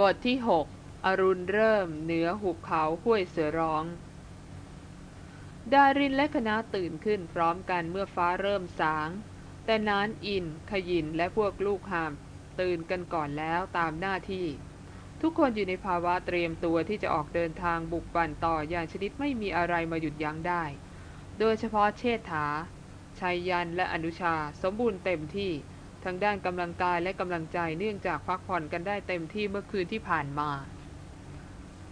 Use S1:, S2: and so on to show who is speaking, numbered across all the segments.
S1: บทที่ 6 อรุณเริ่มเหนือหุบเขาห้วยเสือร้อง ดารินและคณะตื่นขึ้นพร้อมกันเมื่อฟ้าเริ่มสาง แต่นานอิน ขยินและพวกลูกหาม ตื่นกันก่อนแล้วตามหน้าที่ ทุกคนอยู่ในภาวะเตรียมตัวที่จะออกเดินทางบุกบั่นต่ออย่างชนิดไม่มีอะไรมาหยุดยั้งได้ โดยเฉพาะเชษฐาชัยยันและอนุชาสมบูรณ์เต็มที่ ทั้งด้านกำลังกายและกำลังใจเนื่องจากพักผ่อนกันได้เต็มที่เมื่อคืนที่ผ่านมา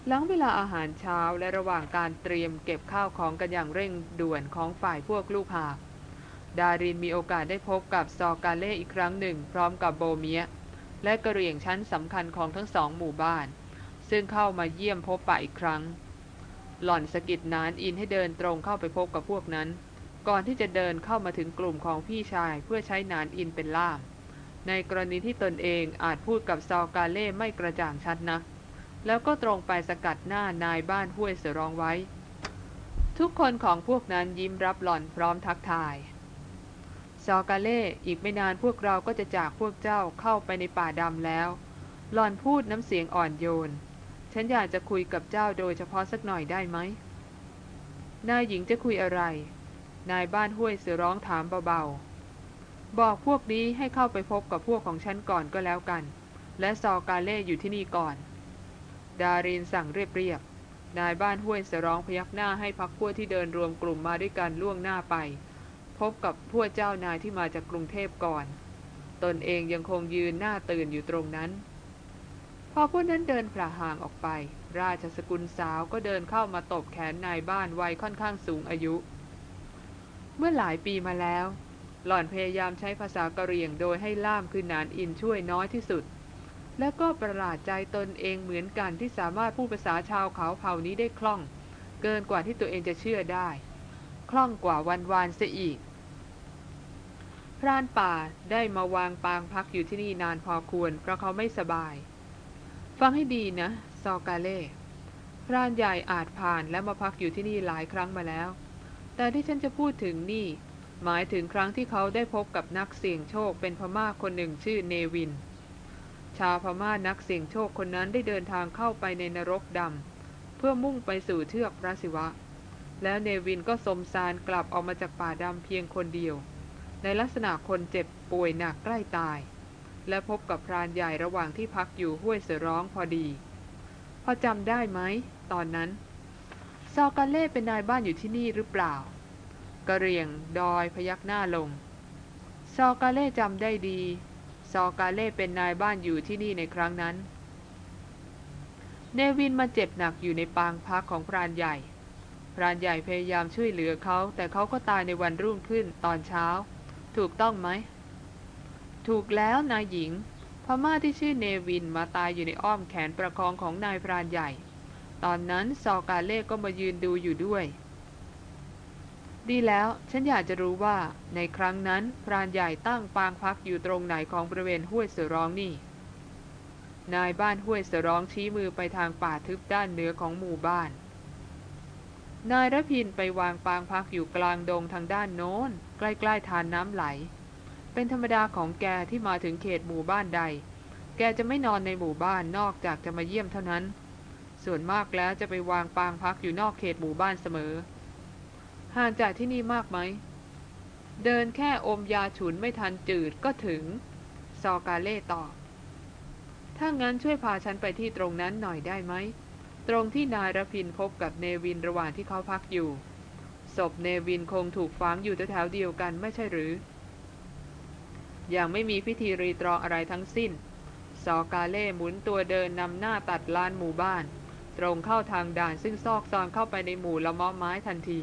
S1: หลังเวลาอาหารเช้าและระหว่างการเตรียมเก็บข้าวของกันอย่างเร่งด่วนของฝ่ายพวกลูกหาบดารินมีโอกาสได้พบกับซอกาเล่อีกครั้งหนึ่ง พร้อมกับโบเมียและกระเหรี่ยงชั้นสำคัญของทั้งสองหมู่บ้าน ซึ่งเข้ามาเยี่ยมพบปะอีกครั้ง หล่อนสกิดนานอินให้เดินตรงเข้าไปพบกับพวกนั้น ก่อนที่จะเดินเข้ามาถึงกลุ่มของพี่ชายเพื่อใช้นานอินเป็นล่าม ในกรณีที่ตนเองอาจพูดกับซอกาเล่ไม่กระจ่างชัดนะัก แล้วก็ตรงไปสกัดหน้านายบ้านห้วยเสือรองไว้ ทุกคนของพวกนั้นยิ้มรับหล่อนพร้อมทักทาย ซอกาเล่อีกไม่นานพวกเราก็จะจากพวกเจ้าเข้าไปในป่าดำแล้ว หล่อนพูดน้ำเสียงอ่อนโยน ฉันอยากจะคุยกับเจ้าโดยเฉพาะสักหน่อยได้ไหมนายหญิงจะคุยอะไร นายบ้านห้วยเสือร้องถามเบาๆ บอกพวกนี้ให้เข้าไปพบกับพวกของฉันก่อนก็แล้วกัน และซอกาเล่อยู่ที่นี่ก่อน ดารินสั่งเรียบๆ นายบ้านห้วยเสือร้องพยักหน้าให้พักพวกที่เดินรวมกลุ่มมาด้วยกันล่วงหน้าไป พบกับพวกเจ้านายที่มาจากกรุงเทพก่อน ตนเองยังคงยืนหน้าตื่นอยู่ตรงนั้น พอพวกนั้นเดินผ่าห่างออกไป ราชสกุลสาวก็เดินเข้ามาตบแขนนายบ้านวัยค่อนข้างสูงอายุ มื่อหลายปีมาแล้ว หล่อนพยายามใช้ภาษากะเหรี่ยงโดยให้ล่ามคือนานอินช่วยน้อยที่สุด และก็ประหลาดใจตนเองเหมือนกันที่สามารถพูดภาษาชาวเขาเผ่านี้ได้คล่อง เกินกว่าที่ตัวเองจะเชื่อได้ คล่องกว่าวันวานเสียอีก พรานป่าได้มาวางปางพักอยู่ที่นี่นานพอควรเพราะเขาไม่สบาย ฟังให้ดีนะ ซอกาเล่พรานใหญ่อาจผ่านและมาพักอยู่ที่นี่หลายครั้งมาแล้ว แต่ที่ฉันจะพูดถึงนี่ หมายถึงครั้งที่เขาได้พบกับนักเสี่ยงโชคเป็นพม่าคนหนึ่งชื่อเนวิน ชาวพม่านักเสี่ยงโชคคนนั้นได้เดินทางเข้าไปในนรกดำเพื่อมุ่งไปสู่เทือกพระศิวะ แล้วเนวินก็สมสารกลับออกมาจากป่าดำเพียงคนเดียว ในลักษณะคนเจ็บป่วยหนักใกล้ตาย และพบกับพรานใหญ่ระหว่างที่พักอยู่ห้วยเสือร้องพอดี พอจำได้ไหม ตอนนั้น ซอกาเล่เป็นนายบ้านอยู่ที่นี่หรือเปล่ากระเรียงดอยพยักหน้าลง ซอกาเล่จำได้ดี ซอกาเล่เป็นนายบ้านอยู่ที่นี่ในครั้งนั้น เนวินมาเจ็บหนักอยู่ในปางพักของพรานใหญ่ พรานใหญ่พยายามช่วยเหลือเขา แต่เขาก็ตายในวันรุ่งขึ้นตอนเช้า ถูกต้องไหม ถูกแล้วนายหญิงพม่าที่ชื่อเนวินมาตายอยู่ในอ้อมแขนประคองของนายพรานใหญ่ ตอนนั้นซอกาเล่ก็มายืนดูอยู่ด้วย ดีแล้วฉันอยากจะรู้ว่า ในครั้งนั้นพรานใหญ่ตั้งปางพักอยู่ตรงไหนของบริเวณห้วยเสือร้องนี่ นายบ้านห้วยเสือร้องชี้มือไปทางป่าทึบด้านเหนือของหมู่บ้าน นายระพินไปวางปางพักอยู่กลางดงทางด้านโน้น ใกล้ๆทานน้ำไหล เป็นธรรมดาของแกที่มาถึงเขตหมู่บ้านใด แกจะไม่นอนในหมู่บ้านนอกจากจะมาเยี่ยมเท่านั้น ส่วนมากแล้วจะไปวางปางพักอยู่นอกเขตหมู่บ้านเสมอ ห่างจากที่นี่มากไหม เดินแค่อมยาฉุนไม่ทันจืดก็ถึง ซอกาเล่ตอบ ถ้างั้นช่วยพาฉันไปที่ตรงนั้นหน่อยได้ไหม ตรงที่นายรพินพบกับเนวินระหว่างที่เขาพักอยู่ ศพเนวินคงถูกฝังอยู่แถวเดียวกันไม่ใช่หรือ ยังไม่มีพิธีรีตรองอะไรทั้งสิ้นซอกาเล่หมุนตัวเดินนำหน้าตัดลานหมู่บ้าน ตรงเข้าทางด่านซึ่งซอกซอนเข้าไปในหมู่ละม้อไม้ทันที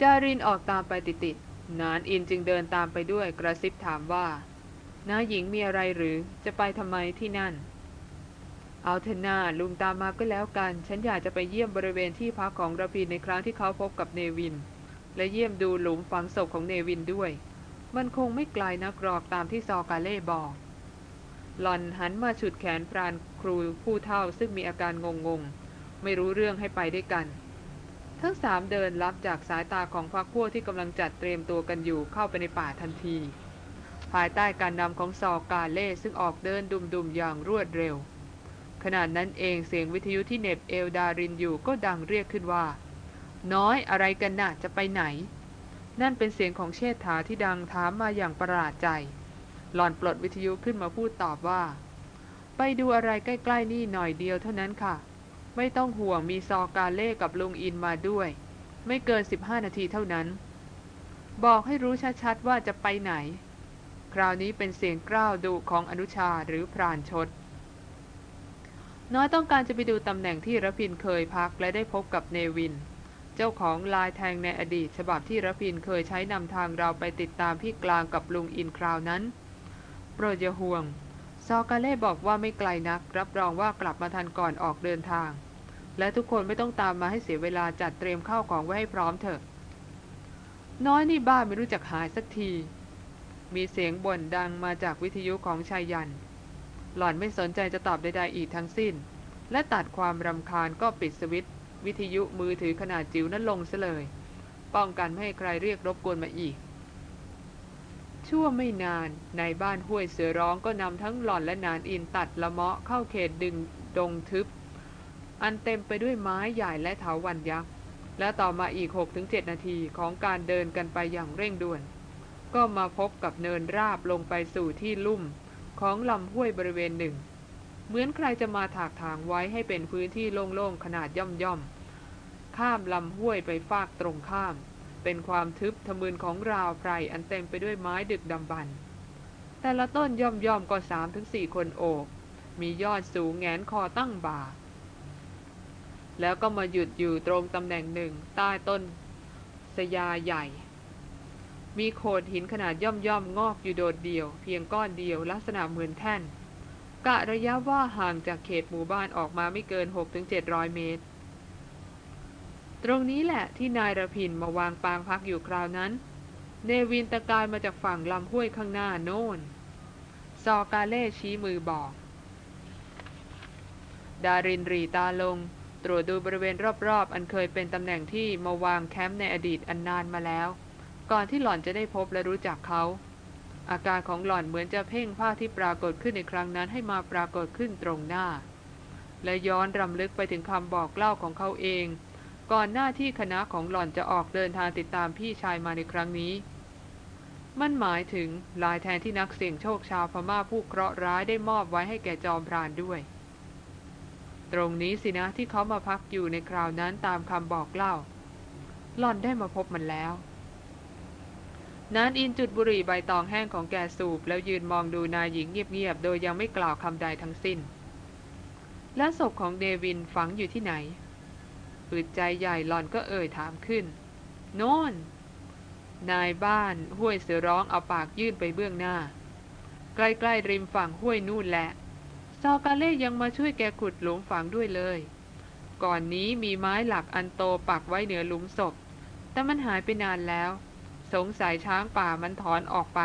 S1: ดารินออกตามไปติดๆนานอินจึงเดินตามไปด้วยกระซิบถามว่าน้าหญิงมีอะไรหรือจะไปทำไมที่นั่น เอาเถอะนาลุงตามมาก็แล้วกัน ฉันอยากจะไปเยี่ยมบริเวณที่พักของระพีในครั้งที่เขาพบกับเนวิน และเยี่ยมดูหลุมฝังศพของเนวินด้วย มันคงไม่ไกลนักรอกตามที่ซอกาเล่บอก หล่อนหันมาฉุดแขนพรานครูผู้เท่าซึ่งมีอาการงงงไม่รู้เรื่องให้ไปด้วยกัน ทั้งสามเดินลับจากสายตาของพรรคพวกที่กำลังจัดเตรียมตัวกันอยู่เข้าไปในป่าทันที ภายใต้การนำของซอกาเล่ซึ่งออกเดินดุมๆอย่างรวดเร็วขนาดนั้นเองเสียงวิทยุที่เน็บเอลดารินอยู่ก็ดังเรียกขึ้นว่า น้อยอะไรกันนะ่ะจะไปไหน นั่นเป็นเสียงของเชษฐาที่ดังถามมาอย่างประหลาดใจ หล่อนปลดวิทยุขึ้นมาพูดตอบว่า ไปดูอะไรใกล้ ๆ นี่หน่อยเดียวเท่านั้นค่ะ ไม่ต้องห่วงมีซอกาเล่กับลุงอินมาด้วย ไม่เกิน 15 นาทีเท่านั้น บอกให้รู้ชัดๆว่าจะไปไหน คราวนี้เป็นเสียงกล้าวดุของอนุชาหรือพรานชด น้อยต้องการจะไปดูตำแหน่งที่รพินเคยพักและได้พบกับเนวินเจ้าของลายแทงในอดีต ฉบับที่รพินเคยใช้นำทางเราไปติดตามพี่กลางกับลุงอินคราวนั้น โปรดอย่าห่วง ซอกาเล่บอกว่าไม่ไกลนัก รับรองว่ากลับมาทันก่อนออกเดินทาง และทุกคนไม่ต้องตามมาให้เสียเวลาจัดเตรียมข้าวของไว้ให้พร้อมเถอะ น้อยนี่บ้าไม่รู้จักหายสักที มีเสียงบ่นดังมาจากวิทยุของชายยัน หล่อนไม่สนใจจะตอบใดๆอีกทั้งสิ้น และตัดความรำคาญก็ปิดสวิตช์วิทยุมือถือขนาดจิ๋วนั้นลงซะเลย ป้องกันไม่ให้ใครเรียกรบกวนมาอีก ชั่วไม่นานในบ้านห้วยเสือร้องก็นำทั้งหล่อนและนานอินตัดละเมาะเข้าเขตดึงดงทึบ อันเต็มไปด้วยไม้ใหญ่และเถาวันยักษ์และต่อมาอีก 6-7 นาทีของการเดินกันไปอย่างเร่งด่วน ก็มาพบกับเนินราบลงไปสู่ที่ลุ่มของลำห้วยบริเวณหนึ่ง เหมือนใครจะมาถากถางไว้ให้เป็นพื้นที่โล่งๆขนาดย่อมๆข้ามลำห้วยไปฟากตรงข้าม เป็นความทึบทะมึนของราวไพรอันเต็มไปด้วยไม้ดึกดำบรรพ์แต่ละต้นย่อมๆก็สามถึงสี่คนโอบ มียอดสูงแงนคอตั้งบ่า แล้วก็มาหยุดอยู่ตรงตำแหน่งหนึ่งใต้ต้นสยาใหญ่ มีโขดหินขนาดย่อมย่อมงอกอยู่โดดเดี่ยว เพียงก้อนเดียวลักษณะเหมือนแท่น กะระยะว่าห่างจากเขตหมู่บ้านออกมาไม่เกิน 6-700 เมตร ตรงนี้แหละที่นายระพินมาวางปางพักอยู่คราวนั้น เนวินตะกายมาจากฝั่งลำห้วยข้างหน้าโน่น ซอกาเล่ชี้มือบอก ดารินรีตาลง ตรวจดูบริเวณรอบๆ อันเคยเป็นตำแหน่งที่มาวางแคมป์ในอดีตอันนานมาแล้ว ก่อนที่หล่อนจะได้พบและรู้จักเขา อาการของหล่อนเหมือนจะเพ่งภาที่ปรากฏขึ้นในครั้งนั้นให้มาปรากฏขึ้นตรงหน้า และย้อนรำลึกไปถึงคำบอกเล่าของเขาเอง ก่อนหน้าที่คณะของหล่อนจะออกเดินทางติดตามพี่ชายมาในครั้งนี้ มันหมายถึงลายแทนที่นักเสี่ยงโชคชาวพม่าผู้เคราะห์ร้ายได้มอบไว้ให้แก่จอมพรานด้วย ตรงนี้สินะที่เขามาพักอยู่ในคราวนั้นตามคำบอกเล่าหล่อนได้มาพบมันแล้ว นานอินจุดบุหรี่ใบตองแห้งของแกสูบ แล้วยืนมองดูนายหญิงเงียบๆ โดยยังไม่กล่าวคำใดทั้งสิ้น และศพของเดวินฝังอยู่ที่ไหน ปืดใจใหญ่หลอนก็เอ่ยถามขึ้น โน่น นายบ้านห้วยเสือร้องเอาปากยื่นไปเบื้องหน้า ใกล้ๆริมฝั่งห้วยนู่นแหละซอกาเล่ยังมาช่วยแกขุดหลุมฝังด้วยเลย ก่อนนี้มีไม้หลักอันโตปักไว้เหนือหลุมศพ แต่มันหายไปนานแล้ว สงสัยช้างป่ามันถอนออกไป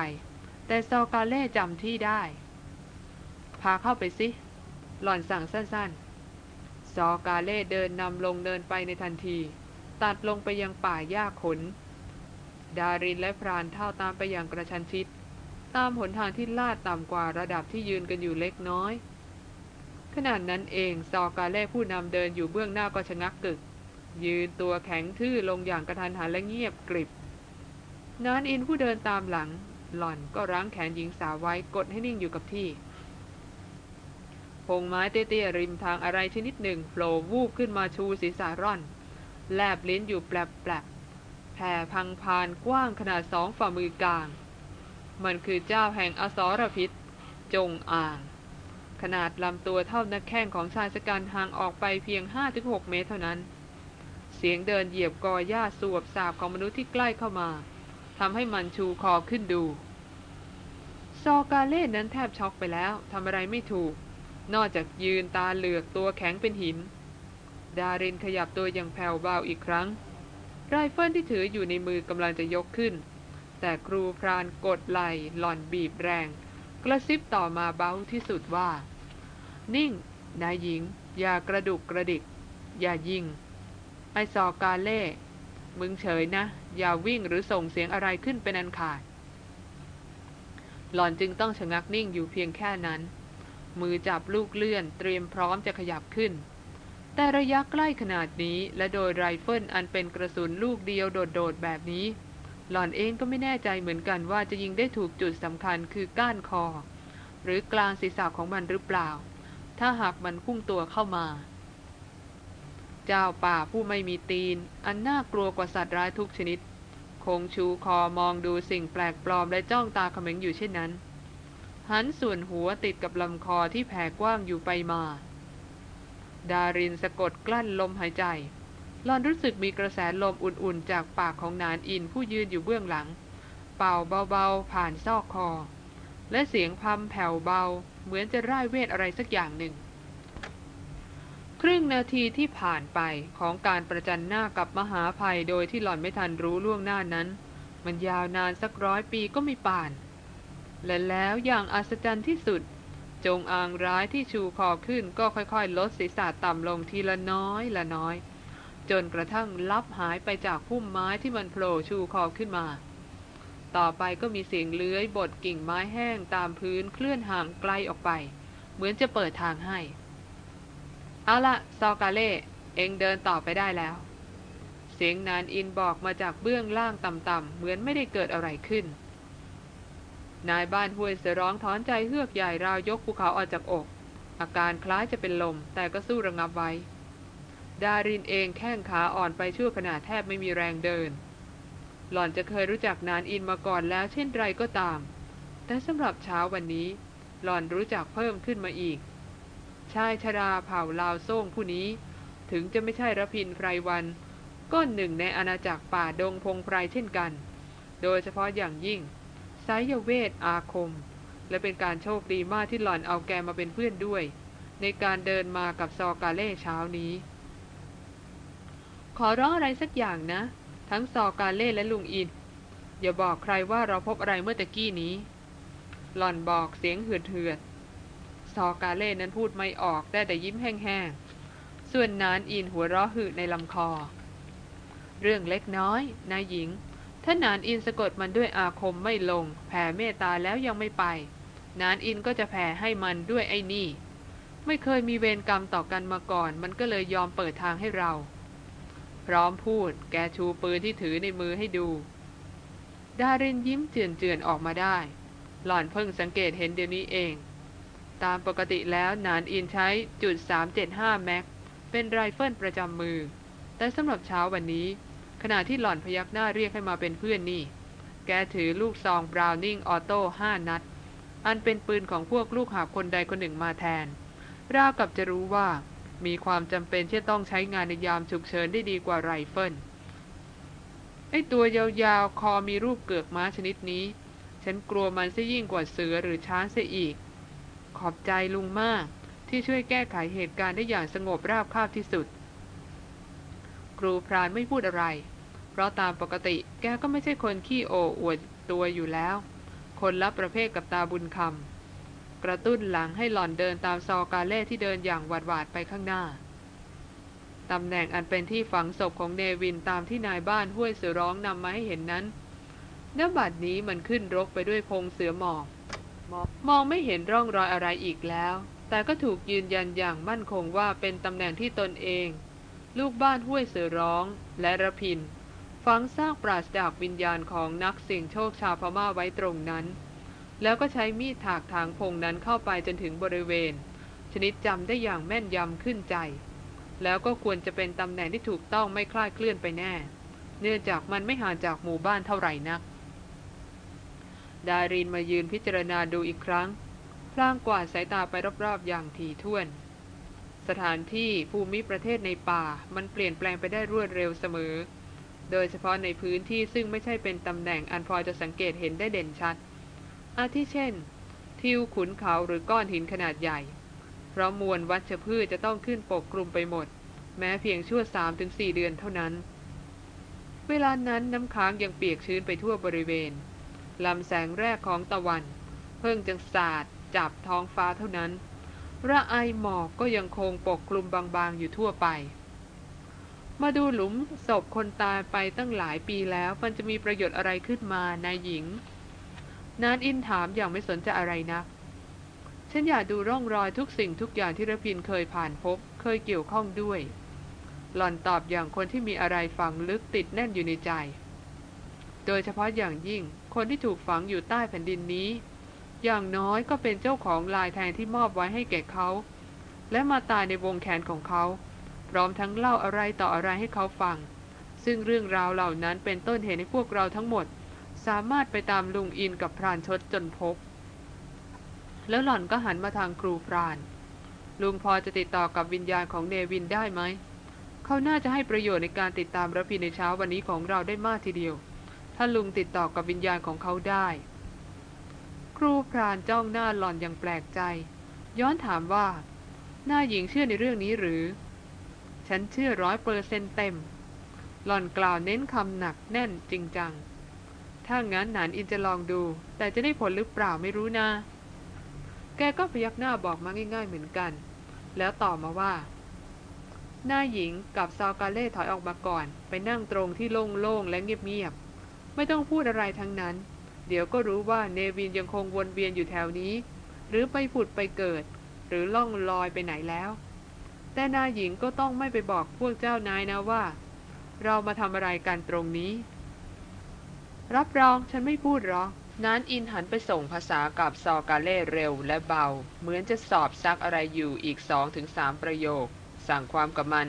S1: แต่ซอกาเล่จำที่ได้ พาเข้าไปสิ หล่อนสั่งสั้นๆ อกาเล่เดินนำลงเดินไปในทันที ตัดลงไปยังป่าหญ้าขน ดารินและพรานเท่าตามไปอย่างกระชันชิด ตามหนทางที่ลาดต่ำกว่าระดับที่ยืนกันอยู่เล็กน้อยขนาดนั้นเองซอกาเล่ผู้นำเดินอยู่เบื้องหน้าก็ชะงักกึก ยืนตัวแข็งทื่อลงอย่างกระทันหันและเงียบกริบนานอินผู้เดินตามหลัง หล่อนก็รั้งแขนหญิงสาวไว้กดให้นิ่งอยู่กับที่ พงไม้เตี้ยๆริมทางอะไรชนิดหนึ่งโผล่วูบขึ้นมาชูศีรษะร่อน แลบลิ้นอยู่แปลบๆแผ่พังพานกว้างขนาดสองฝ่ามือกลาง มันคือเจ้าแห่งอสรพิษ จงอ่าง ขนาดลำตัวเท่านักแข้งของชายสกันห่างออกไปเพียง 5-6 เมตรเท่านั้น เสียงเดินเหยียบกอหญ้าสวบสาบของมนุษย์ที่ใกล้เข้ามาทำให้มันชูคอขึ้นดู ซอกาเล่นั้นแทบช็อกไปแล้วทำอะไรไม่ถูก นอกจากยืนตาเหลือกตัวแข็งเป็นหิน ดารินขยับตัวอย่างแผ่วเบาอีกครั้ง ไรเฟิลที่ถืออยู่ในมือกำลังจะยกขึ้น แต่ครูพรานกดไหลหล่อนบีบแรง กระซิบต่อมาเบาที่สุดว่า นิ่ง นายหญิง อย่ากระดุกกระดิก อย่ายิง ไอซอกาเล่ มึงเฉยนะ อย่าวิ่งหรือส่งเสียงอะไรขึ้นเป็นอันขาดหล่อนจึงต้องชะงักนิ่งอยู่เพียงแค่นั้น มือจับลูกเลื่อน เตรียมพร้อมจะขยับขึ้น แต่ระยะใกล้ขนาดนี้และโดยไรเฟิลอันเป็นกระสุนลูกเดียวโดดๆแบบนี้ หล่อนเองก็ไม่แน่ใจเหมือนกันว่าจะยิงได้ถูกจุดสำคัญคือก้านคอ หรือกลางศีรษะของมันหรือเปล่า ถ้าหากมันพุ่งตัวเข้ามา เจ้าป่าผู้ไม่มีตีน อันน่ากลัวกว่าสัตว์ร้ายทุกชนิด คงชูคอมองดูสิ่งแปลกปลอมและจ้องตาเขม็งอยู่เช่นนั้น หันส่วนหัวติดกับลำคอที่แผ่กว้างอยู่ไปมา ดารินสะกดกลั้นลมหายใจหลอนรู้สึกมีกระแสลมอุ่นๆ จากปากของนานอินผู้ยืนอยู่เบื้องหลัง เป่าเบาๆ ผ่านซอกคอ และเสียงพัมแผ่วเบา เหมือนจะร่ายเวทอะไรสักอย่างหนึ่ง ครึ่งนาทีที่ผ่านไปของการประจันหน้ากับมหาภัยโดยที่หล่อนไม่ทันรู้ล่วงหน้านั้น มันยาวนานสักร้อยปีก็ไม่ป่าน และแล้วอย่างอัศจรรย์ที่สุด จงอางร้ายที่ชูคอขึ้นก็ค่อยๆ ลดศีรษะต่ำลงทีละน้อยละน้อย จนกระทั่งลับหายไปจากพุ่มไม้ที่มันโผล่ชูคอขึ้นมา ต่อไปก็มีเสียงเลื้อยบดกิ่งไม้แห้งตามพื้นเคลื่อนห่างไกลออกไป เหมือนจะเปิดทางให้ เอาละซอกาเล่เองเดินต่อไปได้แล้ว เสียงนานอินบอกมาจากเบื้องล่างต่ำๆเหมือนไม่ได้เกิดอะไรขึ้น นายบ้านห้วยเสือร้องถอนใจเฮือกใหญ่ราวยกภูเขาออกจากอก อาการคล้ายจะเป็นลม แต่ก็สู้ระงับไว้ ดารินเองแข้งขาอ่อนไปชั่วขณะแทบไม่มีแรงเดิน หล่อนจะเคยรู้จักนานอินมาก่อนแล้วเช่นไรก็ตาม แต่สำหรับเช้าวันนี้ หล่อนรู้จักเพิ่มขึ้นมาอีก ชายชราเผ่าลาวโซ่งผู้นี้ ถึงจะไม่ใช่ระพินไพรวันก็หนึ่งในอาณาจักรป่าดงพงไพรเช่นกัน โดยเฉพาะอย่างยิ่ง ไสยเวทอาคม และเป็นการโชคดีมากที่หล่อนเอาแกมาเป็นเพื่อนด้วย ในการเดินมากับซอกาเล่เช้านี้ ขอร้องอะไรสักอย่างนะ ทั้งซอกาเล่และลุงอิน อย่าบอกใครว่าเราพบอะไรเมื่อตะกี้นี้ หล่อนบอกเสียงเหือดเหือดซอกาเล่นั้นพูดไม่ออกได้แต่ยิ้มแห้งๆ ส่วนนานอินหัวเราะหืดในลำคอ เรื่องเล็กน้อยนายหญิง ถ้านานอินสะกดมันด้วยอาคมไม่ลง แผ่เมตตาแล้วยังไม่ไป นานอินก็จะแผ่ให้มันด้วยไอ้นี่ ไม่เคยมีเวรกรรมต่อกันมาก่อน มันก็เลยยอมเปิดทางให้เรา พร้อมพูด แกชูปืนที่ถือในมือให้ดู ดารินยิ้มเจือนๆออกมาได้ หล่อนเพิ่งสังเกตเห็นเดี๋ยวนี้เอง ตามปกติแล้วนานอินใช้จุด375แม็กเป็นไรเฟิลประจำมือ แต่สำหรับเช้าวันนี้ ขณะที่หล่อนพยักหน้าเรียกให้มาเป็นเพื่อนนี่ แกถือลูกซองบราวนิงออโต้ห้านัด อันเป็นปืนของพวกลูกหาบคนใดคนหนึ่งมาแทน ราวกับจะรู้ว่า มีความจำเป็นที่ต้องใช้งานในยามฉุกเฉินได้ดีกว่าไรเฟิล ไอตัวยาวๆ คอมีรูปเกือกม้าชนิดนี้ ฉันกลัวมันซะยิ่งกว่าเสือหรือช้างเสียอีก ขอบใจลุงมากที่ช่วยแก้ไขเหตุการณ์ได้อย่างสงบราบคาบที่สุด ครูพรานไม่พูดอะไร เพราะตามปกติแกก็ไม่ใช่คนขี้โอ้อวดตัวอยู่แล้ว คนละประเภทกับตาบุญคำกระตุ้นหลังให้หล่อนเดินตามซอกาเล่ที่เดินอย่างหวาดหวาดไปข้างหน้าตำแหน่งอันเป็นที่ฝังศพของเนวินตามที่นายบ้านห้วยเสือร้องนำมาให้เห็นนั้นณบัดนี้มันขึ้นรกไปด้วยพงเสือหมอบมองไม่เห็นร่องรอยอะไรอีกแล้ว แต่ก็ถูกยืนยันอย่างมั่นคงว่าเป็นตำแหน่งที่ตนเอง ลูกบ้านห้วยเสือร้อง และระพิน ฝังซากปราศจากวิญญาณของนักเสี่ยงโชคชาวพม่าไว้ตรงนั้น แล้วก็ใช้มีดถากถางพงนั้นเข้าไปจนถึงบริเวณ ชนิดจำได้อย่างแม่นยำขึ้นใจ แล้วก็ควรจะเป็นตำแหน่งที่ถูกต้องไม่คลาดเคลื่อนไปแน่ เนื่องจากมันไม่ห่างจากหมู่บ้านเท่าไหร่นัก ดารินมายืนพิจารณาดูอีกครั้งพลางกวาดสายตาไปรอบๆอย่างถี่ถ้วน สถานที่ภูมิประเทศในป่า มันเปลี่ยนแปลงไปได้รวดเร็วเสมอ โดยเฉพาะในพื้นที่ซึ่งไม่ใช่เป็นตำแหน่งอันพอจะสังเกตเห็นได้เด่นชัด อาทิเช่น ทิวขุนเขาหรือก้อนหินขนาดใหญ่ เพราะมวลวัชพืชจะต้องขึ้นปกคลุมไปหมด แม้เพียงชั่วสามถึงสี่เดือนเท่านั้น เวลานั้นน้ำค้างยังเปียกชื้นไปทั่วบริเวณลำแสงแรกของตะวัน เพิ่งจะสาดจับท้องฟ้าเท่านั้น ระไอหมอกก็ยังคงปกคลุมบางๆอยู่ทั่วไป มาดูหลุมศพคนตายไปตั้งหลายปีแล้วมันจะมีประโยชน์อะไรขึ้นมานายหญิง นานอินถามอย่างไม่สนใจอะไรนักฉันอยากดูร่องรอยทุกสิ่งทุกอย่างที่ระพินเคยผ่านพบ เคยเกี่ยวข้องด้วย หล่อนตอบอย่างคนที่มีอะไรฝังลึกติดแน่นอยู่ในใจ โดยเฉพาะอย่างยิ่งคนที่ถูกฝังอยู่ใต้แผ่นดินนี้ อย่างน้อยก็เป็นเจ้าของลายแทงที่มอบไว้ให้แก่เขา และมาตายในวงแขนของเขา พร้อมทั้งเล่าอะไรต่ออะไรให้เขาฟัง ซึ่งเรื่องราวเหล่านั้นเป็นต้นเหตุให้พวกเราทั้งหมด สามารถไปตามลุงอินกับพรานชดจนพบ แล้วหล่อนก็หันมาทางครูพราน ลุงพอจะติดต่อกับวิญญาณของเนวินได้ไหม เขาน่าจะให้ประโยชน์ในการติดตามระพินในเช้าวันนี้ของเราได้มากทีเดียว ถ้าลุงติดต่อกับวิญญาณของเขาได้ ครูพรานจ้องหน้าหล่อนอย่างแปลกใจ ย้อนถามว่า หน้าหญิงเชื่อในเรื่องนี้หรือ ฉันเชื่อร้อยเปอร์เซนเต็ม หล่อนกล่าวเน้นคำหนักแน่นจริงจัง ถ้างั้นหนานอินจะลองดู แต่จะได้ผลหรือเปล่าไม่รู้นะ แกก็พยักหน้าบอกมาง่าย ๆ เหมือนกัน แล้วต่อมาว่า หน้าหญิงกับซาวกาเล่ถอยออกมาก่อน ไปนั่งตรงที่โล่งๆและเงียบๆไม่ต้องพูดอะไรทั้งนั้น เดี๋ยวก็รู้ว่าเนวินยังคงวนเวียนอยู่แถวนี้ หรือไปผุดไปเกิด หรือล่องลอยไปไหนแล้ว แต่นายหญิงก็ต้องไม่ไปบอกพวกเจ้านายนะว่า เรามาทำอะไรกันตรงนี้ รับรองฉันไม่พูดหรอกนานอินหันไปส่งภาษากับซอกาเล่เร็วและเบา เหมือนจะสอบซักอะไรอยู่อีกสองถึงสามประโยค สั่งความกับมัน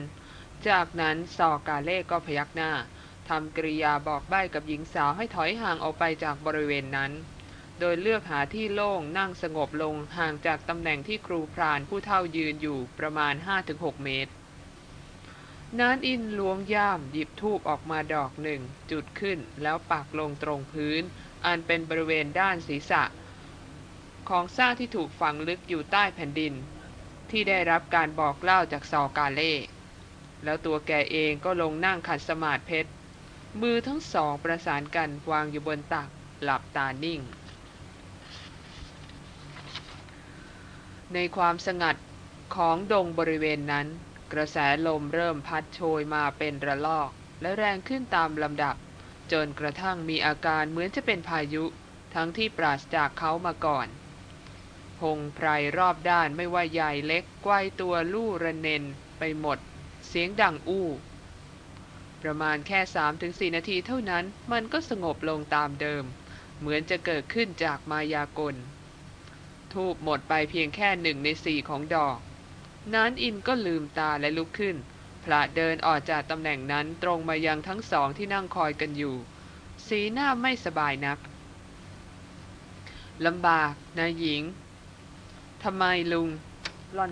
S1: จากนั้นซอกาเล่ก็พยักหน้า ทำกริยาบอกใบ้กับหญิงสาวให้ถอยห่างออกไปจากบริเวณนั้น โดยเลือกหาที่โล่งนั่งสงบลงห่างจากตำแหน่งที่ครูพรานผู้เท่ายืนอยู่ประมาณ 5-6 เมตร นานอินล้วงย่ามหยิบทูบออกมาดอกหนึ่ง จุดขึ้นแล้วปักลงตรงพื้น อันเป็นบริเวณด้านศีรษะ ของซากที่ถูกฝังลึกอยู่ใต้แผ่นดิน ที่ได้รับการบอกเล่าจากซอกาเล่แล้วตัวแกเองก็ลงนั่งขัดสมาธิเพชร มือทั้งสองประสานกันวางอยู่บนตักหลับตานิ่ง ในความสงัดของดงบริเวณนั้น กระแสลมเริ่มพัดโชยมาเป็นระลอก และแรงขึ้นตามลำดับ จนกระทั่งมีอาการเหมือนจะเป็นพายุ ทั้งที่ปราศจากเขามาก่อนพงไพรรอบด้านไม่ว่าใหญ่เล็กไกวตัวลู่ระเนนไปหมด เสียงดังอู้ ประมาณแค่ 3-4 นาทีเท่านั้นมันก็สงบลงตามเดิม เหมือนจะเกิดขึ้นจากมายากล ทูบหมดไปเพียงแค่หนึ่งในสี่ของดอกนานอินก็ลืมตาและลุกขึ้นพระเดินออกจากตำแหน่งนั้นตรงมายังทั้งสองที่นั่งคอยกันอยู่ สีหน้าไม่สบายนักลำบากนายหญิงทำไมลุงหลอน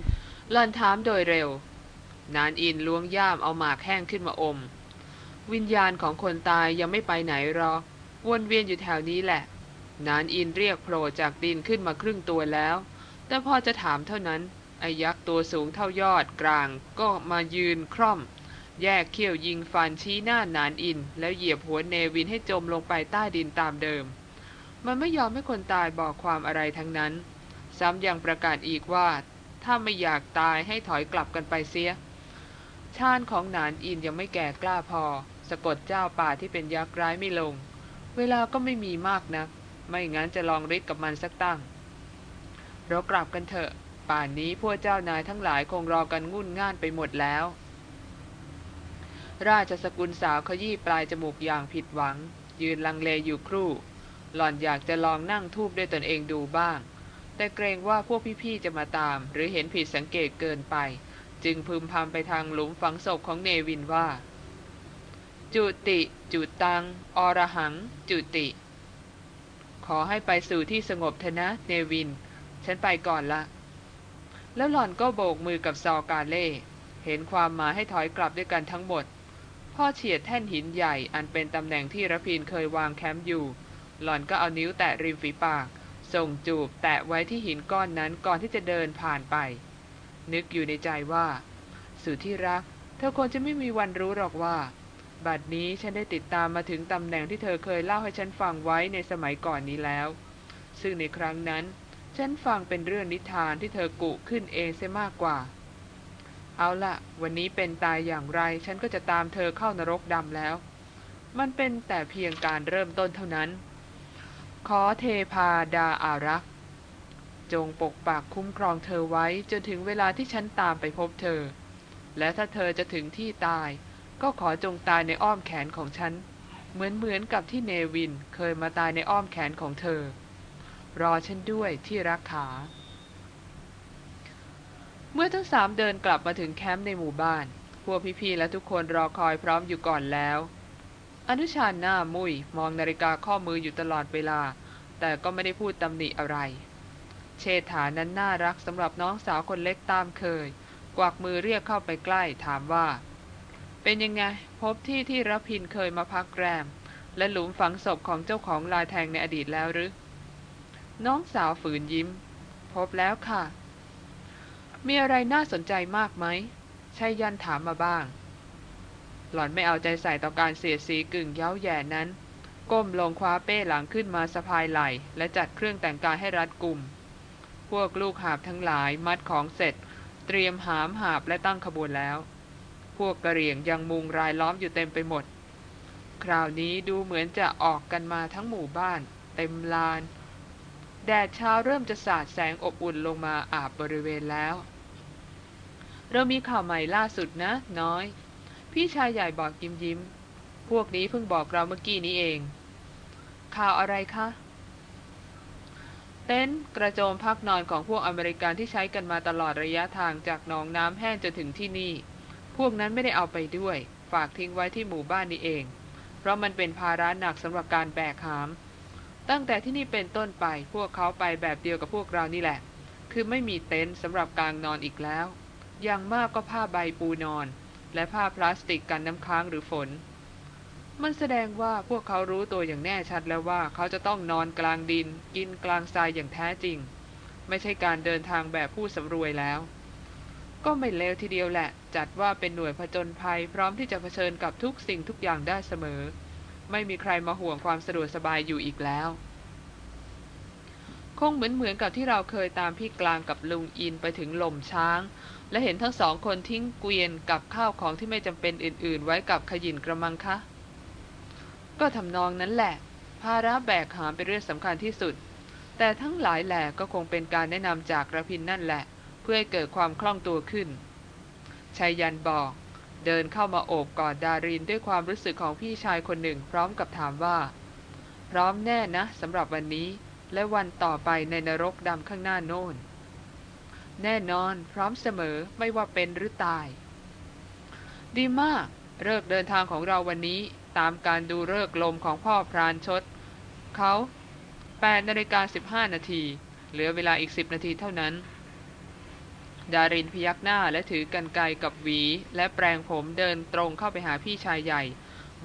S1: หลอนถามโดยเร็วนานอินล้วงย่ามเอาหมากแห้งขึ้นมาอม วิญญาณของคนตายยังไม่ไปไหนหรอกวนเวียนอยู่แถวนี้แหละ นานอินเรียกโผล่จากดินขึ้นมาครึ่งตัวแล้ว แต่พอจะถามเท่านั้นไอ้ยักษ์ตัวสูงเท่ายอดกลางก็มายืนคร่อม แยกเขี้ยวยิงฟันชี้หน้านานอิน แล้วเหยียบหัวเนวินให้จมลงไปใต้ดินตามเดิม มันไม่ยอมให้คนตายบอกความอะไรทั้งนั้น ซ้ำยังประกาศอีกว่า ถ้าไม่อยากตายให้ถอยกลับกันไปเสียชาญของนานอินยังไม่แก่กล้าพอ สะกดเจ้าป่าที่เป็นยักษ์ร้ายไม่ลง เวลาก็ไม่มีมากนัก ไม่งั้นจะลองริดกับมันสักตั้ง เรากลับกันเถอะ ป่านนี้พวกเจ้านายทั้งหลายคงรอกันงุ่นง่านไปหมดแล้ว ราชสกุลสาวขยี้ปลายจมูกอย่างผิดหวัง ยืนลังเลอยู่ครู่ หล่อนอยากจะลองนั่งทูบด้วยตนเองดูบ้าง แต่เกรงว่าพวกพี่ๆจะมาตาม หรือเห็นผิดสังเกตเกินไป จึงพึมพำไปทางหลุมฝังศพของเนวินว่า จุติ จุตัง อรหัง จุติ ขอให้ไปสู่ที่สงบเถอะนะ เนวิน ฉันไปก่อนละ แล้วหล่อนก็โบกมือกับซอกาเล่ เห็นความหมายให้ถอยกลับด้วยกันทั้งหมด พ่อเฉียดแท่นหินใหญ่อันเป็นตำแหน่งที่ระพินเคยวางแคมป์อยู่ หล่อนก็เอานิ้วแตะริมฝีปาก ส่งจูบแตะไว้ที่หินก้อนนั้นก่อนที่จะเดินผ่านไป นึกอยู่ในใจว่า สุดที่รัก เธอควรจะไม่มีวันรู้หรอกว่า บัดนี้ฉันได้ติดตามมาถึงตำแหน่งที่เธอเคยเล่าให้ฉันฟังไว้ในสมัยก่อนนี้แล้ว ซึ่งในครั้งนั้น ฉันฟังเป็นเรื่องนิทานที่เธอกุขึ้นเองเสียมากกว่า เอาละวันนี้เป็นตายอย่างไร ฉันก็จะตามเธอเข้านรกดำแล้ว มันเป็นแต่เพียงการเริ่มต้นเท่านั้น ขอเทพาดาอารักษ์จงปกปักคุ้มครองเธอไว้จนถึงเวลาที่ฉันตามไปพบเธอ และถ้าเธอจะถึงที่ตาย ก็ขอจงตายในอ้อมแขนของฉัน เหมือนเหมือนกับที่เนวินเคยมาตายในอ้อมแขนของเธอ รอฉันด้วยที่รักขา เมื่อทั้งสามเดินกลับมาถึงแคมป์ในหมู่บ้าน พวกพี่ๆและทุกคนรอคอยพร้อมอยู่ก่อนแล้ว อนุชาหน้ามุยมองนาฬิกาข้อมืออยู่ตลอดเวลา แต่ก็ไม่ได้พูดตำหนิอะไร เชษฐานั้นน่ารักสำหรับน้องสาวคนเล็กตามเคย กวักมือเรียกเข้าไปใกล้ถามว่า เป็นยังไง พบที่ที่รพินเคยมาพักแรม และหลุมฝังศพของเจ้าของลายแทงในอดีตแล้วหรือ น้องสาวฝืนยิ้ม พบแล้วค่ะ มีอะไรน่าสนใจมากไหมชัยยันถามมาบ้าง หล่อนไม่เอาใจใส่ต่อการเสียดสีกึ่งเย้าแย่นั้น ก้มลงคว้าเป้หลังขึ้นมาสะพายไหล่ และจัดเครื่องแต่งกายให้รัดกุม พวกลูกหาบทั้งหลายมัดของเสร็จ เตรียมหามหาบและตั้งขบวนแล้ว พวกกระเหรี่ยงยังมุงรายล้อมอยู่เต็มไปหมด คราวนี้ดูเหมือนจะออกกันมาทั้งหมู่บ้าน เต็มลาน แดดเช้าเริ่มจะสาดแสงอบอุ่นลงมาอาบบริเวณแล้ว เรามีข่าวใหม่ล่าสุดนะ น้อย พี่ชายใหญ่บอกยิ้มยิ้ม พวกนี้เพิ่งบอกเราเมื่อกี้นี้เอง ข่าวอะไรคะเต็นท์กระโจมพักนอนของพวกอเมริกันที่ใช้กันมาตลอดระยะทางจากหนองน้ำแห้งจนถึงที่นี่ พวกนั้นไม่ได้เอาไปด้วย ฝากทิ้งไว้ที่หมู่บ้านนี้เอง เพราะมันเป็นภาระหนักสำหรับการแบกหาม ตั้งแต่ที่นี่เป็นต้นไปพวกเขาไปแบบเดียวกับพวกเรานี่แหละ คือไม่มีเต็นท์สำหรับกางนอนอีกแล้ว อย่างมากก็ผ้าใบปูนอน และผ้าพลาสติกกันน้ำค้างหรือฝน มันแสดงว่าพวกเขารู้ตัวอย่างแน่ชัดแล้วว่าเขาจะต้องนอนกลางดิน กินกลางทรายอย่างแท้จริง ไม่ใช่การเดินทางแบบผู้สำรวยแล้ว ก็ไม่เลวทีเดียวแหละ จัดว่าเป็นหน่วยผจญภัย พร้อมที่จะเผชิญกับทุกสิ่งทุกอย่างได้เสมอ ไม่มีใครมาห่วงความสะดวกสบายอยู่อีกแล้ว คงเหมือนเหมือนกับที่เราเคยตามพี่กลางกับลุงอินไปถึงหล่มช้าง และเห็นทั้งสองคนทิ้งเกวียนกับข้าวของที่ไม่จำเป็นอื่น ๆ ไว้กับขยินกระมังคะ ก็ทำนองนั้นแหละ ภาระแบกหามเป็นเรื่องสำคัญที่สุด แต่ทั้งหลายแหล่ก็คงเป็นการแนะนำจากระพินนั่นแหละ พื่อให้เกิดความคล่องตัวขึ้นชายยันบอก เดินเข้ามาโอบกอดดารินด้วยความรู้สึกของพี่ชายคนหนึ่งพร้อมกับถามว่า พร้อมแน่นะสำหรับวันนี้ และวันต่อไปในนรกดำข้างหน้าโน่น แน่นอนพร้อมเสมอไม่ว่าเป็นหรือตาย ดีมากเลิกเดินทางของเราวันนี้ตามการดูเลิกลมของพ่อพรานชดเขา8นาฬิกา15 นาที เหลือเวลาอีก 10 นาทีเท่านั้น ดารินพยักหน้าและถือกันไกลกับหวี และแปรงผมเดินตรงเข้าไปหาพี่ชายใหญ่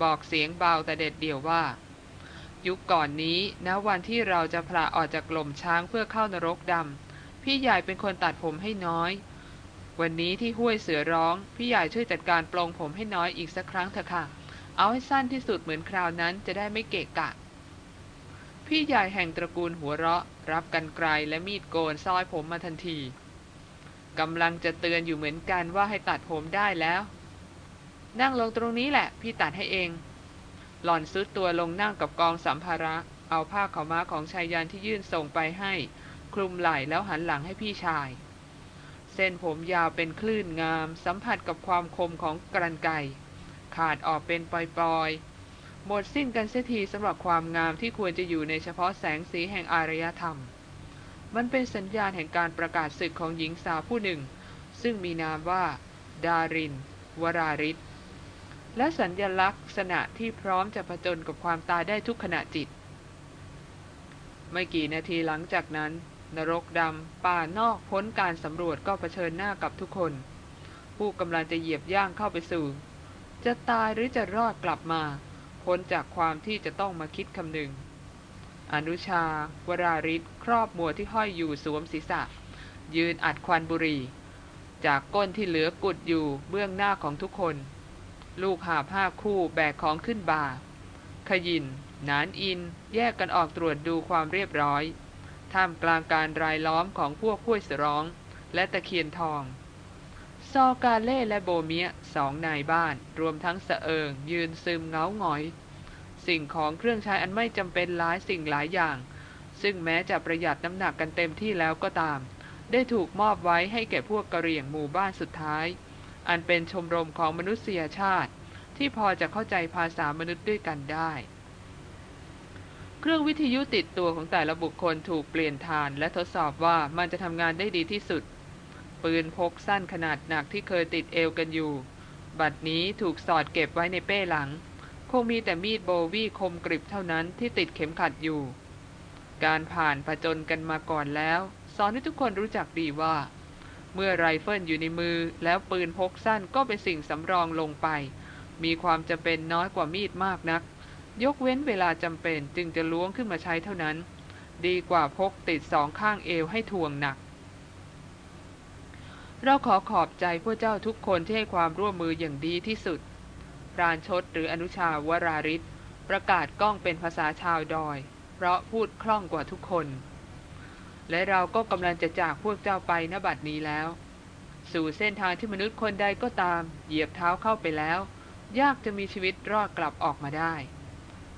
S1: บอกเสียงเบาแต่เด็ดเดี่ยวว่า ยุคก่อนนี้ณวันที่เราจะพละออกจากกลมช้างเพื่อเข้านรกดำพี่ใหญ่เป็นคนตัดผมให้น้อย วันนี้ที่ห้วยเสือร้อง พี่ใหญ่ช่วยจัดการปลงผมให้น้อยอีกสักครั้งเถอะค่ะ เอาให้สั้นที่สุดเหมือนคราวนั้นจะได้ไม่เกะกะพี่ใหญ่แห่งตระกูลหัวเราะ รับกันไกลและมีดโกนซอยผมมาทันที กำลังจะเตือนอยู่เหมือนกันว่าให้ตัดผมได้แล้ว นั่งลงตรงนี้แหละ พี่ตัดให้เอง หล่อนซุดตัวลงนั่งกับกองสัมภาระ เอาผ้าขาวม้าของชายยันที่ยื่นส่งไปให้ คลุมไหล่แล้วหันหลังให้พี่ชาย เส้นผมยาวเป็นคลื่นงาม สัมผัสกับความคมของกรันไกขาดออกเป็นปลอยๆ หมดสิ้นกันเสียทีสำหรับความงามที่ควรจะอยู่ในเฉพาะแสงสีแห่งอารยธรรม มันเป็นสัญญาณแห่งการประกาศศึกของหญิงสาวผู้หนึ่ง ซึ่งมีนามว่า ดาริน วราริศและสัญญลักษณะที่พร้อมจะผจญกับความตายได้ทุกขณะจิต ไม่กี่นาทีหลังจากนั้น นรกดำป่านอกพ้นการสำรวจก็เผชิญหน้ากับทุกคน ผู้กำลังจะเหยียบย่างเข้าไปสู่ จะตายหรือจะรอดกลับมาพ้นจากความที่จะต้องมาคิดคำหนึ่ง อนุชา วราริศครอบหมวที่ห้อยอยู่สวมศีรษะ ยืนอัดควันบุหรี่ จากก้นที่เหลือกุดอยู่เบื้องหน้าของทุกคน ลูกหาผ้าคู่แบกของขึ้นบ่า ขยิน นานอิน แยกกันออกตรวจดูความเรียบร้อย ท่ามกลางการรายล้อมของพวกห้วยสร้อง และตะเคียนทอง ซอกาเล่และโบเมียสองนายบ้าน รวมทั้งเสเอิงยืนซึมเงาหงอย สิ่งของเครื่องใช้อันไม่จำเป็นหลายสิ่งหลายอย่าง ซึ่งแม้จะประหยัดน้ำหนักกันเต็มที่แล้วก็ตาม ได้ถูกมอบไว้ให้แก่พวกกะเหรี่ยงหมู่บ้านสุดท้าย อันเป็นชมรมของมนุษยชาติ ที่พอจะเข้าใจภาษามนุษย์ด้วยกันได้ เครื่องวิทยุติดตัวของแต่ละบุคคลถูกเปลี่ยนฐาน และทดสอบว่ามันจะทำงานได้ดีที่สุด ปืนพกสั้นขนาดหนักที่เคยติดเอวกันอยู่ บัดนี้ถูกสอดเก็บไว้ในเป้หลัง งมีแต่มีดโบวี่คมกริบเท่านั้นที่ติดเข็มขัดอยู่ การผ่านผจญกันมาก่อนแล้วสอนให้ทุกคนรู้จักดีว่า เมื่อไรเฟิลอยู่ในมือแล้วปืนพกสั้นก็เป็นสิ่งสำรองลงไป มีความจำเป็นน้อยกว่ามีดมากนัก ยกเว้นเวลาจำเป็นจึงจะล้วงขึ้นมาใช้เท่านั้น ดีกว่าพกติดสองข้างเอวให้ถ่วงหนัก เราขอขอบใจพวกเจ้าทุกคนที่ให้ความร่วมมืออย่างดีที่สุด พรานชดหรืออนุชาวราริศประกาศก้องเป็นภาษาชาวดอย เพราะพูดคล่องกว่าทุกคน และเราก็กำลังจะจากพวกเจ้าไปณบัดนี้แล้ว สู่เส้นทางที่มนุษย์คนใดก็ตาม เหยียบเท้าเข้าไปแล้ว ยากจะมีชีวิตรอดกลับออกมาได้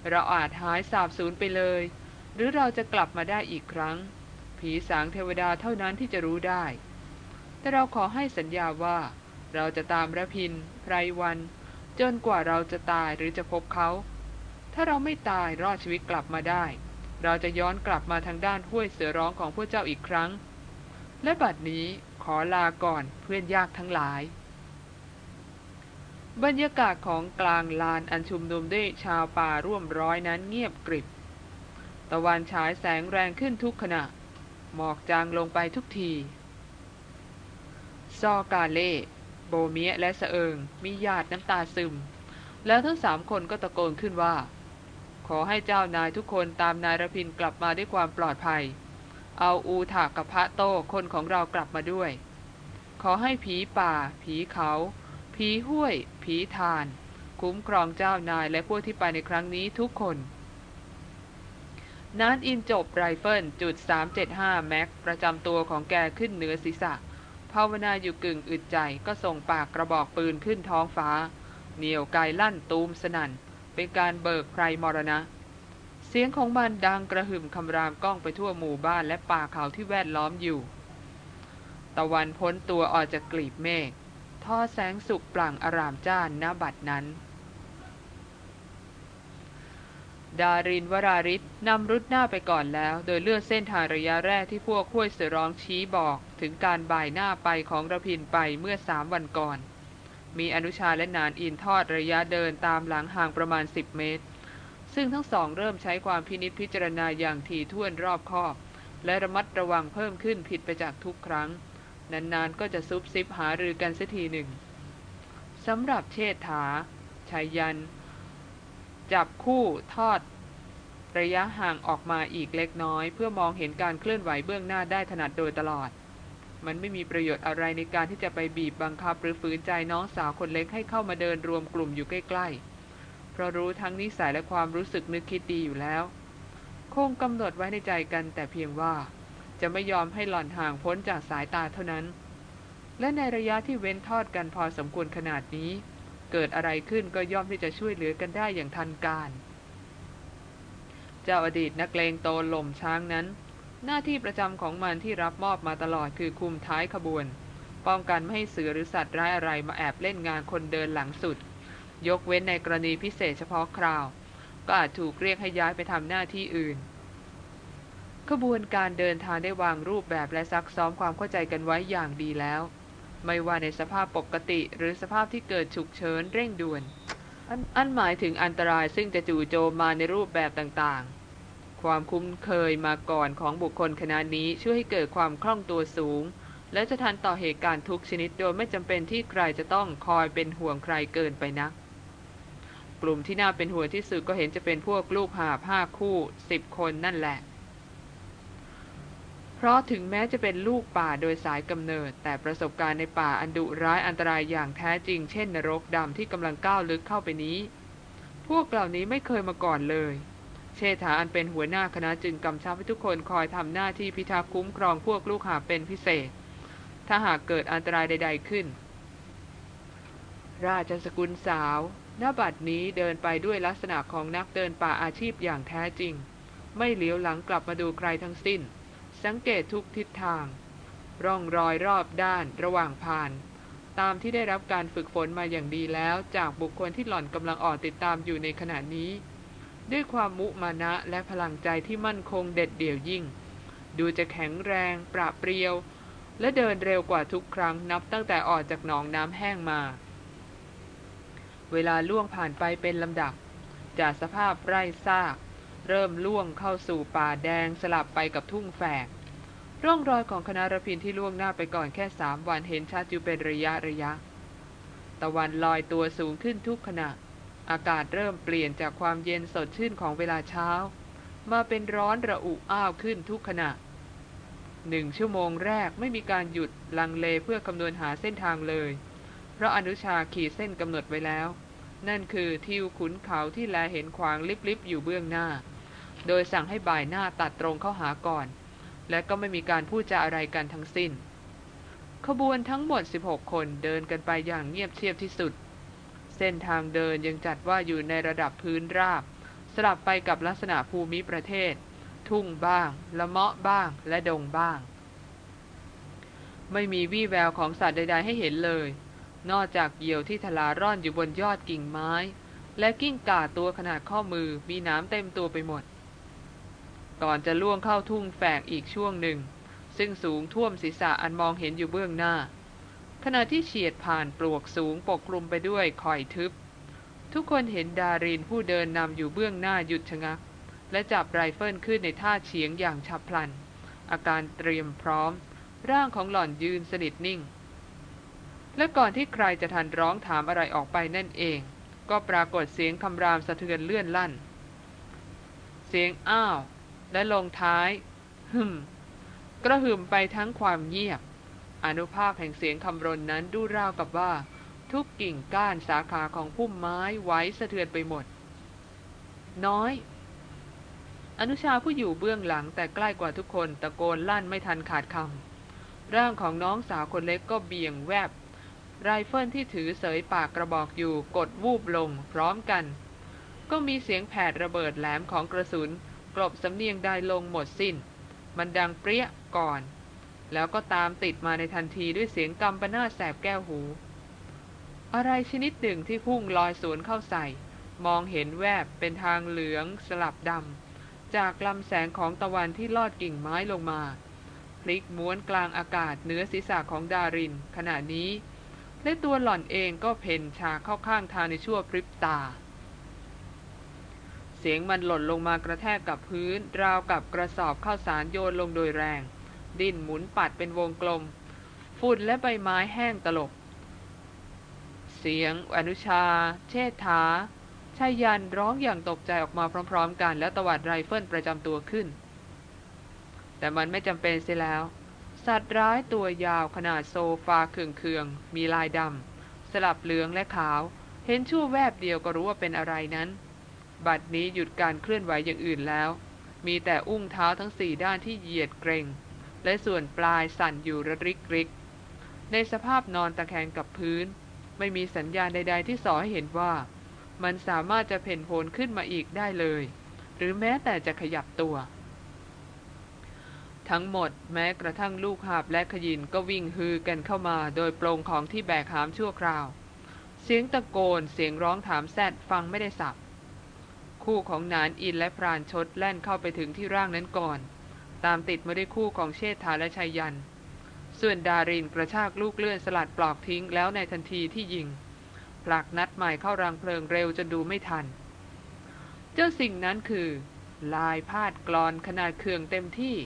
S1: เราอาจหายสาบสูญไปเลย หรือเราจะกลับมาได้อีกครั้ง ผีสางเทวดาเท่านั้นที่จะรู้ได้ แต่เราขอให้สัญญาว่า เราจะตามระพินไพรวัน จนกว่าเราจะตายหรือจะพบเขา ถ้าเราไม่ตายรอดชีวิตกลับมาได้ เราจะย้อนกลับมาทางด้านห้วยเสือร้องของพวกเจ้าอีกครั้ง และบัดนี้ขอลาก่อนเพื่อนยากทั้งหลาย บรรยากาศของกลางลานอันชุมนุมด้วยชาวป่าร่วมร้อยนั้นเงียบกริบ ตะวันฉายแสงแรงขึ้นทุกขณะ หมอกจางลงไปทุกที ซอกาเล่ โบเมียและสะเอิง มีญาติน้ำตาซึม แล้วทั้งสามคนก็ตะโกนขึ้นว่า ขอให้เจ้านายทุกคนตามนายรพินกลับมาด้วยความปลอดภัย เอาอูถากกับพระโตคนของเรากลับมาด้วย ขอให้ผีป่า ผีเขา ผีห้วย ผีทาน คุ้มครองเจ้านายและพวกที่ไปในครั้งนี้ทุกคนนานอินจบไรเฟิลจุด375แม็กประจำตัวของแกขึ้นเหนือศีรษะ ภาวนาอยู่กึ่งอึดใจก็ส่งปากกระบอกปืนขึ้นท้องฟ้า เหนียวไกลั่นตูมสนัน่น เป็นการเบิกใครมรณะ เสียงของมันดังกระหึ่มคำรามก้องไปทั่วหมู่บ้านและป่าเขาที่แวดล้อมอยู่ ตะวันพ้นตัวออกจากกลีบเมฆท่อแสงสุกปลั่งอารามจ้านณบัดนั้น ดารินวราริศนำรุดหน้าไปก่อนแล้ว โดยเลือกเส้นทางระยะแรกที่พวกห้วยเสือร้องชี้บอก ถึงการบ่ายหน้าไปของระพินไปเมื่อสามวันก่อน มีอนุชาและนานอินทอดระยะเดินตามหลังห่างประมาณ 10 เมตร ซึ่งทั้งสองเริ่มใช้ความพินิจพิจารณาอย่างถี่ถ้วนรอบคอบ และระมัดระวังเพิ่มขึ้นผิดไปจากทุกครั้ง นานๆก็จะซุบซิบหารือกันสักทีหนึ่งสำหรับเชษฐาชายยัน จับคู่ทอดระยะห่างออกมาอีกเล็กน้อย เพื่อมองเห็นการเคลื่อนไหวเบื้องหน้าได้ถนัดโดยตลอด มันไม่มีประโยชน์อะไรในการที่จะไปบีบบังคับหรือฝืนใจน้องสาวคนเล็กให้เข้ามาเดินรวมกลุ่มอยู่ใกล้ๆ เพราะรู้ทั้งนิสัยและความรู้สึกนึกคิดดีอยู่แล้ว คงกำหนดไว้ในใจกันแต่เพียงว่า จะไม่ยอมให้หล่อนห่างพ้นจากสายตาเท่านั้น และในระยะที่เว้นทอดกันพอสมควรขนาดนี้ เกิดอะไรขึ้นก็ย่อมที่จะช่วยเหลือกันได้อย่างทันการ เจ้าอดีตนักเลงโตหล่มช้างนั้น หน้าที่ประจำของมันที่รับมอบมาตลอดคือคุมท้ายขบวน ป้องกันไม่ให้เสือหรือสัตว์ร้ายอะไรมาแอบเล่นงานคนเดินหลังสุด ยกเว้นในกรณีพิเศษเฉพาะคราว ก็อาจถูกเรียกให้ย้ายไปทำหน้าที่อื่นขบวนการเดินทางได้วางรูปแบบและซักซ้อมความเข้าใจกันไว้อย่างดีแล้ว ไม่ว่าในสภาพปกติหรือสภาพที่เกิดฉุกเฉินเร่งด่วนอันอันหมายถึงอันตรายซึ่งจะจู่โจมมาในรูปแบบต่างๆ ความคุ้นเคยมาก่อนของบุคคลคณะนี้ช่วยให้เกิดความคล่องตัวสูง และจะทันต่อเหตุการณ์ทุกชนิดโดยไม่จำเป็นที่ใครจะต้องคอยเป็นห่วงใครเกินไปนักกลุ่มที่น่าเป็นห่วงที่สุดก็เห็นจะเป็นพวกลูกหาบห้าคู่สิบคนนั่นแหละ เพราะถึงแม้จะเป็นลูกป่าโดยสายกำเนิด แต่ประสบการณ์ในป่าอันดุร้ายอันตรายอย่างแท้จริง เช่นนรกดำที่กำลังก้าวลึกเข้าไปนี้ พวกเหล่านี้ไม่เคยมาก่อนเลย เชษฐาอันเป็นหัวหน้าคณะจึงกำชับให้ทุกคนคอยทำหน้าที่พิทักษ์คุ้มครองพวกลูกหาเป็นพิเศษ ถ้าหากเกิดอันตรายใด ๆขึ้น ราชสกุลสาวณบัดนี้เดินไปด้วยลักษณะของนักเดินป่าอาชีพอย่างแท้จริง ไม่เหลียวหลังกลับมาดูใครทั้งสิ้น สังเกตทุกทิศทาง ร่องรอยรอบด้านระหว่างผ่าน ตามที่ได้รับการฝึกฝนมาอย่างดีแล้วจากบุคคลที่หล่อนกำลังออกติดตามอยู่ในขณะนี้ ด้วยความมุมานะและพลังใจที่มั่นคงเด็ดเดี่ยวยิ่ง ดูจะแข็งแรง ปราเปรียว และเดินเร็วกว่าทุกครั้งนับตั้งแต่ออกจากหนองน้ำแห้งมา เวลาล่วงผ่านไปเป็นลำดับ จากสภาพไร่ซากเริ่มล่วงเข้าสู่ป่าแดงสลับไปกับทุ่งแฝก ร่องรอยของคณะรพินที่ล่วงหน้าไปก่อนแค่สามวันเห็นชัดอยู่เป็นระยะระยะ ตะวันลอยตัวสูงขึ้นทุกขณะ อากาศเริ่มเปลี่ยนจากความเย็นสดชื่นของเวลาเช้า มาเป็นร้อนระอุอ้าวขึ้นทุกขณะหนึ่งชั่วโมงแรกไม่มีการหยุดลังเลเพื่อคำนวณหาเส้นทางเลย เพราะอนุชาขีดเส้นกำหนดไว้แล้ว นั่นคือทิวขุนเขาที่แลเห็นขวางลิบๆอยู่เบื้องหน้า โดยสั่งให้บ่ายหน้าตัดตรงเข้าหาก่อน และก็ไม่มีการพูดจาอะไรกันทั้งสิ้น ขบวนทั้งหมด 16 คนเดินกันไปอย่างเงียบเชียบที่สุด เส้นทางเดินยังจัดว่าอยู่ในระดับพื้นราบ สลับไปกับลักษณะภูมิประเทศ ทุ่งบ้าง ละเมาะบ้าง และดงบ้าง ไม่มีวี่แววของสัตว์ใด ๆ ให้เห็นเลย นอกจากเหยี่ยวที่ทลาร่อนอยู่บนยอดกิ่งไม้ และกิ้งก่าตัวขนาดข้อมือมีน้ำเต็มตัวไปหมด ก่อนจะล่วงเข้าทุ่งแฝกอีกช่วงหนึ่ง ซึ่งสูงท่วมศีรษะอันมองเห็นอยู่เบื้องหน้า ขณะที่เฉียดผ่านปลวกสูงปกคลุมไปด้วยคอยทึบ ทุกคนเห็นดารินผู้เดินนำอยู่เบื้องหน้าหยุดชะงัก และจับไรเฟิลขึ้นในท่าเฉียงอย่างฉับพลัน อาการเตรียมพร้อม ร่างของหล่อนยืนสนิทนิ่ง และก่อนที่ใครจะทันร้องถามอะไรออกไปนั่นเอง ก็ปรากฏเสียงคำรามสะเทือนเลื่อนลั่น เสียงอ้าว และลงท้ายหึมกระหึ่มไปทั้งความเงียบ อนุภาพแห่งเสียงคำรนนั้นดูราวกับว่า ทุกกิ่งก้านสาขาของพุ่มไม้ไหวสะเทือนไปหมด น้อย อนุชาผู้อยู่เบื้องหลังแต่ใกล้กว่าทุกคนตะโกนลั่นไม่ทันขาดคำร่างของน้องสาวคนเล็กก็เบี่ยงแวบไรเฟิลที่ถือเสยปากกระบอกอยู่กดวูบลงพร้อมกัน ก็มีเสียงแผดระเบิดแหลมของกระสุน กลบสำเนียงได้ลงหมดสิ้น มันดังเปรี้ยงก่อน แล้วก็ตามติดมาในทันทีด้วยเสียงกำปนาแสบแก้วหู อะไรชนิดหนึ่งที่พุ่งลอยสวนเข้าใส่ มองเห็นแวบเป็นทางเหลืองสลับดำจากลำแสงของตะวันที่ลอดกิ่งไม้ลงมาพลิกม้วนกลางอากาศเหนือศีรษะของดาริน ขณะนี้และตัวหล่อนเองก็เพ่นชาเข้าข้างทางในชั่วพริบตา เสียงมันหล่นลงมากระแทกกับพื้น ราวกับกระสอบข้าวสารโยนลงโดยแรง ดิ้นหมุนปัดเป็นวงกลม ฝุ่นและใบไม้แห้งตลบ เสียง อนุชา เชษฐาชายยันร้องอย่างตกใจออกมาพร้อมๆ กัน แล้วตวัดไรเฟิลประจำตัวขึ้น แต่มันไม่จำเป็นเสียแล้ว สัตว์ร้ายตัวยาวขนาดโซฟาเขื่องๆมีลายดำสลับเหลืองและขาว เห็นชั่วแวบเดียวก็รู้ว่าเป็นอะไรนั้น บัดนี้หยุดการเคลื่อนไหวอย่างอื่นแล้ว มีแต่อุ้งเท้าทั้งสี่ด้านที่เหยียดเกรงและส่วนปลายสั่นอยู่ระริกริก ในสภาพนอนตะแคงกับพื้น ไม่มีสัญญาณใด ๆ ที่สอให้เห็นว่า มันสามารถจะเพ่นโผนขึ้นมาอีกได้เลย หรือแม้แต่จะขยับตัว ทั้งหมดแม้กระทั่งลูกหาบและขยินก็วิ่งฮือกันเข้ามาโดยโปรงของที่แบกหามชั่วคราว เสียงตะโกนเสียงร้องถามแซดฟังไม่ได้สับ คู่ของนานอินและพรานชดแล่นเข้าไปถึงที่ร่างนั้นก่อน ตามติดมาด้วยคู่ของเชษฐาและชัยยัน ส่วนดารินกระชากลูกเลื่อนสลัดปลอกทิ้งแล้วในทันทีที่ยิง ผลักนัดใหม่เข้ารังเพลิงเร็วจนดูไม่ทัน เจ้าสิ่งนั้นคือ ลายพาดกรอนขนาดเคืองเต็มที่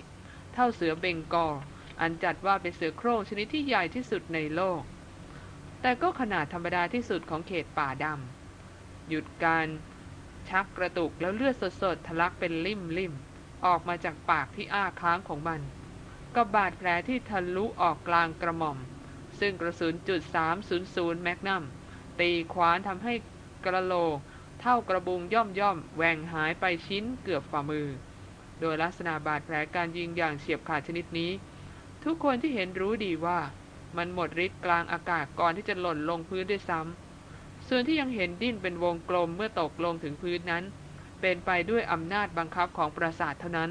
S1: เท่าเสือเบงกอลอันจัดว่าเป็นเสือโคร่งชนิดที่ใหญ่ที่สุดในโลก แต่ก็ขนาดธรรมดาที่สุดของเขตป่าดำหยุดการ ชักกระตุกแล้วเลือดสดๆทะลักเป็นลิ่มลิ่มออกมาจากปากที่อ้าค้างของมัน กับบาดแผลที่ทะลุออกกลางกระหม่อม ซึ่งกระสุนจุด300แมกนัมตีขวานทำให้กระโหลก เท่ากระบุงย่อมย่อมแหว่งหายไปชิ้นเกือบฝ่ามือ โดยลักษณะบาดแผลการยิงอย่างเฉียบขาดชนิดนี้ ทุกคนที่เห็นรู้ดีว่ามันหมดฤทธิ์กลางอากาศก่อนที่จะหล่นลงพื้นด้วยซ้ำ ส่วนที่ยังเห็นดิ้นเป็นวงกลมเมื่อตกลงถึงพื้นนั้น เป็นไปด้วยอำนาจบังคับของประสาทเท่านั้น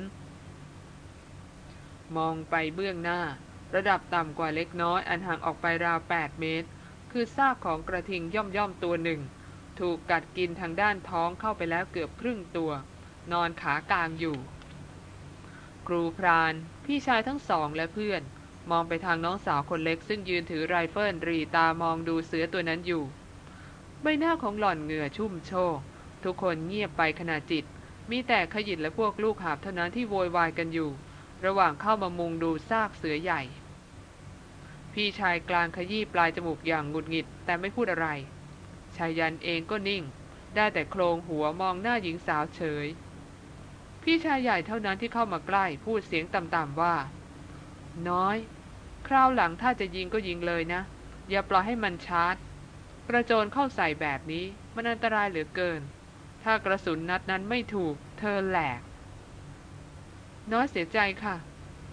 S1: มองไปเบื้องหน้า ระดับต่ำกว่าเล็กน้อย อันห่างออกไปราว 8 เมตร คือซากของกระทิงย่อมย่อมตัวหนึ่ง ถูกกัดกินทางด้านท้องเข้าไปแล้วเกือบครึ่งตัว นอนขากลางอยู่ ครูพราน พี่ชายทั้งสองและเพื่อน มองไปทางน้องสาวคนเล็กซึ่งยืนถือไรเฟิลรีตามองดูเสือตัวนั้นอยู่ ใบหน้าของหล่อนเหงื่อชุ่มโชกทุกคนเงียบไปขณะจิต มีแต่ขยินและพวกลูกหาบเท่านั้นที่โวยวายกันอยู่ ระหว่างเข้ามามุงดูซากเสือใหญ่ พี่ชายกลางขยี้ปลายจมูกอย่างหงุดหงิด แต่ไม่พูดอะไรชายยันเองก็นิ่ง ได้แต่โครงหัวมองหน้าหญิงสาวเฉย พี่ชายใหญ่เท่านั้นที่เข้ามาใกล้พูดเสียงต่ำๆว่า น้อย คราวหลังถ้าจะยิงก็ยิงเลยนะ อย่าปล่อยให้มันชาร์จ กระโจนเข้าใส่แบบนี้มันอันตรายเหลือเกิน ถ้ากระสุนนัดนั้นไม่ถูก เธอแหลก น้อยเสียใจค่ะ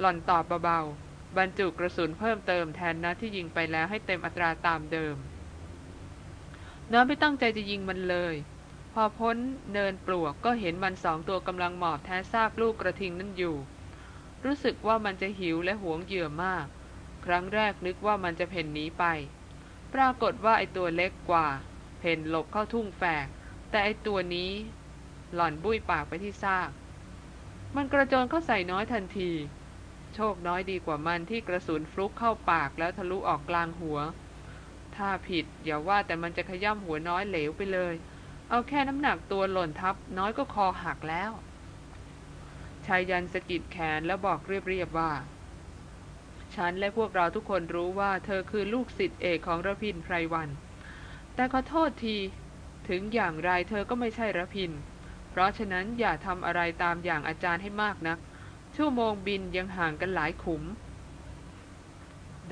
S1: หล่อนตอบเบาๆ บรรจุกระสุนเพิ่มเติมแทนนัดที่ยิงไปแล้วให้เต็มอัตราตามเดิม น้อยไม่ตั้งใจจะยิงมันเลย พอพ้นเนินปลวกก็เห็นมันสองตัวกำลังหมอบแท้ซากลูกกระทิงนั่นอยู่ รู้สึกว่ามันจะหิวและหวงเหยื่อมาก ครั้งแรกนึกว่ามันจะเพ่นหนีไป ปรากฏว่าไอตัวเล็กกว่า เพนหลบเข้าทุ่งแฝก แต่ไอตัวนี้ หล่อนบุ้ยปากไปที่ซาก มันกระโจนเข้าใส่น้อยทันที โชคน้อยดีกว่ามันที่กระสุนฟลุกเข้าปากแล้วทะลุออกกลางหัว ถ้าผิดอย่าว่าแต่มันจะขย่ำหัวน้อยเหลวไปเลย เอาแค่น้ำหนักตัวหล่นทับ น้อยก็คอหักแล้วชายยันสะกิดแขนแล้วบอกเรียบๆว่า ฉันและพวกเราทุกคนรู้ว่าเธอคือลูกศิษย์เอกของระพินไพรวัน แต่ขอโทษที ถึงอย่างไรเธอก็ไม่ใช่ระพิน เพราะฉะนั้นอย่าทำอะไรตามอย่างอาจารย์ให้มากนัก ชั่วโมงบินยังห่างกันหลายขุม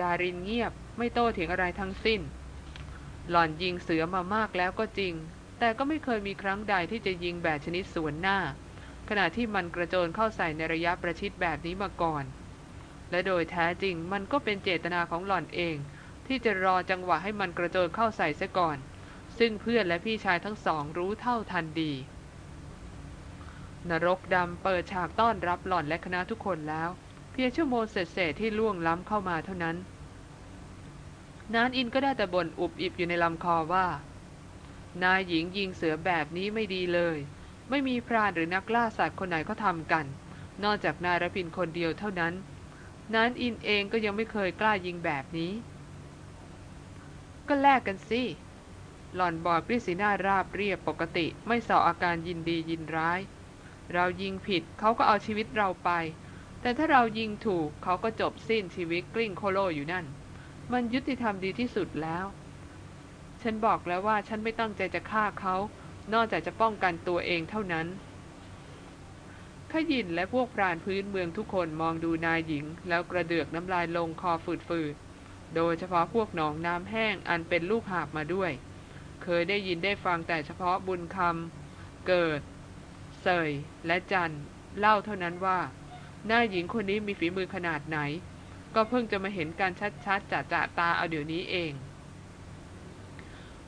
S1: ดารินเงียบไม่โต้เถียงอะไรทั้งสิ้น หล่อนยิงเสือมามากแล้วก็จริง แต่ก็ไม่เคยมีครั้งใดที่จะยิงแบบชนิดสวนหน้า ขณะที่มันกระโจนเข้าใส่ในระยะประชิดแบบนี้มาก่อน และโดยแท้จริงมันก็เป็นเจตนาของหล่อนเอง ที่จะรอจังหวะให้มันกระโจนเข้าใส่ซะก่อน ซึ่งเพื่อนและพี่ชายทั้งสองรู้เท่าทันดี นรกดำเปิดฉากต้อนรับหล่อนและคณะทุกคนแล้ว เพียงชั่วโมงเศษที่ล่วงล้ำเข้ามาเท่านั้นนานอินก็ได้แต่บ่นอุบอิบอยู่ในลำคอว่า นายหญิงยิงเสือแบบนี้ไม่ดีเลย ไม่มีพรานหรือนักล่าสัตว์คนไหนเขาทำกัน นอกจากนายรพินคนเดียวเท่านั้น นานอินเองก็ยังไม่เคยกล้ายิงแบบนี้ ก็แลกกันสิหล่อนบอกด้วยสีหน้าราบเรียบปกติไม่ส่ออาการยินดียินร้าย เรายิงผิดเขาก็เอาชีวิตเราไป แต่ถ้าเรายิงถูกเขาก็จบสิ้นชีวิตกลิ้งโคโลอยู่นั่น มันยุติธรรมดีที่สุดแล้ว ฉันบอกแล้วว่าฉันไม่ตั้งใจจะฆ่าเขา นอกจากจะป้องกันตัวเองเท่านั้น ขยินและพวกพรานพื้นเมืองทุกคนมองดูนายหญิง แล้วกระเดือกน้ำลายลงคอฝืดๆ โดยเฉพาะพวกหนองน้ำแห้งอันเป็นลูกหาบมาด้วย เคยได้ยินได้ฟังแต่เฉพาะบุญคำเกิด เสยและจันเล่าเท่านั้นว่า นายหญิงคนนี้มีฝีมือขนาดไหน ก็เพิ่งจะมาเห็นการชัดๆจะจะตาเอาเดี๋ยวนี้เอง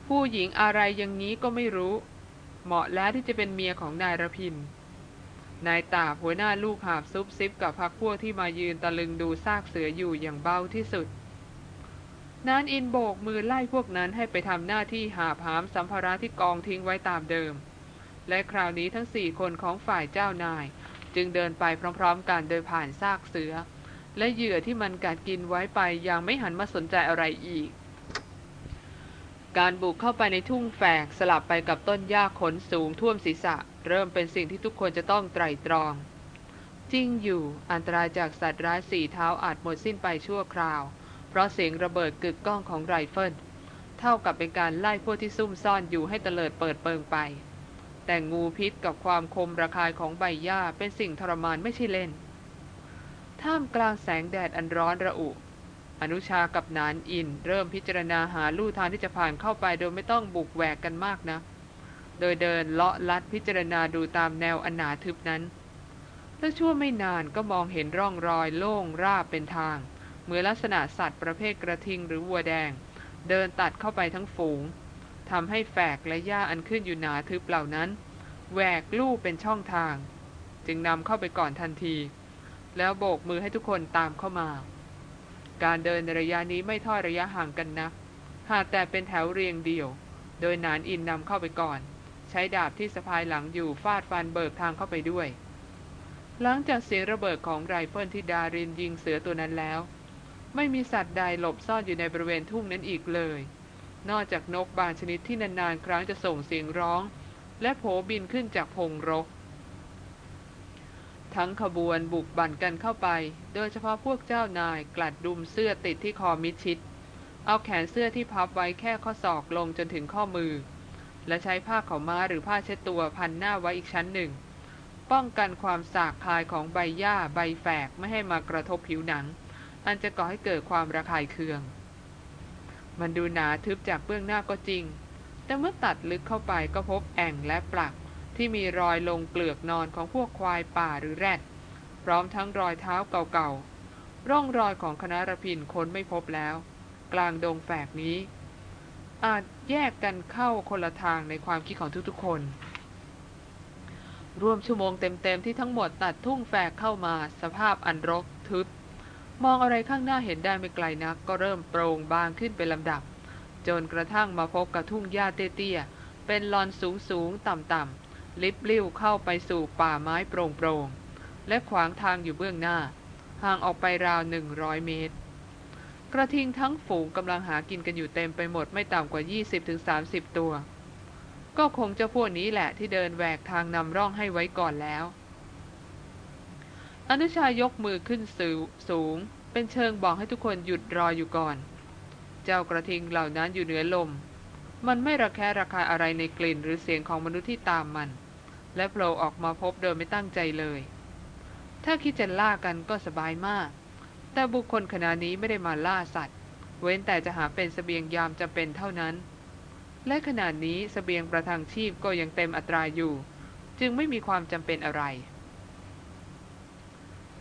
S1: ผู้หญิงอะไรอย่างนี้ก็ไม่รู้ เหมาะแล้วที่จะเป็นเมียของนายระพิน นายตาหัวหน้าลูกหาบซุบซิบกับพักพวกที่มายืนตะลึงดูซากเสืออยู่อย่างเบาที่สุด นานอินโบกมือไล่พวกนั้นให้ไปทำหน้าที่หาผามสัมภาระที่กองทิ้งไว้ตามเดิม และคราวนี้ทั้งสี่คนของฝ่ายเจ้านาย จึงเดินไปพร้อมๆกันโดยผ่านซากเสือ และเหยื่อที่มันกัดกินไว้ไปยังไม่หันมาสนใจอะไรอีก การบุกเข้าไปในทุ่งแฝกสลับไปกับต้นหญ้าขนสูงท่วมศีรษะ เริ่มเป็นสิ่งที่ทุกคนจะต้องไตร่ตรอง จริงอยู่อันตรายจากสัตว์ร้ายสี่เท้าอาจหมดสิ้นไปชั่วคราว เพราะเสียงระเบิดกึกก้องของไรเฟิลเท่ากับเป็นการไล่พวกที่ซุ่มซ่อนอยู่ให้เตลิดเปิดเปิงไป แต่งูพิษกับความคมระคายของใบหญ้าเป็นสิ่งทรมานไม่ใช่เล่น ท่ามกลางแสงแดดอันร้อนระอุ อนุชากับนานอิน เริ่มพิจารณาหาลู่ทางที่จะผ่านเข้าไปโดยไม่ต้องบุกแหวกกันมากนะ โดยเดินเลาะลัดพิจารณาดูตามแนวอันหนาทึบนั้น และชั่วไม่นานก็มองเห็นร่องรอยโล่งราบเป็นทาง เหมือนลักษณะสัตว์ประเภทกระทิงหรือวัวแดง เดินตัดเข้าไปทั้งฝูงทำให้แฝกและหญ้าอันขึ้นอยู่หนาทึบเหล่านั้นแหวกลู่เป็นช่องทาง จึงนำเข้าไปก่อนทันที แล้วโบกมือให้ทุกคนตามเข้ามา การเดินในระยะนี้ไม่ทอดระยะห่างกันนักหากแต่เป็นแถวเรียงเดี่ยว โดยนานอินนำเข้าไปก่อน ใช้ดาบที่สะพายหลังอยู่ฟาดฟันเบิกทางเข้าไปด้วย หลังจากเสียงระเบิดของไรเฟิลที่ดารินยิงเสือตัวนั้นแล้ว ไม่มีสัตว์ใดหลบซ่อนอยู่ในบริเวณทุ่งนั้นอีกเลย นอกจากนกบางชนิดที่นานๆ ครั้งจะส่งเสียงร้อง และโผบินขึ้นจากพงรก ทั้งขบวนบุกบั่นกันเข้าไป โดยเฉพาะพวกเจ้านายกลัดดุมเสื้อติดที่คอมิดชิด เอาแขนเสื้อที่พับไว้แค่ข้อศอกลงจนถึงข้อมือ และใช้ผ้าขาม้าหรือผ้าเช็ดตัวพันหน้าไว้อีกชั้นหนึ่ง ป้องกันความสากคายของใบหญ้าใบแฝกไม่ให้มากระทบผิวหนัง อันจะก่อให้เกิดความระคายเคือง มันดูหนาทึบจากเบื้องหน้าก็จริง แต่เมื่อตัดลึกเข้าไปก็พบแอ่งและปลัก ที่มีรอยลงเกลือกนอนของพวกควายป่าหรือแรด พร้อมทั้งรอยเท้าเก่าๆ ร่องรอยของคณะรพินค้นไม่พบแล้ว กลางดงแฝกนี้อาจ แยกกันเข้าคนละทางในความคิดของทุกๆคนร่วมชั่วโมงเต็มๆที่ทั้งหมดตัดทุ่งแฝกเข้ามา สภาพอันรกทึบ มองอะไรข้างหน้าเห็นได้ไม่ไกลนัก ก็เริ่มโปร่งบางขึ้นเป็นลำดับ จนกระทั่งมาพบกับทุ่งหญ้าเตี้ยๆเป็นลอนสูงสูงต่ำๆลิบลิ่วเข้าไปสู่ป่าไม้โปร่งโปร่งๆและขวางทางอยู่เบื้องหน้า ห่างออกไปราวหนึ่งร้อยเมตร กระทิงทั้งฝูงกำลังหากินกันอยู่เต็มไปหมดไม่ต่ำกว่า 20-30 ตัว ก็คงจะพวกนี้แหละที่เดินแหวกทางนำร่องให้ไว้ก่อนแล้ว อนุชายกมือขึ้นสูสูง เป็นเชิงบอกให้ทุกคนหยุดรออยู่ก่อน เจ้ากระทิงเหล่านั้นอยู่เหนือลม มันไม่ระแคะระคายอะไรในกลิ่นหรือเสียงของมนุษย์ที่ตามมัน และโผล่ออกมาพบโดยไม่ตั้งใจเลย ถ้าคิดจะล่ากันก็สบายมาก แต่บุคคลขณะนี้ไม่ได้มาล่าสัตว์ เว้นแต่จะหาเป็นสเสบียงยามจำเป็นเท่านั้น และขณะนี้สเสบียงประทังชีพก็ยังเต็มอัตราอยู่ จึงไม่มีความจำเป็นอะไร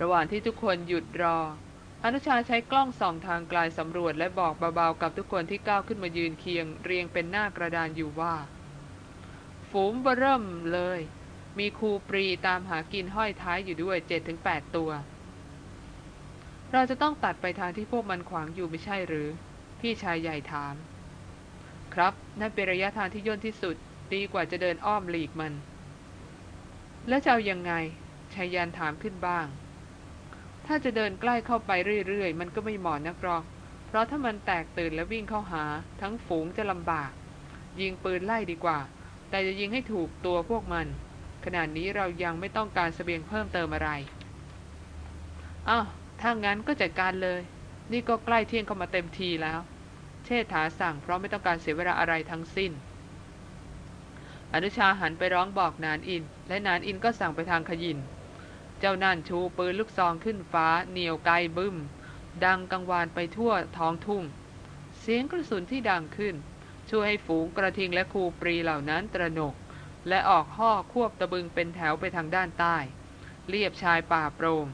S1: ระหว่างที่ทุกคนหยุดรอ อนุชาใช้กล้องส่องทางไกลสำรวจและบอกเบาๆกับทุกคนที่ก้าวขึ้นมายืนเคียง เรียงเป็นหน้ากระดานอยู่ว่า ฝูงเบอร์เริ่มเลย มีครูปรีตามหากินห้อยท้ายอยู่ด้วย 7-8 ตัว เราจะต้องตัดไปทางที่พวกมันขวางอยู่ไม่ใช่หรือ พี่ชายใหญ่ถาม ครับนั่นเป็นระยะทางที่ย่นที่สุด ดีกว่าจะเดินอ้อมหลีกมัน แล้วจะเอายังไงชายยันถามขึ้นบ้าง ถ้าจะเดินใกล้เข้าไปเรื่อยๆ มันก็ไม่เหมาะนักหรอก เพราะถ้ามันแตกตื่นและวิ่งเข้าหา ทั้งฝูงจะลำบาก ยิงปืนไล่ดีกว่า แต่จะยิงให้ถูกตัวพวกมัน ขณะนี้เรายังไม่ต้องการสเสบียงเพิ่มเติมอะไรอ้าว ถ้างั้นก็จัดการเลย นี่ก็ใกล้เที่ยงเข้ามาเต็มทีแล้ว เชษฐาสั่งเพราะไม่ต้องการเสียเวลาอะไรทั้งสิ้น อนุชาหันไปร้องบอกนานอิน และนานอินก็สั่งไปทางขยิน เจ้านั่นชูปืนลูกซองขึ้นฟ้าเหนียวไกลบึ้ม ดังกังวานไปทั่วท้องทุ่ง เสียงกระสุนที่ดังขึ้น ช่วยให้ฝูงกระทิงและคูปรีเหล่านั้นตระหนก และออกห่อควบตะบึงเป็นแถวไปทางด้านใต้ เรียบชายป่าโปรง่ง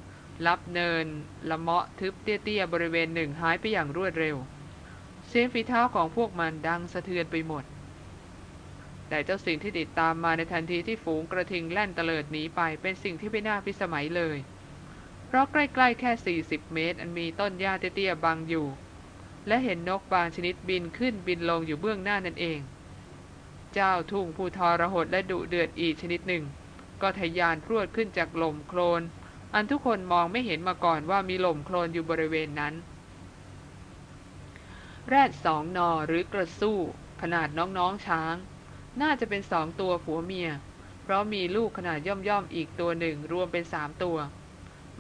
S1: รับเนิน ละเมาะทึบเตี้ยๆบริเวณหนึ่งหายไปอย่างรวดเร็ว เสียงฝีเท้าของพวกมันดังสะเทือนไปหมด แต่เจ้าสิ่งที่ติดตามมาในทันทีที่ฝูงกระทิงแล่นเตลิดหนีไปเป็นสิ่งที่ไม่น่าพิสมัยเลย เพราะใกล้ๆแค่ 40 เมตร อันมีต้นหญ้าเตี้ยๆบังอยู่ และเห็นนกบางชนิดบินขึ้นบินลงอยู่เบื้องหน้านั่นเอง เจ้าทุ่งผู้ทรหดและดุเดือดอีกชนิดหนึ่ง ก็ทะยานพรวดขึ้นจากลมโคลน อันทุกคนมองไม่เห็นมาก่อนว่ามีลมโคลนอยู่บริเวณนั้น แรดสองนอหรือกระสู้ ขนาดน้องๆช้าง น่าจะเป็นสองตัวผัวเมีย เพราะมีลูกขนาดย่อมๆอีกตัวหนึ่งรวมเป็นสามตัว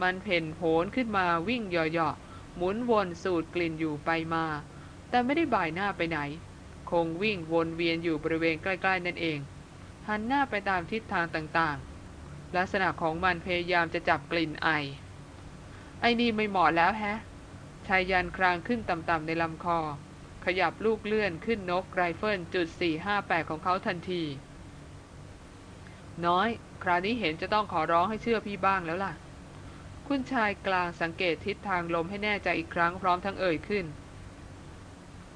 S1: มันเพ่นโผนขึ้นมาวิ่งเหยาะๆหมุนวนสูดกลิ่นอยู่ไปมา แต่ไม่ได้บ่ายหน้าไปไหน คงวิ่งวนเวียนอยู่บริเวณใกล้ ๆ นั่นเองหันหน้าไปตามทิศทางต่างๆ ลักษณะของมันพยายามจะจับกลิ่นไอ ไอ้นี่ไม่เหมาะแล้วแฮะชายยันครางขึ้นต่ำๆในลำคอ ขยับลูกเลื่อนขึ้นนกไรเฟิลจุด458 ของเขาทันที น้อย คราวนี้เห็นจะต้องขอร้องให้เชื่อพี่บ้างแล้วล่ะ คุณชายกลางสังเกตทิศทางลมให้แน่ใจอีกครั้งพร้อมทั้งเอ่ยขึ้น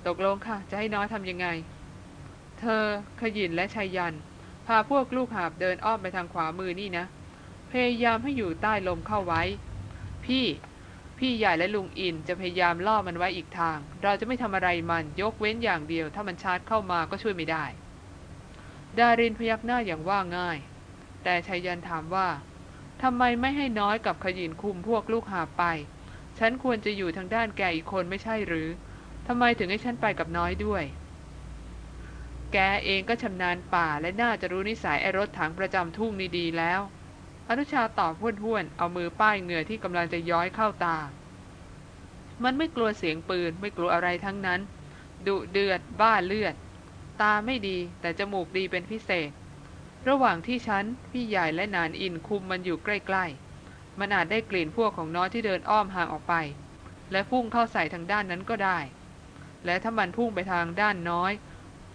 S1: ตกลงค่ะ จะให้น้อยทำยังไง เธอขยินและชายยัน พาพวกลูกหาบเดินอ้อมไปทางขวามือนี่นะ พยายามให้อยู่ใต้ลมเข้าไว้ พี่ พี่ใหญ่และลุงอินจะพยายามล่อมันไว้อีกทาง เราจะไม่ทำอะไรมันยกเว้นอย่างเดียว ถ้ามันชาร์จเข้ามาก็ช่วยไม่ได้ ดารินพยักหน้าอย่างว่าง่าย แต่ชายันถามว่าทำไมไม่ให้น้อยกับขยินคุมพวกลูกหาไป ฉันควรจะอยู่ทางด้านแกอีกคนไม่ใช่หรือทำไมถึงให้ฉันไปกับน้อยด้วย แกเองก็ชำนาญป่าและน่าจะรู้นิสัยไอรถถังประจำทุ่งนี้ดีแล้ว อนุชาตอบห้วนๆ เอามือป้ายเหงื่อที่กำลังจะย้อยเข้าตา มันไม่กลัวเสียงปืนไม่กลัวอะไรทั้งนั้น ดุเดือดบ้าเลือด ตาไม่ดีแต่จมูกดีเป็นพิเศษ ระหว่างที่ฉัน พี่ใหญ่และนานอินคุมมันอยู่ใกล้ๆ มันอาจได้กลิ่นพวกของน้อยที่เดินอ้อมห่างออกไป และพุ่งเข้าใส่ทางด้านนั้นก็ได้ และถ้ามันพุ่งไปทางด้านน้อย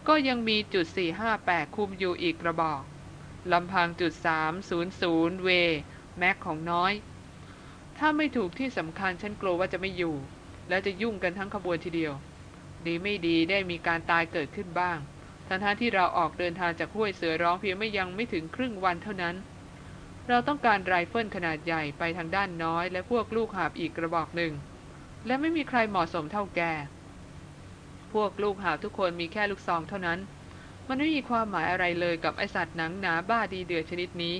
S1: ก็ยังมีจุด 458 คุมอยู่อีกกระบอกลำพังจุด 300 เว แม็กของน้อย ถ้าไม่ถูกที่สำคัญฉันกลัวว่าจะไม่อยู่ และจะยุ่งกันทั้งขบวนทีเดียว ดีไม่ดีได้มีการตายเกิดขึ้นบ้าง ทั้งที่เราออกเดินทางจากห้วยเสือร้องเพียงไม่ยังไม่ถึงครึ่งวันเท่านั้น เราต้องการไรเฟิลขนาดใหญ่ไปทางด้านน้อย และพวกลูกหาบอีกกระบอกหนึ่ง และไม่มีใครเหมาะสมเท่าแก พวกลูกหาทุกคนมีแค่ลูกซองเท่านั้น มันไม่มีความหมายอะไรเลยกับไอสัตว์หนังหนาบ้าดีเดือดชนิดนี้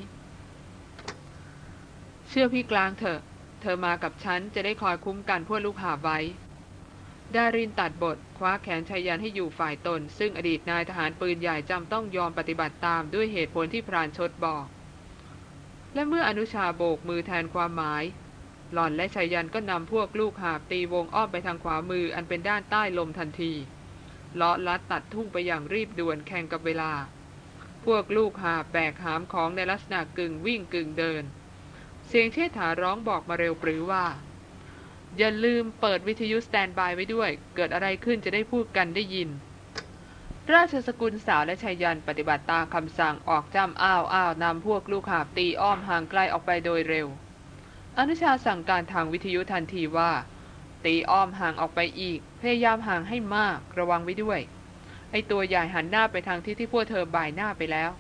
S1: เชื่อพี่กลางเถอะ เธอมากับฉันจะได้คอยคุ้มกันพวกลูกหาไว้ดารินตัดบท คว้าแขนชายันให้อยู่ฝ่ายตน ซึ่งอดีตนายทหารปืนใหญ่จำต้องยอมปฏิบัติตามด้วยเหตุผลที่พรานชดบอก และเมื่ออนุชาโบกมือแทนความหมาย หล่อนและชายันก็นำพวกลูกหาบตีวงอ้อมไปทางขวามืออันเป็นด้านใต้ลมทันทีเลาะลัดตัดทุ่งไปอย่างรีบด่วนแข่งกับเวลา พวกลูกหาแบกหามของในลักษณะกึ่งวิ่งกึ่งเดิน เสียงเชษฐาร้องบอกมาเร็วปรือว่า อย่าลืมเปิดวิทยุสแตนบายไว้ด้วย เกิดอะไรขึ้นจะได้พูดกันได้ยิน ราชสกุลสาวและชายยันปฏิบัติตามคำสั่งออกจ้ำอ้าวอ้าวนำพวกลูกหาบตีอ้อมห่างไกลออกไปโดยเร็ว อนุชาสั่งการทางวิทยุทันทีว่า ตีอ้อมห่างออกไปอีก พยายามห่างให้มากระวังไว้ด้วย ไอตัวใหญ่หันหน้าไปทางที่ที่พวกเธอบ่ายหน้าไปแล้ว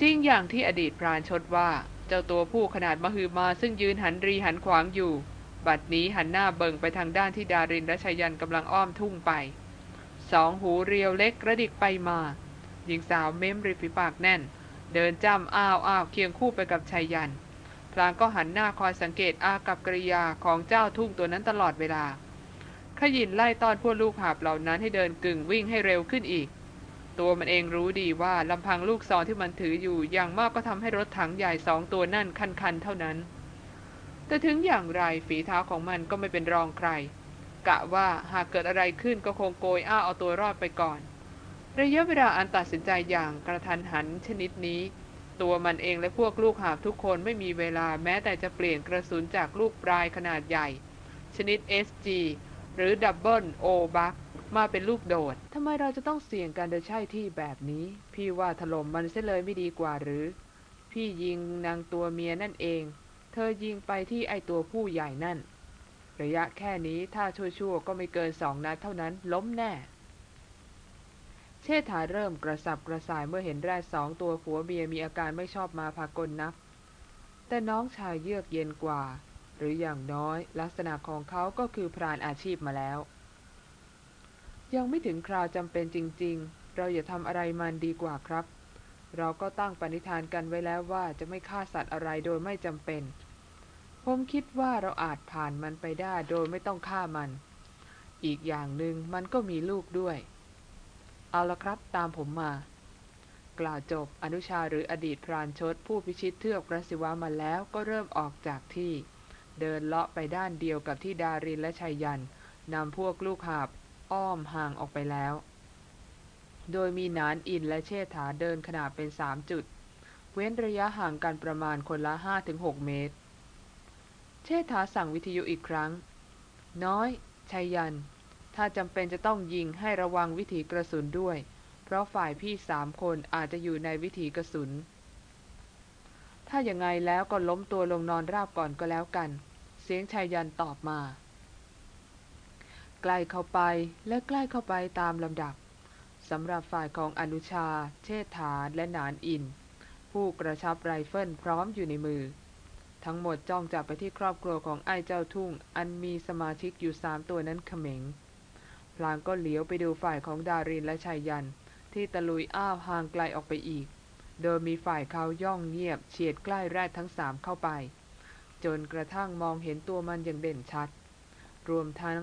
S1: จริงอย่างที่อดีตพรานชดว่า เจ้าตัวผู้ขนาดมหึมาซึ่งยืนหันรีหันขวางอยู่ บัดนี้หันหน้าเบิ่งไปทางด้านที่ดารินและชายันกำลังอ้อมทุ่งไป สองหูเรียวเล็กกระดิกไปมา หญิงสาวเม้มริฟิปากแน่น เดินจ้ำอ้าวอ้าวเคียงคู่ไปกับชายยัน พลางก็หันหน้าคอยสังเกตอากับกริยาของเจ้าทุ่งตัวนั้นตลอดเวลา ขยินไล่ต้อนพวกลูกหาบเหล่านั้นให้เดินกึ่งวิ่งให้เร็วขึ้นอีก ตัวมันเองรู้ดีว่าลำพังลูกซองที่มันถืออยู่อย่างมากก็ทำให้รถถังใหญ่สองตัวนั่นคันๆเท่านั้น แต่ถึงอย่างไรฝีเท้าของมันก็ไม่เป็นรองใคร กะว่าหากเกิดอะไรขึ้นก็คงโกยอ้าเอาตัวรอดไปก่อน ระยะเวลาอันตัดสินใจอย่างกระทันหันชนิดนี้ ตัวมันเองและพวกลูกหาบทุกคนไม่มีเวลาแม้แต่จะเปลี่ยนกระสุนจากลูกปลายขนาดใหญ่ ชนิด SG หรือดับเบิลโอบัมาเป็นลูกโดด ทำไมเราจะต้องเสี่ยงการโดใช่ที่แบบนี้ พี่ว่าถล่มมันเสียเลยไม่ดีกว่าหรือ พี่ยิงนางตัวเมียนั่นเอง เธอยิงไปที่ไอตัวผู้ใหญ่นั่น ระยะแค่นี้ถ้าชั่วๆก็ไม่เกินสองนัดเท่านั้นล้มแน่ เชษฐาเริ่มกระสับกระส่ายเมื่อเห็นแรดสองตัวผัวเมียมีอาการไม่ชอบมาพากลนัก แต่น้องชายเยือกเย็นกว่า หรืออย่างน้อยลักษณะของเขาก็คือพรานอาชีพมาแล้ว ยังไม่ถึงคราวจำเป็นจริง ๆ เราอย่าทำอะไรมันดีกว่าครับ เราก็ตั้งปณิธานกันไว้แล้วว่าจะไม่ฆ่าสัตว์อะไรโดยไม่จำเป็น ผมคิดว่าเราอาจผ่านมันไปได้โดยไม่ต้องฆ่ามัน อีกอย่างหนึ่งมันก็มีลูกด้วย เอาละครับตามผมมา กล่าวจบอนุชาหรืออดีตพรานชดผู้พิชิตเทือกพระศิวะมาแล้วก็เริ่มออกจากที่ เดินเลาะไปด้านเดียวกับที่ดารินและชัยยันนำพวกลูกหาบอ้อมห่างออกไปแล้ว โดยมีนานอินและเชษฐาเดินขนาดเป็นสามจุด เว้นระยะห่างกันประมาณคนละห้าถึงหกเมตร เชษฐาสั่งวิทยุอีกครั้ง น้อยชัยยัน ถ้าจำเป็นจะต้องยิงให้ระวังวิถีกระสุนด้วย เพราะฝ่ายพี่สามคนอาจจะอยู่ในวิถีกระสุน ถ้าอย่างไงแล้วก็ล้มตัวลงนอนราบก่อนก็แล้วกัน เสียงชายยันตอบมา ใกล้เข้าไปและใกล้เข้าไปตามลำดับสำหรับฝ่ายของอนุชา เชษฐาและนานอิน ผู้กระชับไรเฟิลพร้อมอยู่ในมือ ทั้งหมดจ้องจับไปที่ครอบครัวของไอ้เจ้าทุ่ง อันมีสมาชิกอยู่สามตัวนั้นเขม็ง พลางก็เหลียวไปดูฝ่ายของดารินและชายยัน ที่ตะลุยอ้าวห่างไกลออกไปอีก โดยมีฝ่ายเขาย่องเงียบเฉียดใกล้แรดทั้งสามเข้าไป จนกระทั่งมองเห็นตัวมันอย่างเด่นชัด รวมทั้ง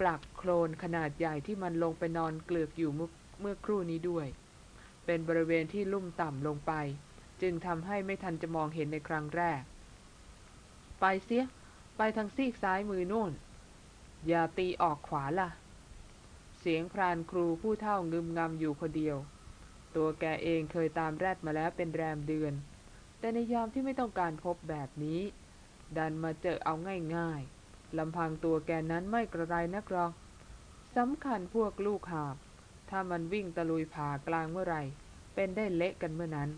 S1: ปลักโคลนขนาดใหญ่ที่มันลงไปนอนเกลือกอยู่เมื่อครู่นี้ด้วย เป็นบริเวณที่ลุ่มต่ำลงไป จึงทำให้ไม่ทันจะมองเห็นในครั้งแรก ไปเสีย ไปทางซีกซ้ายมือโน่น อย่าตีออกขวาล่ะ เสียงพรานครูผู้เท่างึมงำอยู่คนเดียว ตัวแกเองเคยตามแรดมาแล้วเป็นแรมเดือน แต่ในยามที่ไม่ต้องการพบแบบนี้ ดันมาเจอเอาง่ายๆลำพังตัวแกนั้นไม่กระไรนักหรอกสำคัญพวกลูกหาบ ถ้ามันวิ่งตะลุยผ่ากลางเมื่อไหร่ เป็นได้เละกันเมื่อนั้น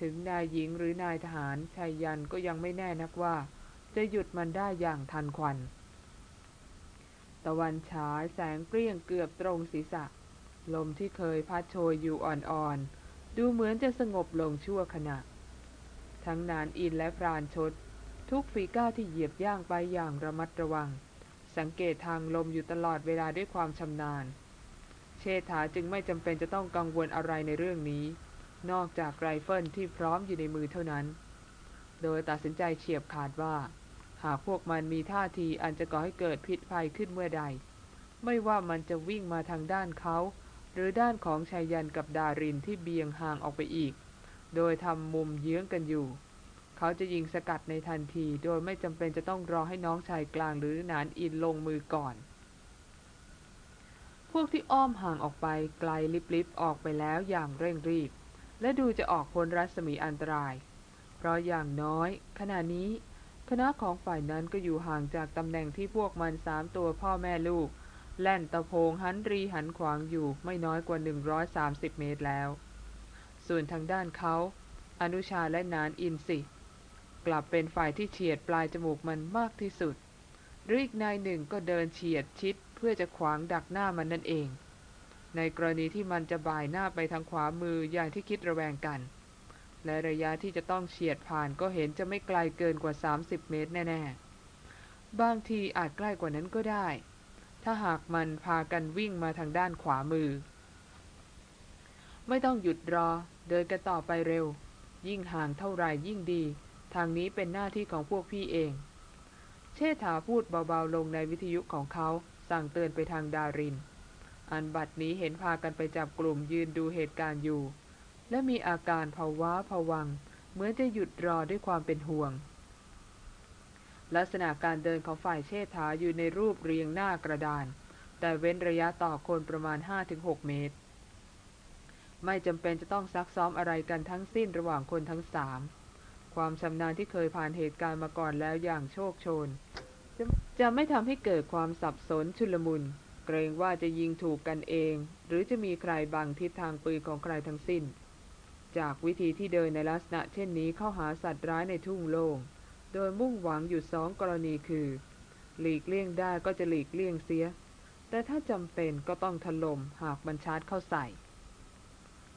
S1: ถึงนายหญิงหรือนายทหารชายยันก็ยังไม่แน่นักว่า จะหยุดมันได้อย่างทันควัน ตะวันฉายแสงเปรี้ยงเกือบตรงศีรษะ ลมที่เคยพัดโชยอยู่อ่อนๆ ดูเหมือนจะสงบลงชั่วขณะ ทั้งนานอินและพรานชด ทุกฝีก้าวที่เหยียบย่างไปอย่างระมัดระวัง สังเกตทางลมอยู่ตลอดเวลาด้วยความชำนาญ เชษฐาจึงไม่จำเป็นจะต้องกังวลอะไรในเรื่องนี้ นอกจากไรเฟิลที่พร้อมอยู่ในมือเท่านั้น โดยตัดสินใจเฉียบขาดว่า หากพวกมันมีท่าทีอันจะก่อให้เกิดพิษภัยขึ้นเมื่อใด ไม่ว่ามันจะวิ่งมาทางด้านเขา หรือด้านของชายยันกับดารินที่เบี่ยงห่างออกไปอีก โดยทำมุมเยื้องกันอยู่ เขาจะยิงสกัดในทันที โดยไม่จำเป็นจะต้องรอให้น้องชายกลางหรือนานอินลงมือก่อน พวกที่อ้อมห่างออกไปไกลลิบๆออกไปแล้วอย่างเร่งรีบ และดูจะออกพ้นรัศมีอันตราย เพราะอย่างน้อย ขณะนี้ คณะของฝ่ายนั้นก็อยู่ห่างจากตำแหน่งที่พวกมันสามตัวพ่อแม่ลูก แล่นตะโพงหันรีหันขวางอยู่ไม่น้อยกว่า 130 เมตรแล้ว ส่วนทางด้านเขา อนุชาและนานอินสิ กลับเป็นฝ่ายที่เฉียดปลายจมูกมันมากที่สุด หรืออีกนายหนึ่งก็เดินเฉียดชิดเพื่อจะขวางดักหน้ามันนั่นเอง ในกรณีที่มันจะบ่ายหน้าไปทางขวามืออย่างที่คิดระแวงกัน และระยะที่จะต้องเฉียดผ่านก็เห็นจะไม่ไกลเกินกว่า 30 เมตรแน่ ๆ บางทีอาจใกล้กว่านั้นก็ได้ ถ้าหากมันพากันวิ่งมาทางด้านขวามือ ไม่ต้องหยุดรอ เดินกันต่อไปเร็ว ยิ่งห่างเท่าไรยิ่งดี ทางนี้เป็นหน้าที่ของพวกพี่เอง เชษฐาพูดเบาๆลงในวิทยุของเขา สั่งเตือนไปทางดาริน อันบัดนี้เห็นพากันไปจับกลุ่มยืนดูเหตุการณ์อยู่ และมีอาการภาวะผวัง เหมือนจะหยุดรอด้วยความเป็นห่วง ลักษณะการเดินของฝ่ายเชษฐาอยู่ในรูปเรียงหน้ากระดาน แต่เว้นระยะต่อคนประมาณ 5-6 เมตร ไม่จำเป็นจะต้องซักซ้อมอะไรกันทั้งสิ้นระหว่างคนทั้งสามความชำนาญที่เคยผ่านเหตุการณ์มาก่อนแล้วอย่างโชคโชน จะจะไม่ทำให้เกิดความสับสนชุลมุน เกรงว่าจะยิงถูกกันเอง หรือจะมีใครบังทิศทางปืนของใครทั้งสิ้น จากวิธีที่เดินในลักษณะเช่นนี้เข้าหาสัตว์ร้ายในทุ่งโล่งโดยมุ่งหวังอยู่สองกรณีคือ หลีกเลี่ยงได้ก็จะหลีกเลี่ยงเสีย แต่ถ้าจำเป็นก็ต้องถล่มหากบันชาร์จเข้าใส่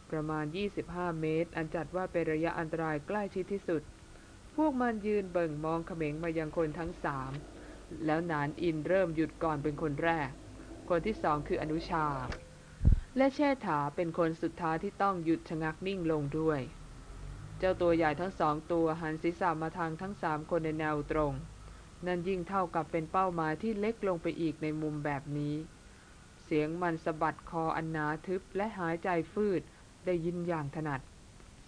S1: ประมาณ 25 เมตร อันจัดว่าเป็นระยะอันตรายใกล้ชิดที่สุด พวกมันยืนเบิ่งมองเขม็งมายังคนทั้งสามแล้วนานอินเริ่มหยุดก่อนเป็นคนแรก คนที่สองคืออนุชา และแช่ถาเป็นคนสุดท้ายที่ต้องหยุดชะงักนิ่งลงด้วย เจ้าตัวใหญ่ทั้งสองตัวหันศีรษะมาทางทั้งสามคนในแนวตรง นั่นยิ่งเท่ากับเป็นเป้าหมายที่เล็กลงไปอีกในมุมแบบนี้ เสียงมันสะบัดคออันหนาทึบและหายใจฟืดได้ยินอย่างถนัด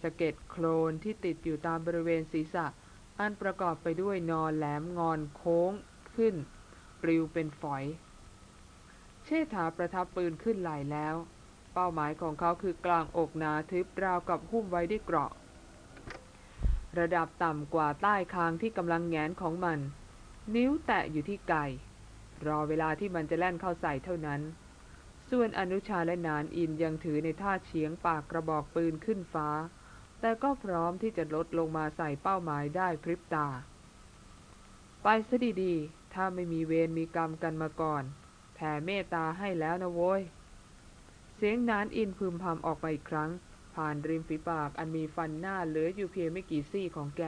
S1: สะเก็ดโคลนที่ติดอยู่ตามบริเวณศีรษะ อันประกอบไปด้วยนอนแหลมงอนโค้งขึ้น ปลิวเป็นฝอย เชษฐาประทับปืนขึ้นไหลแล้ว ป้าหมายของเขาคือกลางอกหนาทึบราวกับหุ้มไว้ด้วยเกราะ ระดับต่ำกว่าใต้คางที่กำลังแงนของมัน นิ้วแตะอยู่ที่ไก่รอเวลาที่มันจะแล่นเข้าใส่เท่านั้น ส่วนอนุชาและนานอินยังถือในท่าเฉียงปากกระบอกปืนขึ้นฟ้า แต่ก็พร้อมที่จะลดลงมาใส่เป้าหมายได้พริบตา ไปซะดีๆ ถ้าไม่มีเวรมีกรรมกันมาก่อน แผ่เมตตาให้แล้วนะโว้ย เสียงนานอินพึมพำออกไปอีกครั้ง ผ่านริมฝีปากอันมีฟันหน้าเหลืออยู่เพียงไม่กี่ซี่ของแก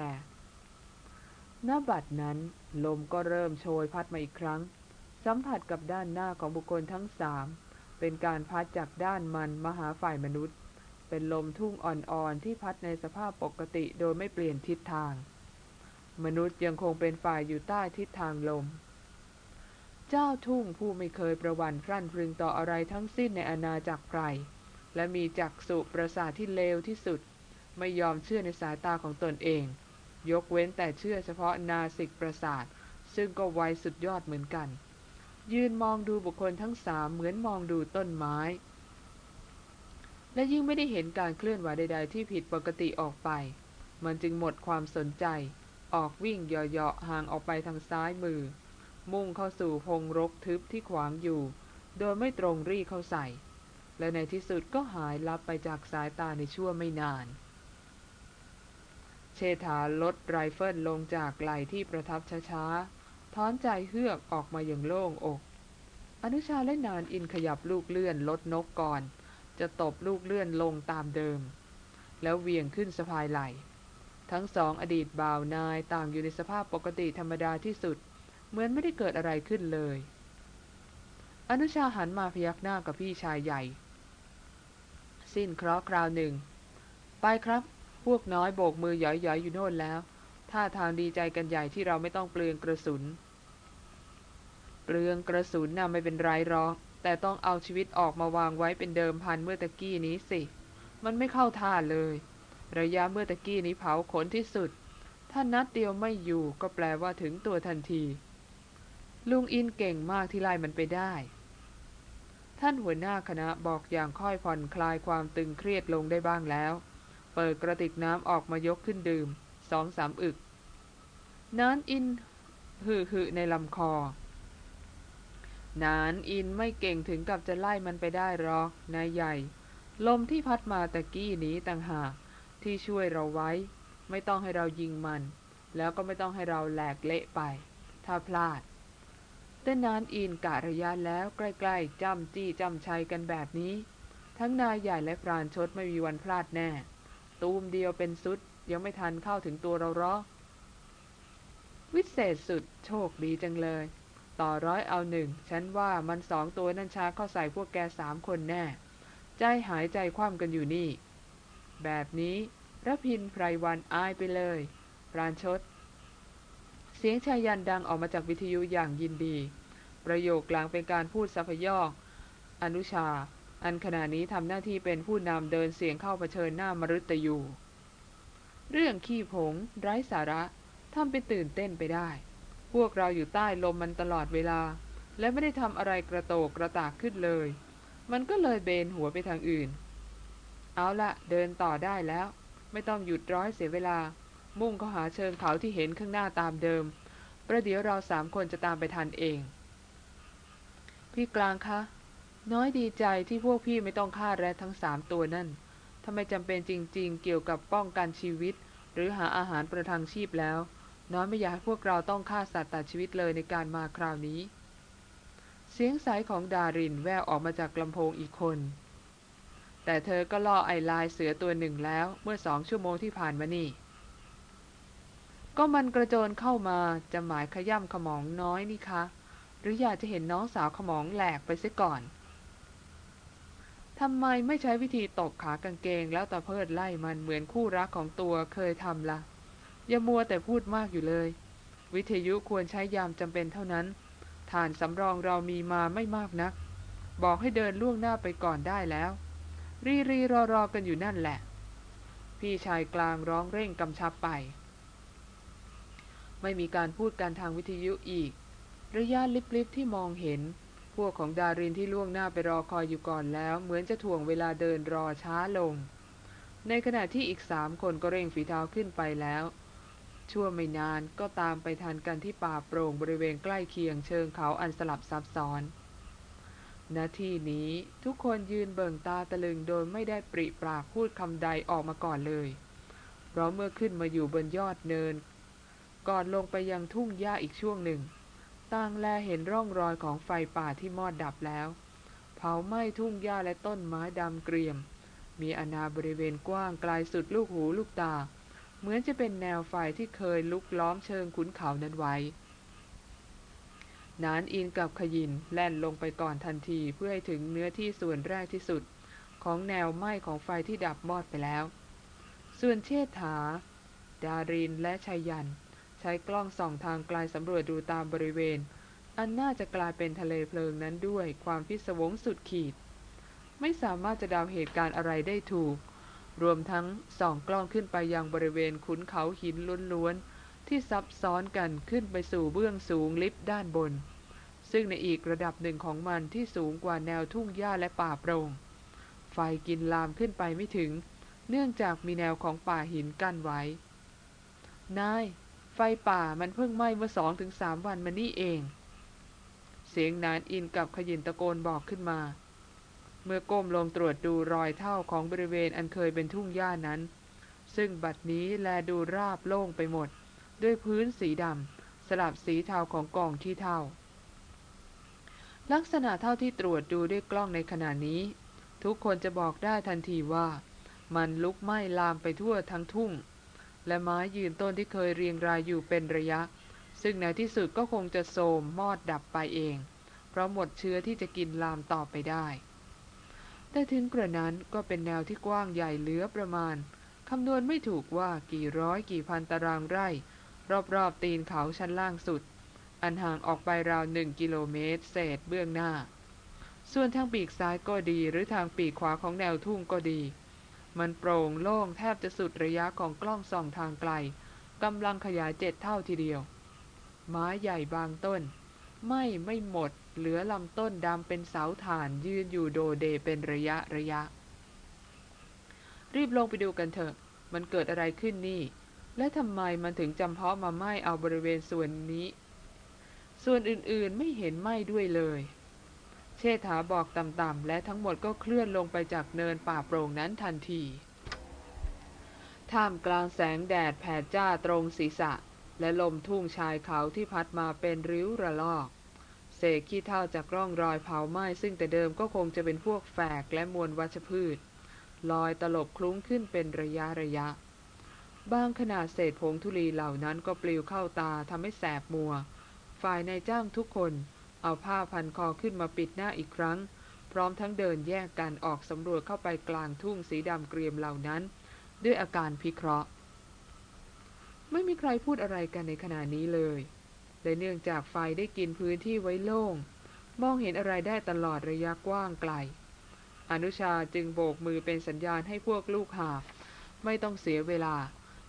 S1: หน้าบัดนั้น ลมก็เริ่มโชยพัดมาอีกครั้ง สัมผัสกับด้านหน้าของบุคคลทั้งสามเป็นการพัดจากด้านมันมาหาฝ่ายมนุษย์ เป็นลมทุ่งอ่อนๆที่พัดในสภาพปกติโดยไม่เปลี่ยนทิศทาง มนุษย์ยังคงเป็นฝ่ายอยู่ใต้ทิศทางลม เจ้าทุ่งผู้ไม่เคยประวันพรั่นพรึงต่ออะไรทั้งสิ้นในอาณาจักรไพร และมีจักษุประสาทที่เลวที่สุด ไม่ยอมเชื่อในสายตาของตนเอง ยกเว้นแต่เชื่อเฉพาะนาสิกประสาท ซึ่งก็ไวสุดยอดเหมือนกัน ยืนมองดูบุคคลทั้งสามเหมือนมองดูต้นไม้ และยิ่งไม่ได้เห็นการเคลื่อนไหวใด ๆ ที่ผิดปกติออกไป มันจึงหมดความสนใจ ออกวิ่งเหาะๆห่างออกไปทางซ้ายมือ มุ่งเข้าสู่พงรกทึบที่ขวางอยู่ โดยไม่ตรงรีเข้าใส่ และในที่สุดก็หายลับไปจากสายตาในชั่วไม่นาน เชษฐาลดไรเฟิลลงจากไหล่ที่ประทับช้าๆถอนใจเฮือกออกมาอย่างโล่งอก อนุชาและนานอินขยับลูกเลื่อนลดนกก่อน จะตบลูกเลื่อนลงตามเดิม แล้วเหวี่ยงขึ้นสะพายไหล่ทั้งสองอดีตบ่าวนายต่างอยู่ในสภาพปกติธรรมดาที่สุด เหมือนไม่ได้เกิดอะไรขึ้นเลย อนุชาหันมาพยักหน้ากับพี่ชายใหญ่ สิ้นเคราะห์คราวหนึ่ง ไปครับ พวกน้อยโบกมือหย่อยๆอยู่โน่นแล้ว ท่าทางดีใจกันใหญ่ที่เราไม่ต้องเปลืองกระสุน เปลืองกระสุนน่ะไม่เป็นไรหรอก แต่ต้องเอาชีวิตออกมาวางไว้เป็นเดิมพันเมื่อตะกี้นี้สิ มันไม่เข้าท่าเลย ระยะเมื่อตะกี้นี้เผาขนที่สุด ถ้านัดเดียวไม่อยู่ก็แปลว่าถึงตัวทันที ลุงอินเก่งมากที่ไล่มันไปได้ ท่านหัวหน้าคณะบอกอย่างค่อยผ่อนคลายความตึงเครียดลงได้บ้างแล้ว เปิดกระติกน้ำออกมายกขึ้นดื่มสองสามอึกนานอินหือหือในลำคอนานอินไม่เก่งถึงกับจะไล่มันไปได้หรอกนายใหญ่ ลมที่พัดมาตะกี้นี้ต่างหากที่ช่วยเราไว้ ไม่ต้องให้เรายิงมัน แล้วก็ไม่ต้องให้เราแหลกเละไป ถ้าพลาด แต่นานอินกะระยะแล้วใกล้ๆจ้ำจี้จ้ำชัยกันแบบนี้ ทั้งนายใหญ่และพรานชดไม่มีวันพลาดแน่ ตูมเดียวเป็นสุดยังไม่ทันเข้าถึงตัวเราหรอกวิเศษสุดโชคดีจังเลย ต่อร้อยเอาหนึ่งฉันว่ามันสองตัวนั่นช้าเข้าใส่พวกแกสามคนแน่ ใจหายใจคว่ำกันอยู่นี่ แบบนี้ระพินไพรวันอายไปเลยพรานชด เสียงชายยันดังออกมาจากวิทยุอย่างยินดี ประโยคกลางเป็นการพูดสัพยอกอนุชา อันขณะนี้ทำหน้าที่เป็นผู้นำเดินเสียงเข้าเผชิญหน้ามรุตยู เรื่องขี้ผง ไร้สาระทำเป็นตื่นเต้นไปได้ พวกเราอยู่ใต้ลมมันตลอดเวลา และไม่ได้ทำอะไรกระโตกกระตากขึ้นเลย มันก็เลยเบนหัวไปทางอื่น เอาละเดินต่อได้แล้ว ไม่ต้องหยุดร้อยเสียเวลา มุ่งเข้าหาเชิงเขาที่เห็นข้างหน้าตามเดิม ประเดี๋ยวเราสามคนจะตามไปทันเอง พี่กลางคะ น้อยดีใจที่พวกพี่ไม่ต้องฆ่าแรดทั้งสามตัวนั่นทำไมจำเป็นจริงๆ เกี่ยวกับป้องกันชีวิต หรือหาอาหารประทังชีพแล้ว น้อยไม่อยากให้พวกเราต้องฆ่าสัตว์ตัดชีวิตเลยในการมาคราวนี้ เสียงสายของดารินแววออกมาจากลำโพงอีกคน แต่เธอก็ล่อไอลายเสือตัวหนึ่งแล้วเมื่อสองชั่วโมงที่ผ่านมานี่ ก็มันกระโจนเข้ามาจะหมายขย่ำขมองน้อยนี่คะ หรืออยากจะเห็นน้องสาวขมองแหลกไปเสียก่อนทำไมไม่ใช้วิธีตบขากางเกงแล้วตะเพิดไล่มันเหมือนคู่รักของตัวเคยทำละ่ะ อย่ามัวแต่พูดมากอยู่เลย วิทยุควรใช้ยามจำเป็นเท่านั้น ฐานสำรองเรามีมาไม่มากนัก บอกให้เดินล่วงหน้าไปก่อนได้แล้ว รีรีรอรอกันอยู่นั่นแหละ พี่ชายกลางร้องเร่งกำชับไป ไม่มีการพูดการทางวิทยุอีก ระยะลิบๆที่มองเห็น พวกของดารินที่ล่วงหน้าไปรอคอยอยู่ก่อนแล้ว เหมือนจะถ่วงเวลาเดินรอช้าลง ในขณะที่อีกสามคนก็เร่งฝีเท้าขึ้นไปแล้ว ชั่วไม่นานก็ตามไปทันกันที่ป่าโปร่งบริเวณใกล้เคียงเชิงเขาอันสลับซับซ้อนณที่นี้ทุกคนยืนเบิ่งตาตะลึงโดยไม่ได้ปริปากพูดคำใดออกมาก่อนเลย เพราะเมื่อขึ้นมาอยู่บนยอดเนิน ก่อนลงไปยังทุ่งหญ้าอีกช่วงหนึ่งต่างแลเห็นร่องรอยของไฟป่าที่มอดดับแล้ว เผาไหม้ทุ่งหญ้าและต้นไม้ดำเกรียม มีอนาบริเวณกว้างไกลสุดลูกหูลูกตา เหมือนจะเป็นแนวไฟที่เคยลุกล้อมเชิงขุนเขานั้นไว้นานอินกับขยินแล่นลงไปก่อนทันทีเพื่อให้ถึงเนื้อที่ส่วนแรกที่สุด ของแนวไหม้ของไฟที่ดับมอดไปแล้ว ส่วนเชษฐา ดารินและชัยยัน ใช้กล้องส่องทางไกลสำรวจดูตามบริเวณ อันน่าจะกลายเป็นทะเลเพลิงนั้นด้วยความพิศวงสุดขีด ไม่สามารถจะดาวเหตุการณ์อะไรได้ถูก รวมทั้งส่องกล้องขึ้นไปยังบริเวณขุนเขาหินล้วนๆ ที่ซับซ้อนกันขึ้นไปสู่เบื้องสูงลิฟต์ด้านบน ซึ่งในอีกระดับหนึ่งของมันที่สูงกว่าแนวทุ่งหญ้าและป่าโปร่งไฟกินลามขึ้นไปไม่ถึง เนื่องจากมีแนวของป่าหินกั้นไว้ นาย ไฟป่ามันเพิ่งไหม้เมื่อสองถึงสามวันมานี่เอง เสียงนานอินกับขยินตะโกนบอกขึ้นมา เมื่อก้มลงตรวจดูรอยเท่าของบริเวณอันเคยเป็นทุ่งหญ้านั้น ซึ่งบัดนี้แลดูราบโล่งไปหมด ด้วยพื้นสีดำสลับสีเทาของกองที่เท่า ลักษณะเท่าที่ตรวจดูด้วยกล้องในขณะนี้ ทุกคนจะบอกได้ทันทีว่า มันลุกไหม้ลามไปทั่วทั้งทุ่ง และไม้ยืนต้นที่เคยเรียงรายอยู่เป็นระยะ ซึ่งในที่สุดก็คงจะโทรมมอดดับไปเอง เพราะหมดเชื้อที่จะกินลามต่อไปได้ แต่ถึงกระนั้นก็เป็นแนวที่กว้างใหญ่เหลือประมาณคำนวณไม่ถูกว่ากี่ร้อยกี่พันตารางไร่ รอบๆตีนเขาชั้นล่างสุด อันห่างออกไปราวหนึ่งกิโลเมตรเศษเบื้องหน้า ส่วนทางปีกซ้ายก็ดีหรือทางปีกขวาของแนวทุ่งก็ดี มันโปร่งโล่งแทบจะสุดระยะของกล้องส่องทางไกลกำลังขยายเจ็ดเท่าทีเดียว ไม้ใหญ่บางต้น ไม่ไม่หมด เหลือลำต้นดำเป็นเสาถ่านยืนอยู่โดเดเป็นระยะระยะ รีบลงไปดูกันเถอะ มันเกิดอะไรขึ้นนี่ และทำไมมันถึงจำเพาะมาไหม้เอาบริเวณส่วนนี้ ส่วนอื่นๆไม่เห็นไหม้ด้วยเลย เชษฐาบอกต่ำๆและทั้งหมดก็เคลื่อนลงไปจากเนินป่าโปร่งนั้นทันที ท่ามกลางแสงแดดแผดจ้าตรงศีรษะ และลมทุ่งชายเขาที่พัดมาเป็นริ้วระลอกเศษขี้เท่าจากร่องรอยเผาไหม้ซึ่งแต่เดิมก็คงจะเป็นพวกแฝกและมวลวัชพืช ลอยตลบคลุ้งขึ้นเป็นระยะระยะ บางขนาดเศษผงธุลีเหล่านั้นก็ปลิวเข้าตาทำให้แสบมัว ฝ่ายนายจ้างทุกคน เอาผ้าพันคอขึ้นมาปิดหน้าอีกครั้ง พร้อมทั้งเดินแยกกันออกสำรวจเข้าไปกลางทุ่งสีดำเกรียมเหล่านั้น ด้วยอาการพิเคราะห์ ไม่มีใครพูดอะไรกันในขณะนี้เลยและเนื่องจากไฟได้กินพื้นที่ไว้โล่ง มองเห็นอะไรได้ตลอดระยะกว้างไกล อนุชาจึงโบกมือเป็นสัญญาณให้พวกลูกหาบไม่ต้องเสียเวลา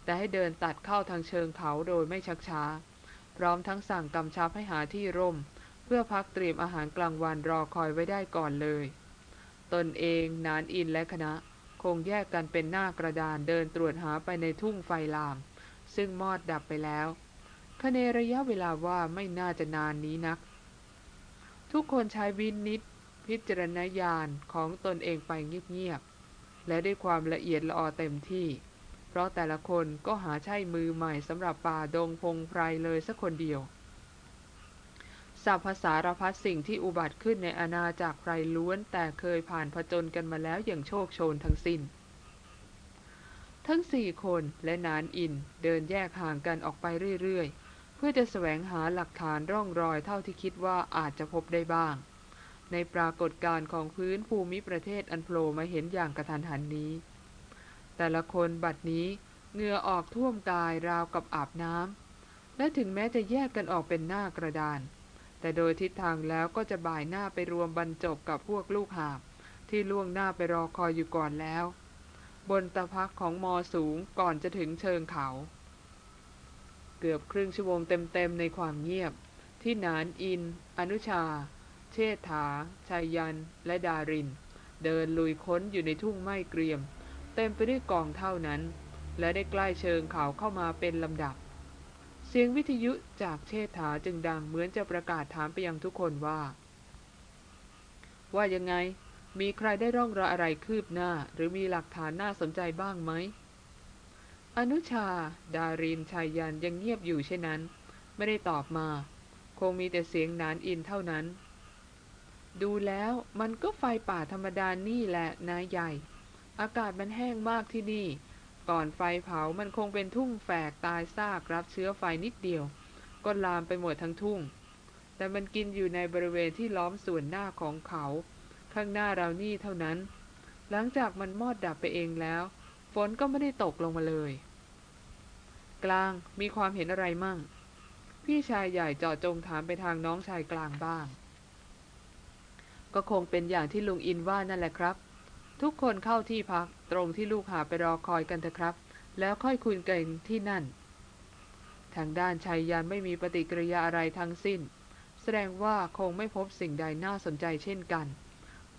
S1: แต่ให้เดินตัดเข้าทางเชิงเขาโดยไม่ชักช้า พร้อมทั้งสั่งกำชับให้หาที่ร่ม พื่อพักเตรียมอาหารกลางวันรอคอยไว้ได้ก่อนเลย ตนเองนานอินและคณะ คงแยกกันเป็นหน้ากระดานเดินตรวจหาไปในทุ่งไฟลาม ซึ่งมอดดับไปแล้วคะเนระยะเวลาว่าไม่น่าจะนานนี้นัก ทุกคนใช้วินิจพิจารณญาณของตนเองไปเงียบๆ และด้วยความละเอียดละออเต็มที่ เพราะแต่ละคนก็หาใช่มือใหม่สำหรับป่าดงพงไพรเลยสักคนเดียว สัพภาษารพัดสิ่งที่อุบัติขึ้นในอาณาจากไพรล้วน แต่เคยผ่านผจญกันมาแล้วอย่างโชคโชนทั้งสิน้น ทั้งสี่คนและนานอินเดินแยกห่างกันออกไปเรื่อยๆ เพื่อจะแสวงหาหลักฐานร่องรอยเท่าที่คิดว่าอาจจะพบได้บ้าง ในปรากฏการณ์ของพื้นภูมิประเทศอันโผล่มาเห็นอย่างกระทันหันนี้ แต่ละคนบัดนี้เหงื่อออกท่วมกายราวกับอาบน้ำและถึงแม้จะแยกกันออกเป็นหน้ากระดาน แต่โดยทิศทางแล้วก็จะบ่ายหน้าไปรวมบรรจบกับพวกลูกหาบ ที่ล่วงหน้าไปรอคอยอยู่ก่อนแล้ว บนตะพักของมอสูงก่อนจะถึงเชิงเขา เกือบครึ่งชั่วโมงเต็มๆในความเงียบ ที่นานอิน อนุชา เชษฐาชัยยัน และดาริน เดินลุยค้นอยู่ในทุ่งไม้เกรียม เต็มไปด้วยกองเท่านั้น และได้ใกล้เชิงเขาเข้ามาเป็นลำดับ เสียงวิทยุจากเชษฐาจึงดังเหมือนจะประกาศถามไปยังทุกคนว่า ว่ายังไงมีใครได้ร่องรอยอะไรคืบหน้า หรือมีหลักฐานน่าสนใจบ้างไหม อนุชา ดารินชายยันยังเงียบอยู่เช่นนั้น ไม่ได้ตอบมา คงมีแต่เสียงนานอินเท่านั้น ดูแล้วมันก็ไฟป่าธรรมดานี่แหละนายใหญ่ อากาศมันแห้งมากที่นี่ ก่อนไฟเผามันคงเป็นทุ่งแฝกตายซากรับเชื้อไฟนิดเดียว ก็ลามไปหมดทั้งทุ่ง แต่มันกินอยู่ในบริเวณที่ล้อมส่วนหน้าของเขา ข้างหน้าเรานี่เท่านั้น หลังจากมันมอดดับไปเองแล้ว ฝนก็ไม่ได้ตกลงมาเลย กลางมีความเห็นอะไรมั่ง พี่ชายใหญ่จาะจงถามไปทางน้องชายกลางบ้าง ก็คงเป็นอย่างที่ลุงอินว่านั่นแหละครับ ทุกคนเข้าที่พักตรงที่ลูกหาไปรอคอยกันเถอะครับ แล้วค่อยคุยกันที่นั่น ทางด้านชายยันไม่มีปฏิกิริยาอะไรทั้งสิ้น แสดงว่าคงไม่พบสิ่งใดน่าสนใจเช่นกัน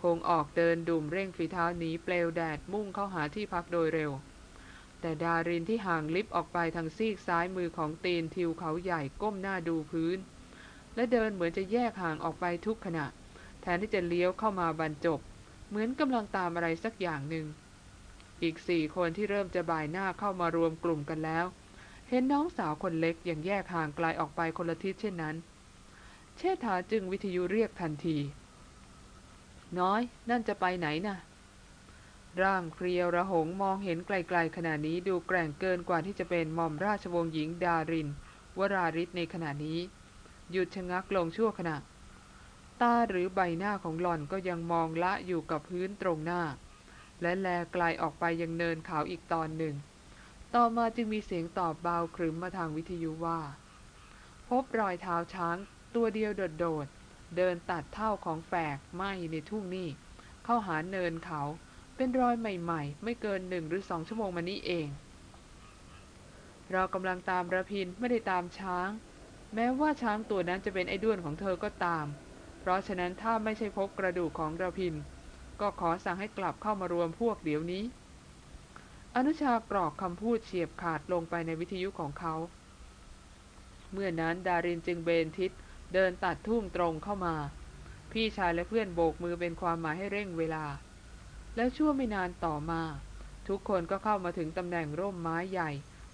S1: คงออกเดินดุ่มเร่งฝีเท้าหนีเปลวแดดมุ่งเข้าหาที่พักโดยเร็ว แต่ดารินที่ห่างลิฟต์ออกไปทางซีกซ้ายมือของตีนทิวเขาใหญ่ก้มหน้าดูพื้น และเดินเหมือนจะแยกห่างออกไปทุกขณะ แทนที่จะเลี้ยวเข้ามาบรรจบ เหมือนกำลังตามอะไรสักอย่างหนึ่ง อีกสี่คนที่เริ่มจะบ่ายหน้าเข้ามารวมกลุ่มกันแล้ว เห็นน้องสาวคนเล็กอย่างแยกห่างไกลออกไปคนละทิศเช่นนั้น เชษฐาจึงวิทยุเรียกทันที น้อยนั่นจะไปไหนนะ่ะ ร่างเพรียวระหงมองเห็นไกลๆขณะนี้ดูแกร่งเกินกว่าที่จะเป็นหม่อมราชวงศ์หญิงดาริน วราริศในขณะนี้ หยุดชะงักลงชั่วขณะ ตาหรือใบหน้าของหล่อนก็ยังมองละอยู่กับพื้นตรงหน้า และแลไกลออกไปยังเนินเขาอีกตอนหนึ่ง ต่อมาจึงมีเสียงตอบเบาครึมมาทางวิทยุว่า พบรอยเท้าช้างตัวเดียวโดดๆเดินตัดเท่าของแฝกไหมในทุ่งนี่เข้าหาเนินเขาเป็นรอยใหม่ ๆ ไม่เกินหนึ่งหรือสองชั่วโมงมานี้เอง เรากำลังตามระพินไม่ได้ตามช้าง แม้ว่าช้างตัวนั้นจะเป็นไอ้ด้วนของเธอก็ตาม เพราะฉะนั้นถ้าไม่ใช่พบกระดูกของระพิน ก็ขอสั่งให้กลับเข้ามารวมพวกเดี๋ยวนี้ อนุชากรอกคำพูดเฉียบขาดลงไปในวิทยุของเขา เมื่อนั้นดารินจึงเบนทิศเดินตัดทุ่งตรงเข้ามา พี่ชายและเพื่อนโบกมือเป็นความหมายให้เร่งเวลา แล้วชั่วไม่นานต่อมา ทุกคนก็เข้ามาถึงตำแหน่งร่มไม้ใหญ่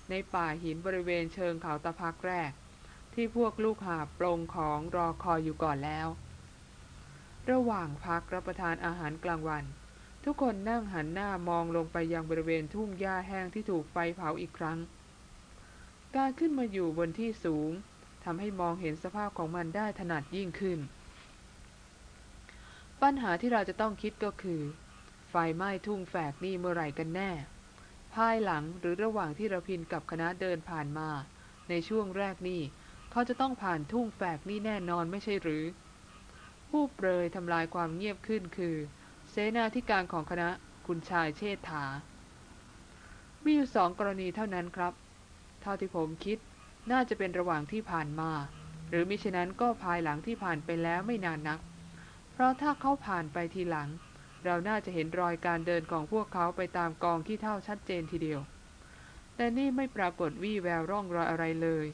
S1: ในป่าหินบริเวณเชิงเขาตะพักแรก ที่พวกลูกหาปรงของรอคอยอยู่ก่อนแล้ว ระหว่างพักรับประทานอาหารกลางวัน ทุกคนนั่งหันหน้ามองลงไปยังบริเวณทุ่งหญ้าแห้งที่ถูกไฟเผาอีกครั้ง การขึ้นมาอยู่บนที่สูงทำให้มองเห็นสภาพของมันได้ถนัดยิ่งขึ้น ปัญหาที่เราจะต้องคิดก็คือ ไฟไหม้ทุ่งแฝกนี่เมื่อไหร่กันแน่ ภายหลังหรือระหว่างที่เระพินกับคณะเดินผ่านมา ในช่วงแรกนี่เขาจะต้องผ่านทุ่งแฝกนี่แน่นอนไม่ใช่หรือ ผู้เปรยทำลายความเงียบขึ้นคือ เสนาธิการของคณะคุณชายเชษฐา มีอยู่สองกรณีเท่านั้นครับ เท่าที่ผมคิดน่าจะเป็นระหว่างที่ผ่านมา หรือมิฉะนั้นก็ภายหลังที่ผ่านไปแล้วไม่นานนัก เพราะถ้าเขาผ่านไปทีหลัง เราน่าจะเห็นรอยการเดินของพวกเขาไปตามกองที่เท่าชัดเจนทีเดียว แต่นี่ไม่ปรากฏวี่แววร่องรอยอะไรเลย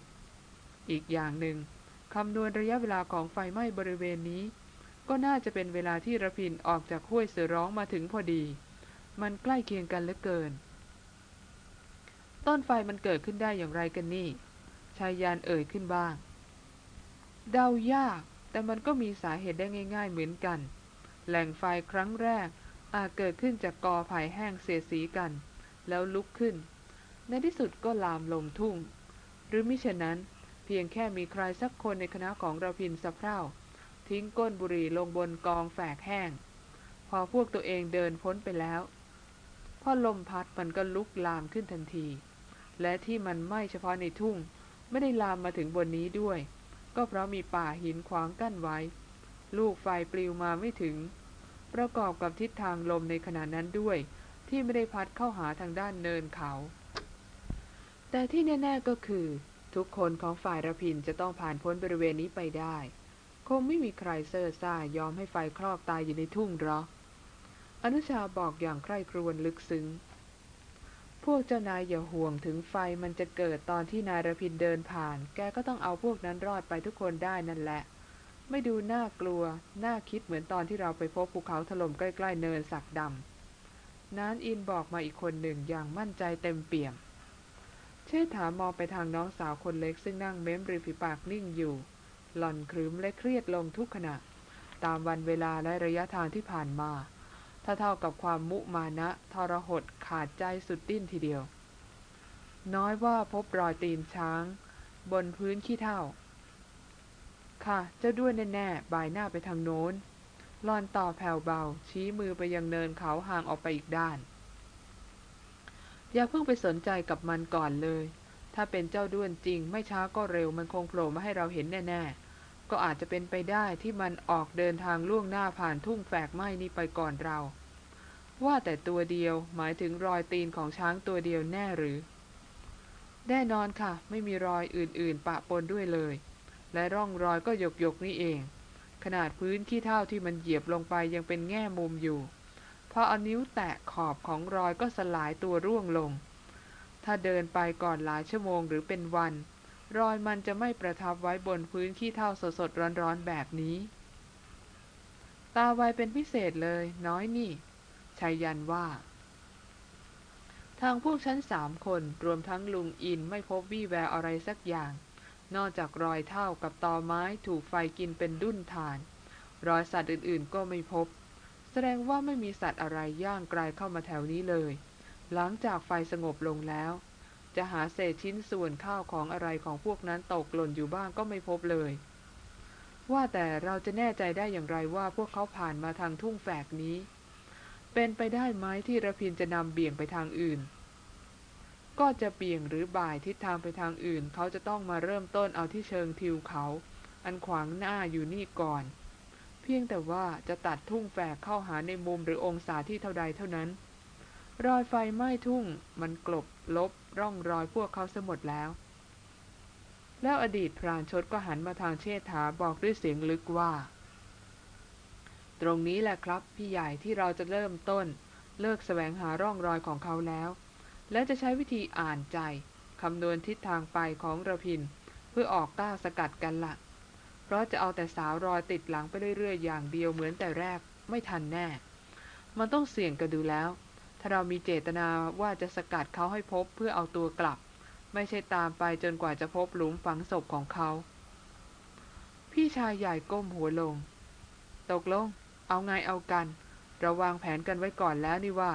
S1: อีกอย่างหนึ่งคำนวณระยะเวลาของไฟไหม้บริเวณนี้ ก็น่าจะเป็นเวลาที่ระพินออกจากห้วยเสือร้องมาถึงพอดี มันใกล้เคียงกันเหลือเกิน ต้นไฟมันเกิดขึ้นได้อย่างไรกันนี่ ชายยานเอ่ยขึ้นบ้าง เดายาก แต่มันก็มีสาเหตุได้ง่าย ๆ เหมือนกัน แหล่งไฟครั้งแรก อาจเกิดขึ้นจากกอไผ่แห้งเสียสีกัน แล้วลุกขึ้น ในที่สุดก็ลามลงทุ่ง หรือมิฉะนั้น เพียงแค่มีใครสักคนในคณะของระพินสะเพร่า ทิ้งก้นบุหรี่ลงบนกองแฝกแห้ง พอพวกตัวเองเดินพ้นไปแล้วพอลมพัดมันก็ลุกลามขึ้นทันที และที่มันไหม้เฉพาะในทุ่ง ไม่ได้ลามมาถึงบนนี้ด้วย ก็เพราะมีป่าหินขวางกั้นไว้ ลูกไฟปลิวมาไม่ถึง ประกอบกับทิศทางลมในขณะนั้นด้วย ที่ไม่ได้พัดเข้าหาทางด้านเนินเขา แต่ที่แน่ ๆก็คือ ทุกคนของฝ่ายระพินจะต้องผ่านพ้นบริเวณนี้ไปได้ คงไม่มีใครเซ่อซ่ายอมให้ไฟคลอกตายอยู่ในทุ่งหรอกอนุชาบอกอย่างใคร่ครวญลึกซึ้ง พวกเจ้านายอย่าห่วงถึงไฟมันจะเกิดตอนที่นายระพินเดินผ่าน แกก็ต้องเอาพวกนั้นรอดไปทุกคนได้นั่นแหละ ไม่ดูน่ากลัว น่าคิดเหมือนตอนที่เราไปพบภูเขาถล่มใกล้ๆเนินสักดำนานอินบอกมาอีกคนหนึ่งอย่างมั่นใจเต็มเปี่ยม เชษฐามองไปทางน้องสาวคนเล็กซึ่งนั่งเม้มริมฝีปากนิ่งอยู่ หล่อนครึ้มและเครียดลงทุกขณะ ตามวันเวลาและระยะทางที่ผ่านมา ถ้าเท่ากับความมุมานะทรหดขาดใจสุดดิ้นทีเดียว น้อยว่าพบรอยตีนช้าง บนพื้นขี้เท่า ค่ะ เจ้าด้วยแน่ๆบายหน้าไปทางโน้นลอนต่อแผ่วเบา ชี้มือไปยังเนินเขาห่างออกไปอีกด้าน อย่าเพิ่งไปสนใจกับมันก่อนเลย ถ้าเป็นเจ้าด้วนจริงไม่ช้าก็เร็วมันคงโผล่มาให้เราเห็นแน่ๆ ก็อาจจะเป็นไปได้ที่มันออกเดินทางล่วงหน้าผ่านทุ่งแฝกไหม้นี้ไปก่อนเรา ว่าแต่ตัวเดียวหมายถึงรอยตีนของช้างตัวเดียวแน่หรือ แน่นอนค่ะ ไม่มีรอยอื่นๆ ปะปนด้วยเลย และร่องรอยก็หยกๆนี่เอง ขนาดพื้นขี้เท่าที่มันเหยียบลงไปยังเป็นแง่มุมอยู่พอเอานิ้วแตะขอบของรอยก็สลายตัวร่วงลง ถ้าเดินไปก่อนหลายชั่วโมงหรือเป็นวัน รอยมันจะไม่ประทับไว้บนพื้นขี้เท่าสดๆร้อนๆแบบนี้ ตาไวเป็นพิเศษเลย น้อยนี่ชายยันว่า ทางพวกชั้นสามคนรวมทั้งลุงอินไม่พบวี่แววอะไรสักอย่าง นอกจากรอยเท่ากับตอไม้ถูกไฟกินเป็นดุ้นฐาน รอยสัตว์อื่นๆก็ไม่พบ แสดงว่าไม่มีสัตว์อะไรย่างไกลเข้ามาแถวนี้เลย หลังจากไฟสงบลงแล้ว จะหาเศษชิ้นส่วนข้าวของอะไรของพวกนั้นตกหล่นอยู่บ้างก็ไม่พบเลย ว่าแต่เราจะแน่ใจได้อย่างไรว่าพวกเขาผ่านมาทางทุ่งแฝกนี้ เป็นไปได้ไหมที่ระพินจะนำเบี่ยงไปทางอื่น ก็จะเบี่ยงหรือบ่ายทิศทางไปทางอื่น เขาจะต้องมาเริ่มต้นเอาที่เชิงทิวเขา อันขวางหน้าอยู่นี่ก่อน เพียงแต่ว่าจะตัดทุ่งแฝกเข้าหาในมุมหรือองศาที่เท่าใดเท่านั้น รอยไฟไหม้ทุ่ง มันกลบลบ ร่องรอยพวกเขาสมดแล้ว แล้วอดีตพรานชดก็หันมาทางเชษฐาบอกด้วยเสียงลึกว่า ตรงนี้แหละครับ พี่ใหญ่ที่เราจะเริ่มต้น เลิกแสวงหาร่องรอยของเขาแล้ว และจะใช้วิธีอ่านใจคำนวณทิศทางไปของระพิน เพื่อออกก้าวสกัดกันละเพราะจะเอาแต่สาวรอยติดหลังไปเรื่อยๆอย่างเดียวเหมือนแต่แรกไม่ทันแน่ มันต้องเสี่ยงกันดูแล้ว ถ้าเรามีเจตนาว่าจะสกัดเขาให้พบเพื่อเอาตัวกลับ ไม่ใช่ตามไปจนกว่าจะพบหลุมฝังศพของเขา พี่ชายใหญ่ก้มหัวลง ตกลง เอาไงเอากัน เราวางแผนกันไว้ก่อนแล้วนี่ว่า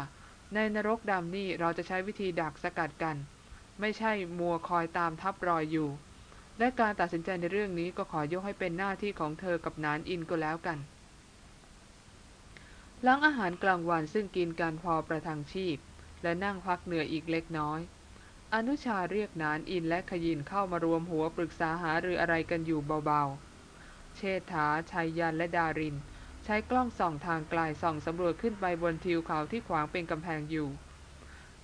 S1: ในนรกดำนี่เราจะใช้วิธีดักสกัดกัน ไม่ใช่มัวคอยตามทับรอยอยู่ และการตัดสินใจในเรื่องนี้ก็ขอยกให้เป็นหน้าที่ของเธอกับนานอินก็แล้วกัน หลังอาหารกลางวันซึ่งกินกันพอประทังชีพ และนั่งพักเหนื่อยอีกเล็กน้อย อนุชาเรียกนานอินและขยินเข้ามารวมหัวปรึกษาหารืออะไรกันอยู่เบาๆ เชษฐาชัยยันและดาริน ใช้กล้องส่องทางไกลส่องสำรวจขึ้นไปบนทิวเขาที่ขวางเป็นกำแพงอยู่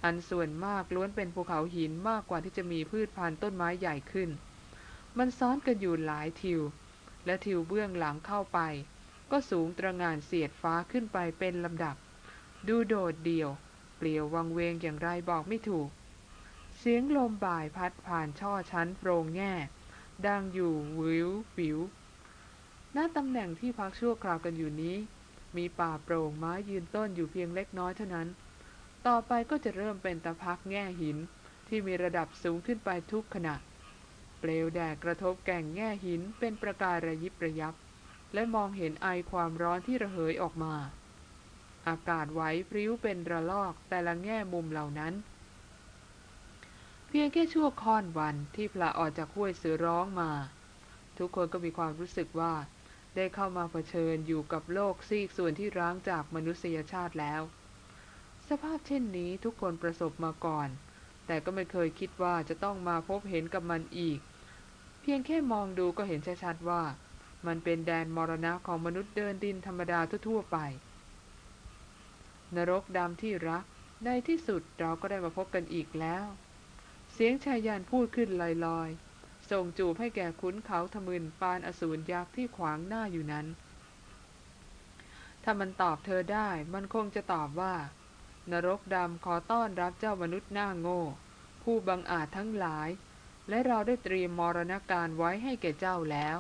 S1: อันส่วนมากล้วนเป็นภูเขาหินมากกว่าที่จะมีพืชพันธุ์ต้นไม้ใหญ่ขึ้น มันซ้อนกันอยู่หลายทิว และทิวเบื้องหลังเข้าไป ก็สูงตระหง่านเสียดฟ้าขึ้นไปเป็นลำดับ ดูโดดเดี่ยว เปลี่ยววังเวงอย่างไรบอกไม่ถูก เสียงลมบ่ายพัดผ่านช่อชั้นโปรงแง่ ดังอยู่วิววิวณตำแหน่งที่พักชั่วคราวกันอยู่นี้ มีป่าโปร่งไม้ยืนต้นอยู่เพียงเล็กน้อยเท่านั้น ต่อไปก็จะเริ่มเป็นตะพักแง่หินที่มีระดับสูงขึ้นไปทุกขณะ เปลวแดดกระทบแก่งแง่หินเป็นประกายระยิบระยับ และมองเห็นไอความร้อนที่ระเหยออกมา อากาศไหวพริ้วเป็นระลอกแต่ละแง่มุมเหล่านั้น เพียงแค่ชั่วค่อนวันที่พละออกจากห้วยเสือร้องมา ทุกคนก็มีความรู้สึกว่า ได้เข้ามาเผชิญอยู่กับโลกซีกส่วนที่ร้างจากมนุษยชาติแล้ว สภาพเช่นนี้ทุกคนประสบมาก่อน แต่ก็ไม่เคยคิดว่าจะต้องมาพบเห็นกับมันอีก เพียงแค่มองดูก็เห็นชัดๆว่า มันเป็นแดนมรณะของมนุษย์เดินดินธรรมดาทั่วๆไป นรกดำที่รัก ในที่สุดเราก็ได้มาพบกันอีกแล้ว เสียงชายยานพูดขึ้นลอยๆ ส่งจูบให้แก่ขุนเขาทมึนปานอสูรยักษ์ที่ขวางหน้าอยู่นั้น ถ้ามันตอบเธอได้ มันคงจะตอบว่า นรกดำขอต้อนรับเจ้ามนุษย์หน้าโง่ ผู้บังอาจทั้งหลาย และเราได้เตรียมมรณการไว้ให้แก่เจ้าแล้ว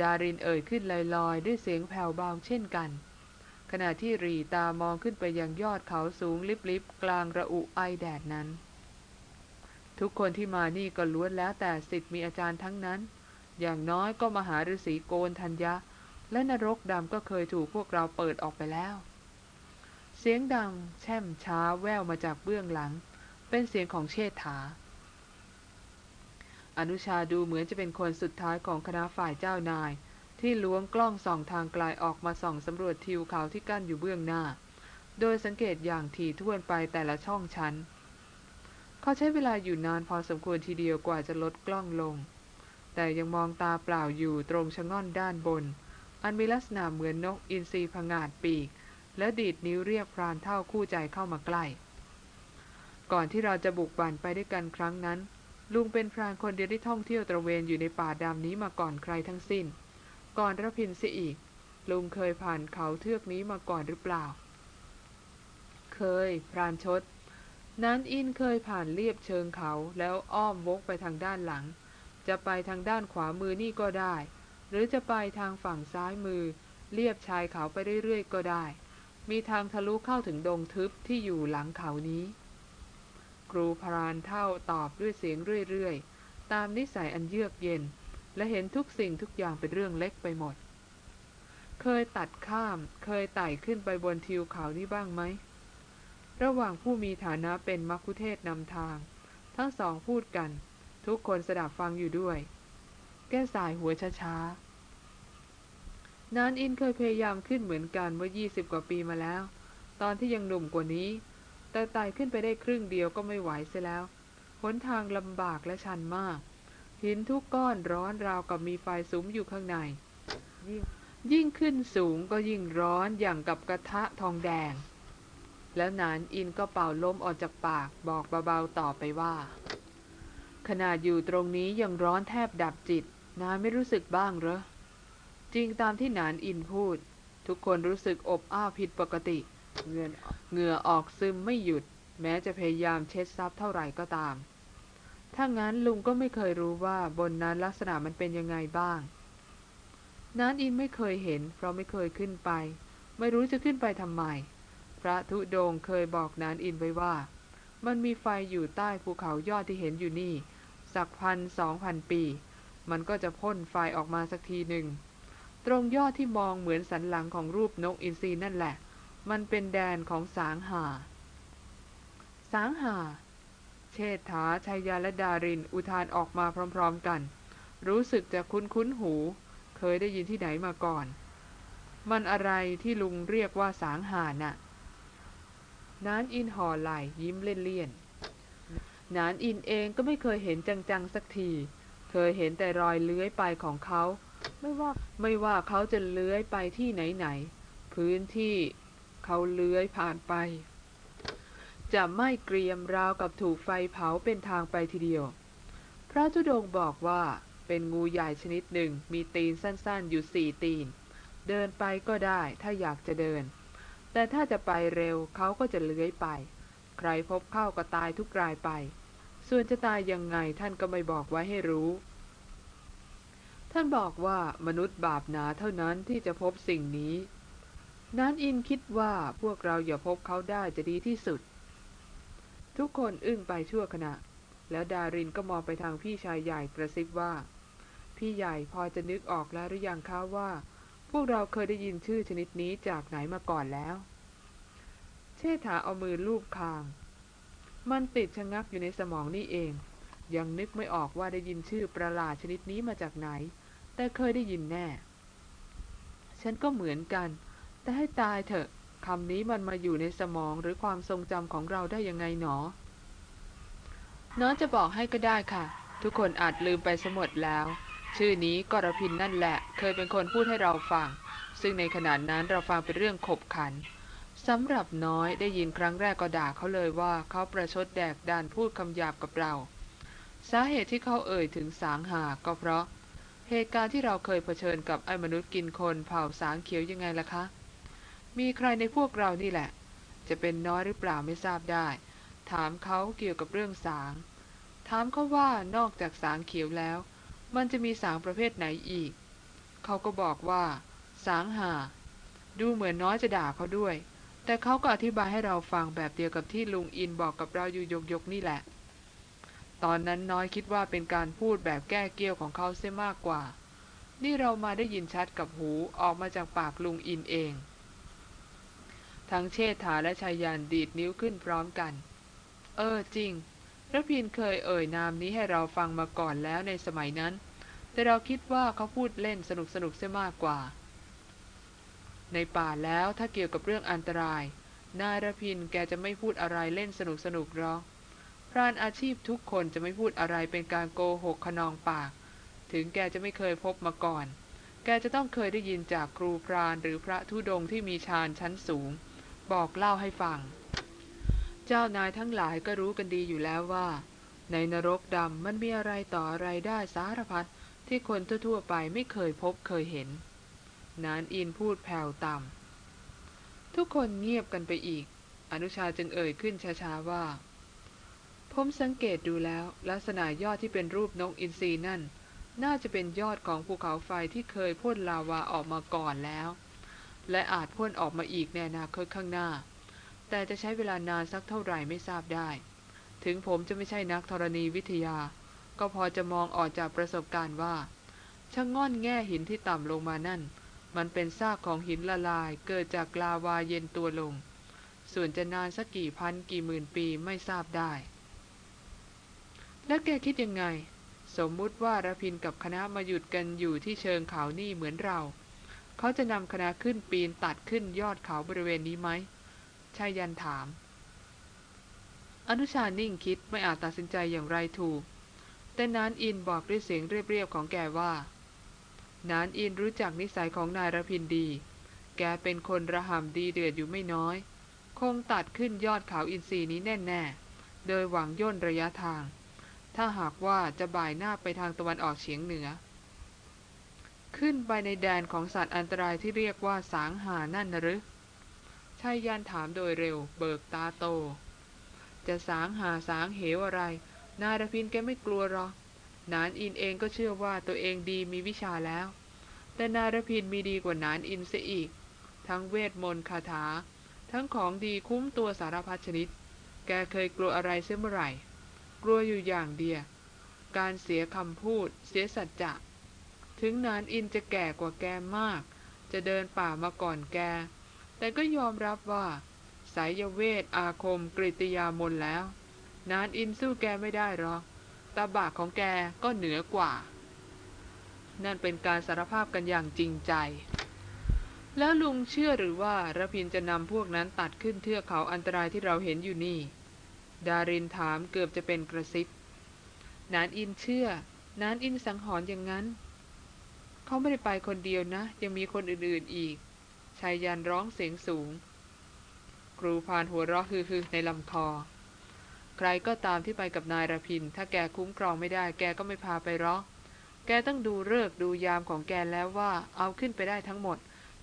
S1: ดารินเอ่ยขึ้นลอยๆ ด้วยเสียงแผ่วเบาเช่นกัน ขณะที่รีตามองขึ้นไปยังยอดเขาสูงลิบๆ กลางระอุไอแดดนั้น ทุกคนที่มานี่ก็ล้วนแล้วแต่สิทธิ์มีอาจารย์ทั้งนั้น อย่างน้อยก็มหาฤาษีโกนธัญญะ และนรกดำก็เคยถูกพวกเราเปิดออกไปแล้ว เสียงดังแช่มช้าแว่วมาจากเบื้องหลัง เป็นเสียงของเชษฐา อนุชาดูเหมือนจะเป็นคนสุดท้ายของคณะฝ่ายเจ้านาย ที่ล้วงกล้องส่องทางไกลออกมาส่องสำรวจทิวเขาที่กั้นอยู่เบื้องหน้า โดยสังเกตอย่างถี่ถ้วนไปแต่ละช่องชั้น เขาใช้เวลาอยู่นานพอสมควรทีเดียวกว่าจะลดกล้องลง แต่ยังมองตาเปล่าอยู่ตรงชะง่อนด้านบน อันมีลักษณะเหมือนนกอินทรีผงาดปีก และดีดนิ้วเรียกพรานเท่าคู่ใจเข้ามาใกล้ ก่อนที่เราจะบุกบั่นไปด้วยกันครั้งนั้น ลุงเป็นพรานคนเดียวที่ท่องเที่ยวตระเวนอยู่ในป่าดำนี้มาก่อนใครทั้งสิ้น ก่อนระพินเสียอีก ลุงเคยผ่านเขาเทือกนี้มาก่อนหรือเปล่า เคย พรานชด นั้นอินเคยผ่านเลียบเชิงเขาแล้วอ้อมวกไปทางด้านหลัง จะไปทางด้านขวามือนี่ก็ได้ หรือจะไปทางฝั่งซ้ายมือเลียบชายเขาไปเรื่อยๆก็ได้ มีทางทะลุเข้าถึงดงทึบที่อยู่หลังเขานี้ ครูพรานเท่าตอบด้วยเสียงเรื่อยๆ ตามนิสัยอันเยือกเย็น และเห็นทุกสิ่งทุกอย่างเป็นเรื่องเล็กไปหมด เคยตัดข้าม เคยไต่ขึ้นไปบนทิวเขานี่บ้างไหม ระหว่างผู้มีฐานะเป็นมัคคุเทศนำทาง ทั้งสองพูดกัน ทุกคนสดับฟังอยู่ด้วย แก้สายหัวช้าๆนานอินเคยพยายามขึ้นเหมือนกันเมื่อ 20 กว่าปีมาแล้ว ตอนที่ยังหนุ่มกว่านี้ แต่ไต่ขึ้นไปได้ครึ่งเดียวก็ไม่ไหวเสียแล้วหนทางลำบากและชันมาก หินทุกก้อนร้อนราวกับมีไฟสุมอยู่ข้างในยิ่งยิ่งขึ้นสูงก็ยิ่งร้อนอย่างกับกระทะทองแดง แล้วนานอินก็เป่าลมออกจากปากบอกเบาๆต่อไปว่า ขนาดอยู่ตรงนี้ยังร้อนแทบดับจิตนานไม่รู้สึกบ้างเหรอ จริงตามที่นานอินพูด ทุกคนรู้สึกอบอ้าวผิดปกติ เงื่อเหงื่อออกซึมไม่หยุด แม้จะพยายามเช็ดซับเท่าไหร่ก็ตาม ถ้างั้นลุงก็ไม่เคยรู้ว่าบนนั้นลักษณะมันเป็นยังไงบ้างนานอินไม่เคยเห็น เพราะไม่เคยขึ้นไป ไม่รู้จะขึ้นไปทำไม พระธุดงเคยบอกนานอินไว้ว่า มันมีไฟอยู่ใต้ภูเขายอดที่เห็นอยู่นี่ สักพันสองพันปี มันก็จะพ่นไฟออกมาสักทีหนึ่ง ตรงยอดที่มองเหมือนสันหลังของรูปนกอินทรีนั่นแหละ มันเป็นแดนของสางหา สางหา เชษฐาชัยยาและดารินอุทานออกมาพร้อมๆกัน รู้สึกจะคุ้นคุ้นๆหู เคยได้ยินที่ไหนมาก่อน มันอะไรที่ลุงเรียกว่าสางหาน่ะนานอินห่อไหลยิ้มเลี่ยนๆนานอินเองก็ไม่เคยเห็นจังๆสักที เคยเห็นแต่รอยเลื้อยไปของเขา ไม่ว่าไม่ว่าเขาจะเลื้อยไปที่ไหนๆพื้นที่ เขาเลื้อยผ่านไป จะไม่เกรียมราวกับถูกไฟเผาเป็นทางไปทีเดียว พระธุดงบอกว่าเป็นงูใหญ่ชนิดหนึ่งมีตีนสั้นๆอยู่สี่ตีน เดินไปก็ได้ถ้าอยากจะเดิน แต่ถ้าจะไปเร็วเขาก็จะเลื้อยไป ใครพบเข้าก็ตายทุกรายไป ส่วนจะตายยังไงท่านก็ไม่บอกไว้ให้รู้ ท่านบอกว่ามนุษย์บาปหนาเท่านั้นที่จะพบสิ่งนี้ นานอินคิดว่าพวกเราอย่าพบเขาได้จะดีที่สุด ทุกคนอึ้งไปชั่วขณะ แล้วดารินก็มองไปทางพี่ชายใหญ่กระซิบว่า พี่ใหญ่พอจะนึกออกแล้วหรือยังคะว่า พวกเราเคยได้ยินชื่อชนิดนี้จากไหนมาก่อนแล้ว เชษฐาเอามือลูบคาง มันติดชะงักอยู่ในสมองนี่เอง ยังนึกไม่ออกว่าได้ยินชื่อประหลาดชนิดนี้มาจากไหน แต่เคยได้ยินแน่ ฉันก็เหมือนกัน แต่ให้ตายเถอะคำนี้มันมาอยู่ในสมองหรือความทรงจำของเราได้ยังไงหนอ น้องจะบอกให้ก็ได้ค่ะ ทุกคนอาจลืมไปสมดแล้ว ชื่อนี้กรพินนั่นแหละ เคยเป็นคนพูดให้เราฟัง ซึ่งในขณะนั้นเราฟังเป็นเรื่องขบขันสำหรับน้อยได้ยินครั้งแรกก็ด่าเขาเลยว่าเขาประชดแดกดานพูดคำหยาบกับเรา สาเหตุที่เขาเอ่ยถึงสางหาก็เพราะ เหตุการณ์ที่เราเคยเผชิญกับไอ้มนุษย์กินคนเผ่าสางเขียวยังไงล่ะคะ มีใครในพวกเรานี่แหละ จะเป็นน้อยหรือเปล่าไม่ทราบได้ ถามเขาเกี่ยวกับเรื่องสาง ถามเขาว่านอกจากสางเขียวแล้ว มันจะมีสางประเภทไหนอีก เขาก็บอกว่า สางหา ดูเหมือนน้อยจะด่าเขาด้วย แต่เขาก็อธิบายให้เราฟังแบบเดียวกับที่ลุงอินบอกกับเราอยู่ยกๆนี่แหละ ตอนนั้นน้อยคิดว่าเป็นการพูดแบบแก้เกี้ยวของเขาเสียมากกว่า นี่เรามาได้ยินชัดกับหูออกมาจากปากลุงอินเอง ทั้งเชษฐาและชายยานดีดนิ้วขึ้นพร้อมกัน เออจริงระพินเคยเอ่ยนามนี้ให้เราฟังมาก่อนแล้วในสมัยนั้น แต่เราคิดว่าเขาพูดเล่นสนุกสนุกเสียมากกว่า ในป่าแล้วถ้าเกี่ยวกับเรื่องอันตราย นายระพินแกจะไม่พูดอะไรเล่นสนุกสนุกหรอกพรานอาชีพทุกคนจะไม่พูดอะไรเป็นการโกหกขนองปาก ถึงแกจะไม่เคยพบมาก่อน แกจะต้องเคยได้ยินจากครูพรานหรือพระธุดงที่มีฌานชั้นสูง บอกเล่าให้ฟัง เจ้านายทั้งหลายก็รู้กันดีอยู่แล้วว่า ในนรกดำมันมีอะไรต่ออะไรได้สารพัดที่คนทั่วๆไปไม่เคยพบเคยเห็น นานอินพูดแผ่วต่ำทุกคนเงียบกันไปอีก อนุชาจึงเอ่ยขึ้นช้าๆว่า ผมสังเกตดูแล้ว ลักษณะยอดที่เป็นรูปนกอินทรีนั่น น่าจะเป็นยอดของภูเขาไฟที่เคยพ่นลาวาออกมาก่อนแล้ว และอาจพ่นออกมาอีกในอนาคตข้างหน้า แต่จะใช้เวลานานสักเท่าไหร่ไม่ทราบได้ ถึงผมจะไม่ใช่นักธรณีวิทยา ก็พอจะมองออกจากประสบการณ์ว่าชะง่อนแง่หินที่ต่ำลงมานั่น มันเป็นซากของหินละลายเกิดจากลาวาเย็นตัวลง ส่วนจะนานสักกี่พันกี่หมื่นปีไม่ทราบได้ แล้วแกคิดยังไง สมมุติว่าระพินกับคณะมาหยุดกันอยู่ที่เชิงเขานี่เหมือนเรา เขาจะนำคณะขึ้นปีนตัดขึ้นยอดเขาบริเวณนี้ไหมชายันถาม อนุชานิ่งคิดไม่อาจตัดสินใจอย่างไรถูก แต่นานอินบอกด้วยเสียงเรียบๆของแกว่า นานอินรู้จักนิสัยของนายระพินดี แกเป็นคนระห่ำดีเดือดอยู่ไม่น้อย คงตัดขึ้นยอดเขาอินทรีนี้แน่ๆ โดยหวังย่นระยะทาง ถ้าหากว่าจะบ่ายหน้าไปทางตะวันออกเฉียงเหนือ ขึ้นไปในแดนของสัตว์อันตรายที่เรียกว่าสางหานั่นนะหรือชายยานถามโดยเร็ว เบิกตาโต จะสางหาสางเหวอะไร นายรพินแกไม่กลัวหรอกนานอินเองก็เชื่อว่าตัวเองดีมีวิชาแล้ว แต่นายรพินมีดีกว่านานอินเสียอีก ทั้งเวทมนต์คาถา ทั้งของดีคุ้มตัวสารพัดชนิด แกเคยกลัวอะไรเสียเมื่อไหร่ กลัวอยู่อย่างเดียว การเสียคำพูด เสียสัจจะ ถึงนานอินจะแก่กว่าแกมาก จะเดินป่ามาก่อนแก แต่ก็ยอมรับว่า สายเวทอาคมกริตยามนแล้ว นานอินสู้แกไม่ได้หรอกตาบากของแกก็เหนือกว่า นั่นเป็นการสารภาพกันอย่างจริงใจ แล้วลุงเชื่อหรือว่าระพินจะนำพวกนั้นตัดขึ้นเทือกเขาอันตรายที่เราเห็นอยู่นี่ ดารินถามเกือบจะเป็นกระซิบนานอินเชื่อนานอินสังหรณ์อย่างนั้น เขาไม่ได้ไปคนเดียวนะ ยังมีคนอื่นๆอีกชายยันร้องเสียงสูง ครูพานหัวเราะฮือๆในลำคอ ใครก็ตามที่ไปกับนายระพิน ถ้าแกคุ้มครองไม่ได้ แกก็ไม่พาไปหรอก แกต้องดูเลิกดูยามของแกแล้วว่าเอาขึ้นไปได้ทั้งหมด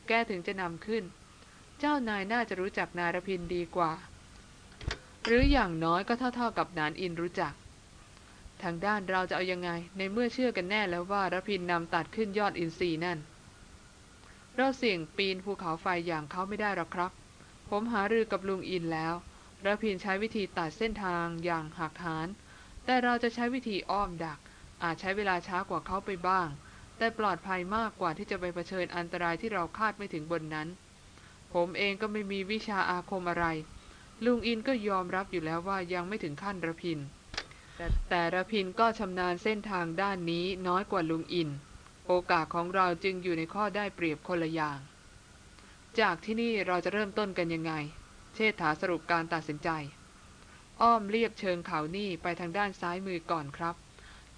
S1: แกถึงจะนำขึ้น เจ้านายน่าจะรู้จักนายระพินดีกว่า หรืออย่างน้อยก็เท่าๆกับนานอินรู้จัก ทางด้านเราจะเอายังไง ในเมื่อเชื่อกันแน่แล้วว่าระพินนำตัดขึ้นยอดอินทรีนั่น เราเสี่ยงปีนภูเขาไฟอย่างเขาไม่ได้หรอกครับ ผมหารือกับลุงอินแล้วระพินใช้วิธีตัดเส้นทางอย่างหักหานแต่เราจะใช้วิธีอ้อมดัก อาจใช้เวลาช้ากว่าเขาไปบ้าง แต่ปลอดภัยมากกว่าที่จะไปเผชิญอันตรายที่เราคาดไม่ถึงบนนั้น ผมเองก็ไม่มีวิชาอาคมอะไร ลุงอินก็ยอมรับอยู่แล้วว่ายังไม่ถึงขั้นระพิน แต่แต่ระพินก็ชำนาญเส้นทางด้านนี้น้อยกว่าลุงอิน โอกาสของเราจึงอยู่ในข้อได้เปรียบคนละอย่าง จากที่นี่เราจะเริ่มต้นกันยังไง เชษฐาสรุปการตัดสินใจ อ้อมเรียบเชิงเขานี่ไปทางด้านซ้ายมือก่อนครับ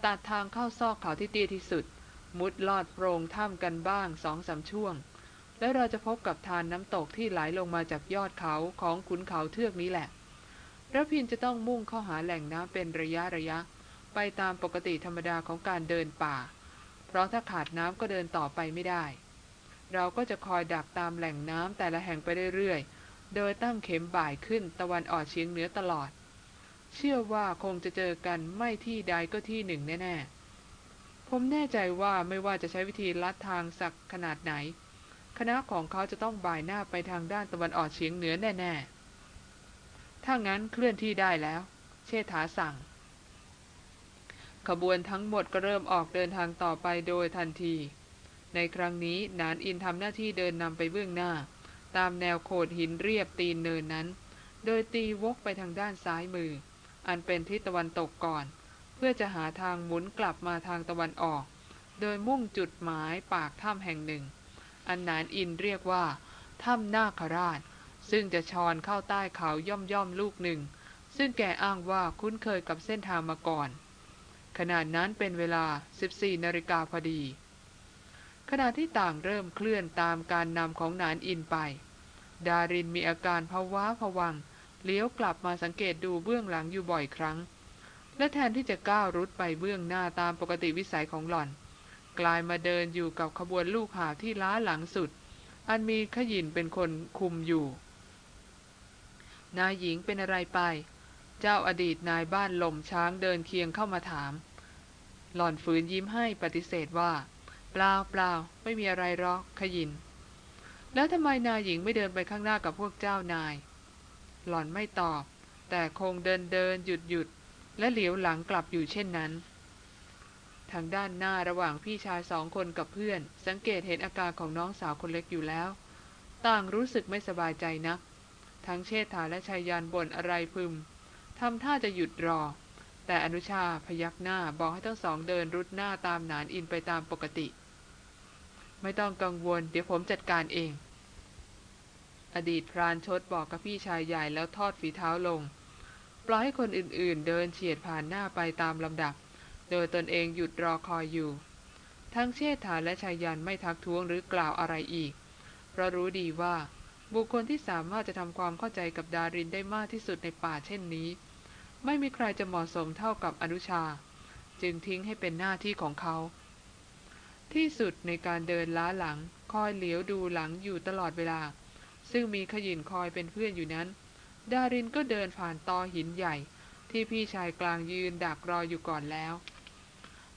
S1: ตัดทางเข้าซอกเขาที่เตี้ยที่สุด มุดลอดโพรงถ้ำกันบ้างสองสาช่วง แล้วเราจะพบกับทานน้ำตกที่ไหลลงมาจากยอดเขาของขุนเขาเทือกนี้แหละ ระพินจะต้องมุ่งเข้าหาแหล่งน้ำเป็นระยะระยะ ไปตามปกติธรรมดาของการเดินป่า เพราะถ้าขาดน้ำก็เดินต่อไปไม่ได้ เราก็จะคอยดักตามแหล่งน้ำแต่ละแห่งไปเรื่อยๆ โดยตั้งเข็มบ่ายขึ้นตะวันออกเฉียงเหนือตลอด เชื่อว่าคงจะเจอกันไม่ที่ใดก็ที่หนึ่งแน่ๆ ผมแน่ใจว่าไม่ว่าจะใช้วิธีลัดทางสักขนาดไหน คณะของเขาจะต้องบ่ายหน้าไปทางด้านตะวันออกเฉียงเหนือแน่ๆ ถ้างั้นเคลื่อนที่ได้แล้ว เชษฐาสั่ง ขบวนทั้งหมดก็เริ่มออกเดินทางต่อไปโดยทันที ในครั้งนี้นานอินทำหน้าที่เดินนำไปเบื้องหน้า ตามแนวโขดหินเรียบตีนเนินนั้น โดยตีวกไปทางด้านซ้ายมือ อันเป็นทิศตะวันตกก่อน เพื่อจะหาทางหมุนกลับมาทางตะวันออก โดยมุ่งจุดหมายปากถ้ำแห่งหนึ่ง อันนานอินเรียกว่าถ้ำนาคราช ซึ่งจะชอนเข้าใต้เขาย่อมย่อมลูกหนึ่ง ซึ่งแกอ้างว่าคุ้นเคยกับเส้นทางมาก่อน ขณะนั้นเป็นเวลา 14นาฬิกาพอดี ขณะที่ต่างเริ่มเคลื่อนตามการนำของนานอินไป ดารินมีอาการภาวะผวัง เลี้ยวกลับมาสังเกตดูเบื้องหลังอยู่บ่อยครั้ง และแทนที่จะก้าวรุดไปเบื้องหน้าตามปกติวิสัยของหล่อน กลายมาเดินอยู่กับขบวนลูกหาที่ล้าหลังสุดอันมีขยินเป็นคนคุมอยู่ นายหญิงเป็นอะไรไป เจ้าอดีตนายบ้านหล่มช้างเดินเคียงเข้ามาถาม หล่อนฝืนยิ้มให้ปฏิเสธว่า เปล่าเปล่าไม่มีอะไรหรอกขยิน แล้วทำไมนายหญิงไม่เดินไปข้างหน้ากับพวกเจ้านาย หล่อนไม่ตอบ แต่คงเดินเดินหยุดหยุดและเหลียวหลังกลับอยู่เช่นนั้น ทางด้านหน้าระหว่างพี่ชายสองคนกับเพื่อน สังเกตเห็นอาการของน้องสาวคนเล็กอยู่แล้ว ต่างรู้สึกไม่สบายใจนัก ทั้งเชษฐาและชายยานบ่นอะไรพึมทำท่าจะหยุดรอ แต่อนุชาพยักหน้าบอกให้ทั้งสองเดินรุดหน้าตามหนานอินไปตามปกติ ไม่ต้องกังวล เดี๋ยวผมจัดการเอง อดีตพรานชดบอกกับพี่ชายใหญ่แล้วทอดฝีเท้าลง ปล่อยให้คนอื่นๆ เดินเฉียดผ่านหน้าไปตามลำดับ โดยตนเองหยุดรอคอยอยู่ ทั้งเชษฐาและชายยันไม่ทักท้วงหรือกล่าวอะไรอีก เพราะรู้ดีว่า บุคคลที่สามารถจะทำความเข้าใจกับดารินได้มากที่สุดในป่าเช่นนี้ ไม่มีใครจะเหมาะสมเท่ากับอนุชา จึงทิ้งให้เป็นหน้าที่ของเขา ที่สุดในการเดินล้าหลังคอยเหลียวดูหลังอยู่ตลอดเวลา ซึ่งมีขยินคอยเป็นเพื่อนอยู่นั้น ดารินก็เดินผ่านตอหินใหญ่ ที่พี่ชายกลางยืนดักรออยู่ก่อนแล้ว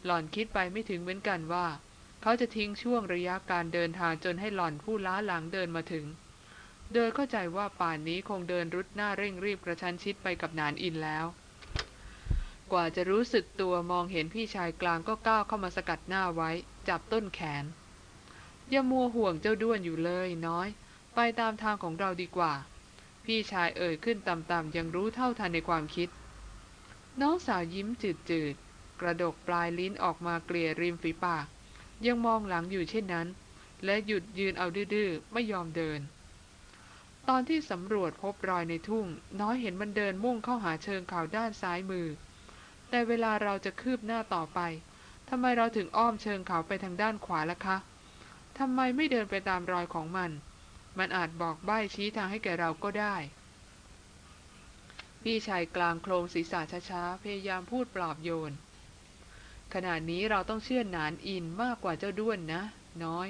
S1: หล่อนคิดไปไม่ถึงเหมือนกันว่า เขาจะทิ้งช่วงระยะการเดินทางจนให้หล่อนผู้ล้าหลังเดินมาถึง โดยเข้าใจว่าป่านนี้คงเดินรุดหน้าเร่งรีบกระชั้นชิดไปกับนานอินแล้ว กว่าจะรู้สึกตัวมองเห็นพี่ชายกลางก็ก้าวเข้ามาสกัดหน้าไว้ จับต้นแขน อย่ามัวห่วงเจ้าด้วนอยู่เลยน้อย ไปตามทางของเราดีกว่า พี่ชายเอ่ยขึ้นต่ำๆยังรู้เท่าทันในความคิด น้องสาวยิ้มจืดๆ กระดกปลายลิ้นออกมาเกลี่ยริมฝีปาก ยังมองหลังอยู่เช่นนั้น และหยุดยืนเอาดื้อๆไม่ยอมเดิน ตอนที่สำรวจพบรอยในทุ่ง น้อยเห็นมันเดินมุ่งเข้าหาเชิงเขาด้านซ้ายมือ แต่เวลาเราจะคืบหน้าต่อไปทำไมเราถึงอ้อมเชิงเขาไปทางด้านขวาล่ะคะทำไมไม่เดินไปตามรอยของมัน มันอาจบอกใบ้ชี้ทางให้แก่เราก็ได้ พี่ชายกลางโครงศีรษะช้าๆพยายามพูดปลอบโยนขณะนี้เราต้องเชื่อหนานอินมากกว่าเจ้าด้วนนะ น้อย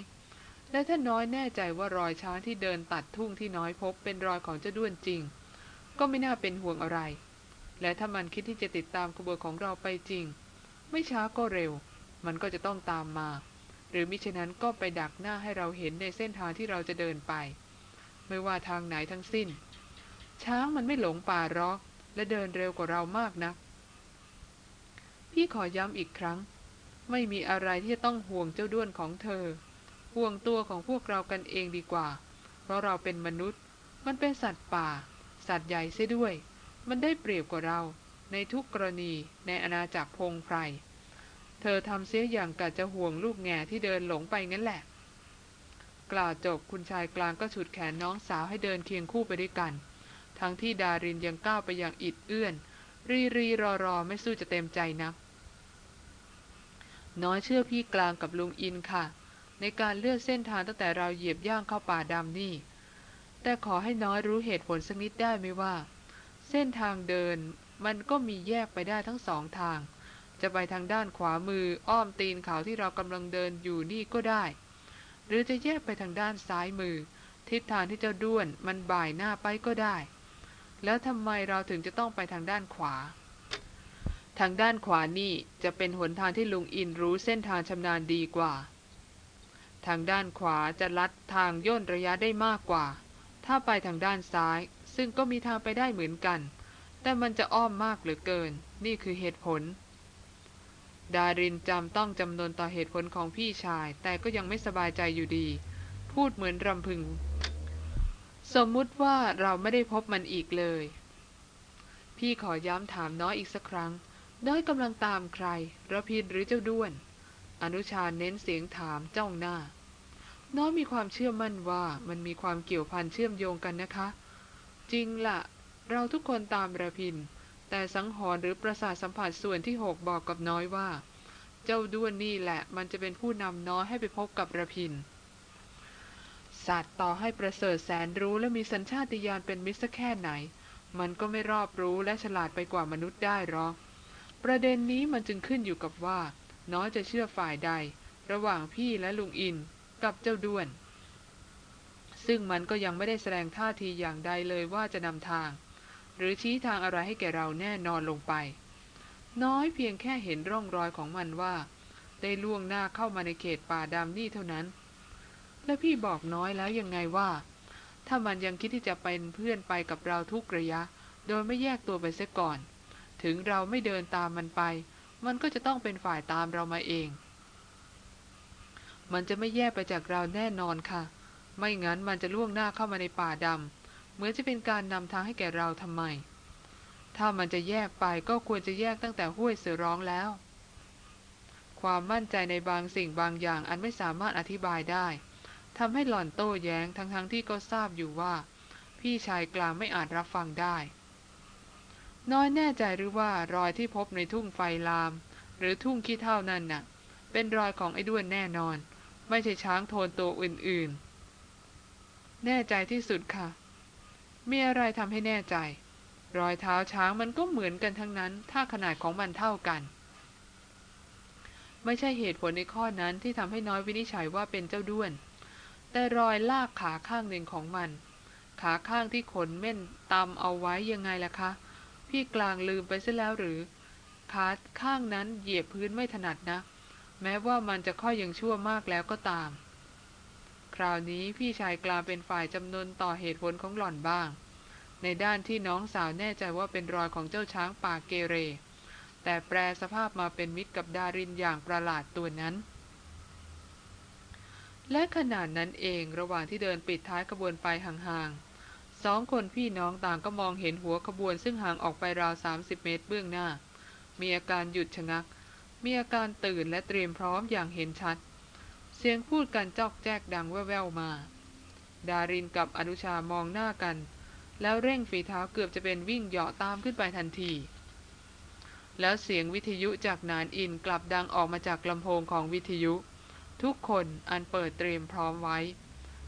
S1: และถ้าน้อยแน่ใจว่ารอยช้างที่เดินตัดทุ่งที่น้อยพบเป็นรอยของเจ้าด้วนจริง ก็ไม่น่าเป็นห่วงอะไร และถ้ามันคิดที่จะติดตามขบวนของเราไปจริง ไม่ช้าก็เร็ว มันก็จะต้องตามมา หรือมิฉะนั้นก็ไปดักหน้าให้เราเห็นในเส้นทางที่เราจะเดินไป ไม่ว่าทางไหนทั้งสิ้น ช้างมันไม่หลงป่ารอกและเดินเร็วกว่าเรามากนะัก พี่ขอย้ำอีกครั้ง ไม่มีอะไรที่จะต้องห่วงเจ้าด้วนของเธอ ห่วงตัวของพวกเรากันเองดีกว่า เพราะเราเป็นมนุษย์ มันเป็นสัตว์ป่า สัตว์ใหญ่เสียด้วย มันได้เปรียบกว่าเรา ในทุกกรณีในอาณาจักรพงไพร เธอทำเสียอย่างกะจะห่วงลูกแง่ที่เดินหลงไปงั้นแหละ กล่าวจบคุณชายกลางก็ฉุดแขนน้องสาวให้เดินเคียงคู่ไปด้วยกัน ทั้งที่ดารินยังก้าวไปอย่างอิดเอื้อน รีรีรอรอไม่สู้จะเต็มใจนักน้อยเชื่อพี่กลางกับลุงอินค่ะ ในการเลือกเส้นทางตั้งแต่เราเหยียบย่างเข้าป่าดำนี่ แต่ขอให้น้อยรู้เหตุผลสักนิดได้ไหมว่า เส้นทางเดินมันก็มีแยกไปได้ทั้งสองทาง จะไปทางด้านขวามืออ้อมตีนเขาที่เรากำลังเดินอยู่นี่ก็ได้ หรือจะแยกไปทางด้านซ้ายมือ ทิศทางที่เจ้าด้วนมันบ่ายหน้าไปก็ได้ แล้วทำไมเราถึงจะต้องไปทางด้านขวาทางด้านขวานี่จะเป็นหนทางที่ลุงอินรู้เส้นทางชำนาญดีกว่า ทางด้านขวาจะลัดทางย่นระยะได้มากกว่า ถ้าไปทางด้านซ้าย ซึ่งก็มีทางไปได้เหมือนกัน แต่มันจะอ้อมมากเหลือเกิน นี่คือเหตุผล ดารินจำต้องจำนนต่อเหตุผลของพี่ชาย แต่ก็ยังไม่สบายใจอยู่ดี พูดเหมือนรำพึง สมมุติว่าเราไม่ได้พบมันอีกเลย พี่ขอย้ำถามน้อยอีกสักครั้ง น้อยกำลังตามใครระพินหรือเจ้าด้วน อนุชาเน้นเสียงถามจ้องหน้า น้อยมีความเชื่อมั่นว่ามันมีความเกี่ยวพันเชื่อมโยงกันนะคะ จริงละ่ะ เราทุกคนตามระพิน แต่สังหรณ์หรือประสาทสัมผัสส่วนที่หกบอกกับน้อยว่า เจ้าด้วนนี่แหละ มันจะเป็นผู้นำน้อยให้ไปพบกับระพินสัตว์ต่อให้ประเสริฐแสนรู้และมีสัญชาติญาณเป็นมิตรแค่ไหน มันก็ไม่รอบรู้และฉลาดไปกว่ามนุษย์ได้หรอก ประเด็นนี้มันจึงขึ้นอยู่กับว่า น้อยจะเชื่อฝ่ายใด ระหว่างพี่และลุงอินกับเจ้าด้วน ซึ่งมันก็ยังไม่ได้แสดงท่าทีอย่างใดเลยว่าจะนำทาง หรือชี้ทางอะไรให้แก่เราแน่นอนลงไป น้อยเพียงแค่เห็นร่องรอยของมันว่า ได้ล่วงหน้าเข้ามาในเขตป่าดำนี่เท่านั้น และพี่บอกน้อยแล้วยังไงว่า ถ้ามันยังคิดที่จะเป็นเพื่อนไปกับเราทุกระยะ โดยไม่แยกตัวไปเสียก่อน ถึงเราไม่เดินตามมันไป มันก็จะต้องเป็นฝ่ายตามเรามาเอง มันจะไม่แยกไปจากเราแน่นอนค่ะ ไม่งั้นมันจะล่วงหน้าเข้ามาในป่าดำเหมือนจะเป็นการนำทางให้แก่เราทำไม ถ้ามันจะแยกไปก็ควรจะแยกตั้งแต่ห้วยเสือร้องแล้ว ความมั่นใจในบางสิ่งบางอย่างอันไม่สามารถอธิบายได้ทำให้หล่อนโต้แย้งทั้งๆทที่ก็ทราบอยู่ว่า พี่ชายกลางไม่อาจรับฟังได้ น้อยแน่ใจหรือว่ารอยที่พบในทุ่งไฟลาม หรือทุ่งขี้เท่านั่นน่ะ เป็นรอยของไอ้ด้วนแน่นอน ไม่ใช่ช้างโทนตัวอื่นๆ แน่ใจที่สุดค่ะ มีอะไรทำให้แน่ใจ รอยเท้าช้างมันก็เหมือนกันทั้งนั้น ถ้าขนาดของมันเท่ากัน ไม่ใช่เหตุผลในข้อนั้นที่ทำให้น้อยวินิจฉัยว่าเป็นเจ้าด้วน แต่รอยลากขาข้างหนึ่งของมัน ขาข้างที่ขนเม่นตำเอาไว้ยังไงล่ะคะ พี่กลางลืมไปซะแล้วหรือ ขาข้างนั้นเหยียบพื้นไม่ถนัดนะ แม้ว่ามันจะค่อยยังชั่วมากแล้วก็ตาม คราวนี้พี่ชายกลางเป็นฝ่ายจำนวนต่อเหตุผลของหล่อนบ้าง ในด้านที่น้องสาวแน่ใจว่าเป็นรอยของเจ้าช้างป่าเกเร แต่แปลสภาพมาเป็นมิตรกับดารินอย่างประหลาดตัวนั้นและขนาดนั้นเองระหว่างที่เดินปิดท้ายขบวนไปห่างๆ สองคนพี่น้องต่างก็มองเห็นหัวขบวนซึ่งห่างออกไปราว30เมตรเบื้องหน้า มีอาการหยุดชะงัก มีอาการตื่นและเตรียมพร้อมอย่างเห็นชัด เสียงพูดกันจอกแจกดังแว่วๆมา ดารินกับอนุชามองหน้ากัน แล้วเร่งฝีเท้าเกือบจะเป็นวิ่งเหาะตามขึ้นไปทันที แล้วเสียงวิทยุจากนานอินกลับดังออกมาจากลำโพงของวิทยุ ทุกคนอันเปิดเตรียมพร้อมไว้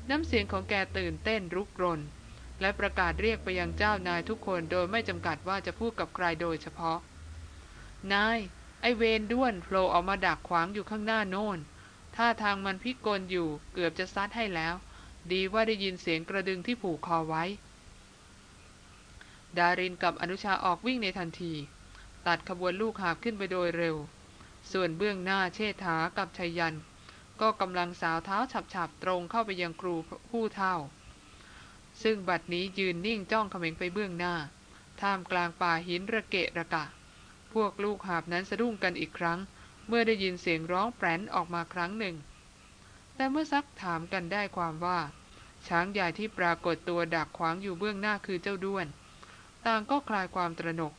S1: น้ำเสียงของแกตื่นเต้นรุกรน และประกาศเรียกไปยังเจ้านายทุกคนโดยไม่จำกัดว่าจะพูดกับใครโดยเฉพาะ นาย ไอเวนด้วนโผล่ออกมาดักขวางอยู่ข้างหน้าโน่นท่าทางมันพิกลอยู่เกือบจะซัดให้แล้ว ดีว่าได้ยินเสียงกระดึงที่ผูกคอไว้ ดารินกับอนุชาออกวิ่งในทันที ตัดขบวนลูกหาบขึ้นไปโดยเร็ว ส่วนเบื้องหน้าเชษฐากับชัยยัน ก็กำลังสาวเท้าฉับๆตรงเข้าไปยังครูผู้เท่า ซึ่งบัดนี้ยืนนิ่งจ้องเขม็งไปเบื้องหน้า ท่ามกลางป่าหินระเกะระกะ พวกลูกหาบนั้นสะดุ้งกันอีกครั้ง เมื่อได้ยินเสียงร้องแปรนออกมาครั้งหนึ่ง แต่เมื่อซักถามกันได้ความว่า ช้างใหญ่ที่ปรากฏตัวดักขวางอยู่เบื้องหน้าคือเจ้าด้วน ต่างก็คลายความตระหนก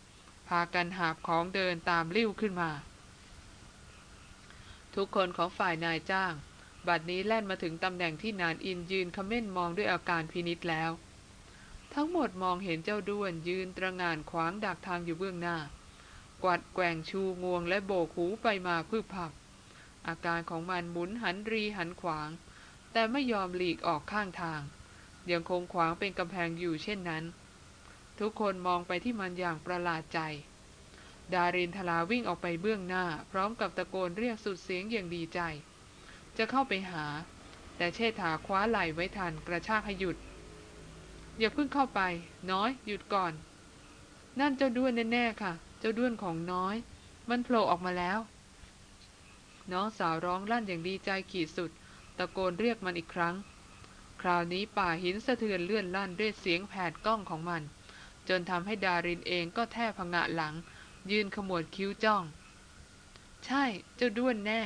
S1: พากันหาบของเดินตามลิ้วขึ้นมา ทุกคนของฝ่ายนายจ้าง บัดนี้แล่นมาถึงตำแหน่งที่นานอินยืนคเม่นมองด้วยอาการพินิษแล้ว ทั้งหมดมองเห็นเจ้าด้วนยืนตระงานขวางดักทางอยู่เบื้องหน้า กวัดแกว่งชูงวงและโบกหูไปมาพึบพับ อาการของมันหมุนหันรีหันขวาง แต่ไม่ยอมหลีกออกข้างทาง ยังคงขวางเป็นกำแพงอยู่เช่นนั้น ทุกคนมองไปที่มันอย่างประหลาดใจ ดารินทลาวิ่งออกไปเบื้องหน้า พร้อมกับตะโกนเรียกสุดเสียงอย่างดีใจ จะเข้าไปหา แต่เชษฐาคว้าไหล่ไว้ทันกระชากให้หยุด อย่าเพิ่งเข้าไป น้อยหยุดก่อน นั่นเจ้าด้วนแน่ๆค่ะ เจ้าด้วนของน้อย มันโผล่ออกมาแล้ว น้องสาวร้องลั่นอย่างดีใจขีดสุด ตะโกนเรียกมันอีกครั้ง คราวนี้ป่าหินสะเทือนเลื่อนลั่นด้วยเสียงแผดกล้องของมัน จนทำให้ดารินเองก็แทบพงะหลัง ยืนขมวดคิ้วจ้อง ใช่เจ้าด้วนแน่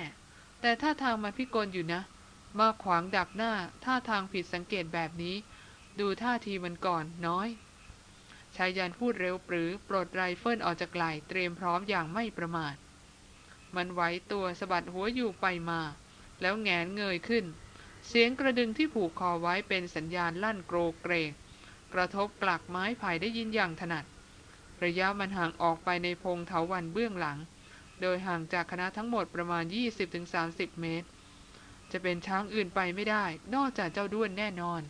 S1: แต่ท่าทางมันพิกลอยู่นะ มาขวางดักหน้าท่าทางผิดสังเกตแบบนี้ ดูท่าทีมันก่อนน้อยชายยันพูดเร็วปรื๋อปลดไรเฟิลออกจากไหล่เตรียมพร้อมอย่างไม่ประมาท มันไหวตัวสะบัดหัวอยู่ไปมา แล้วแหงนเงยขึ้น เสียงกระดึงที่ผูกคอไว้เป็นสัญญาณลั่นโกรกเกรกกระทบกลักไม้ไผ่ได้ยินอย่างถนัด ระยะมันห่างออกไปในพงเถาวันเบื้องหลัง โดยห่างจากคณะทั้งหมดประมาณ 20-30 เมตร จะเป็นช้างอื่นไปไม่ได้ นอกจากเจ้าด้วนแน่นอน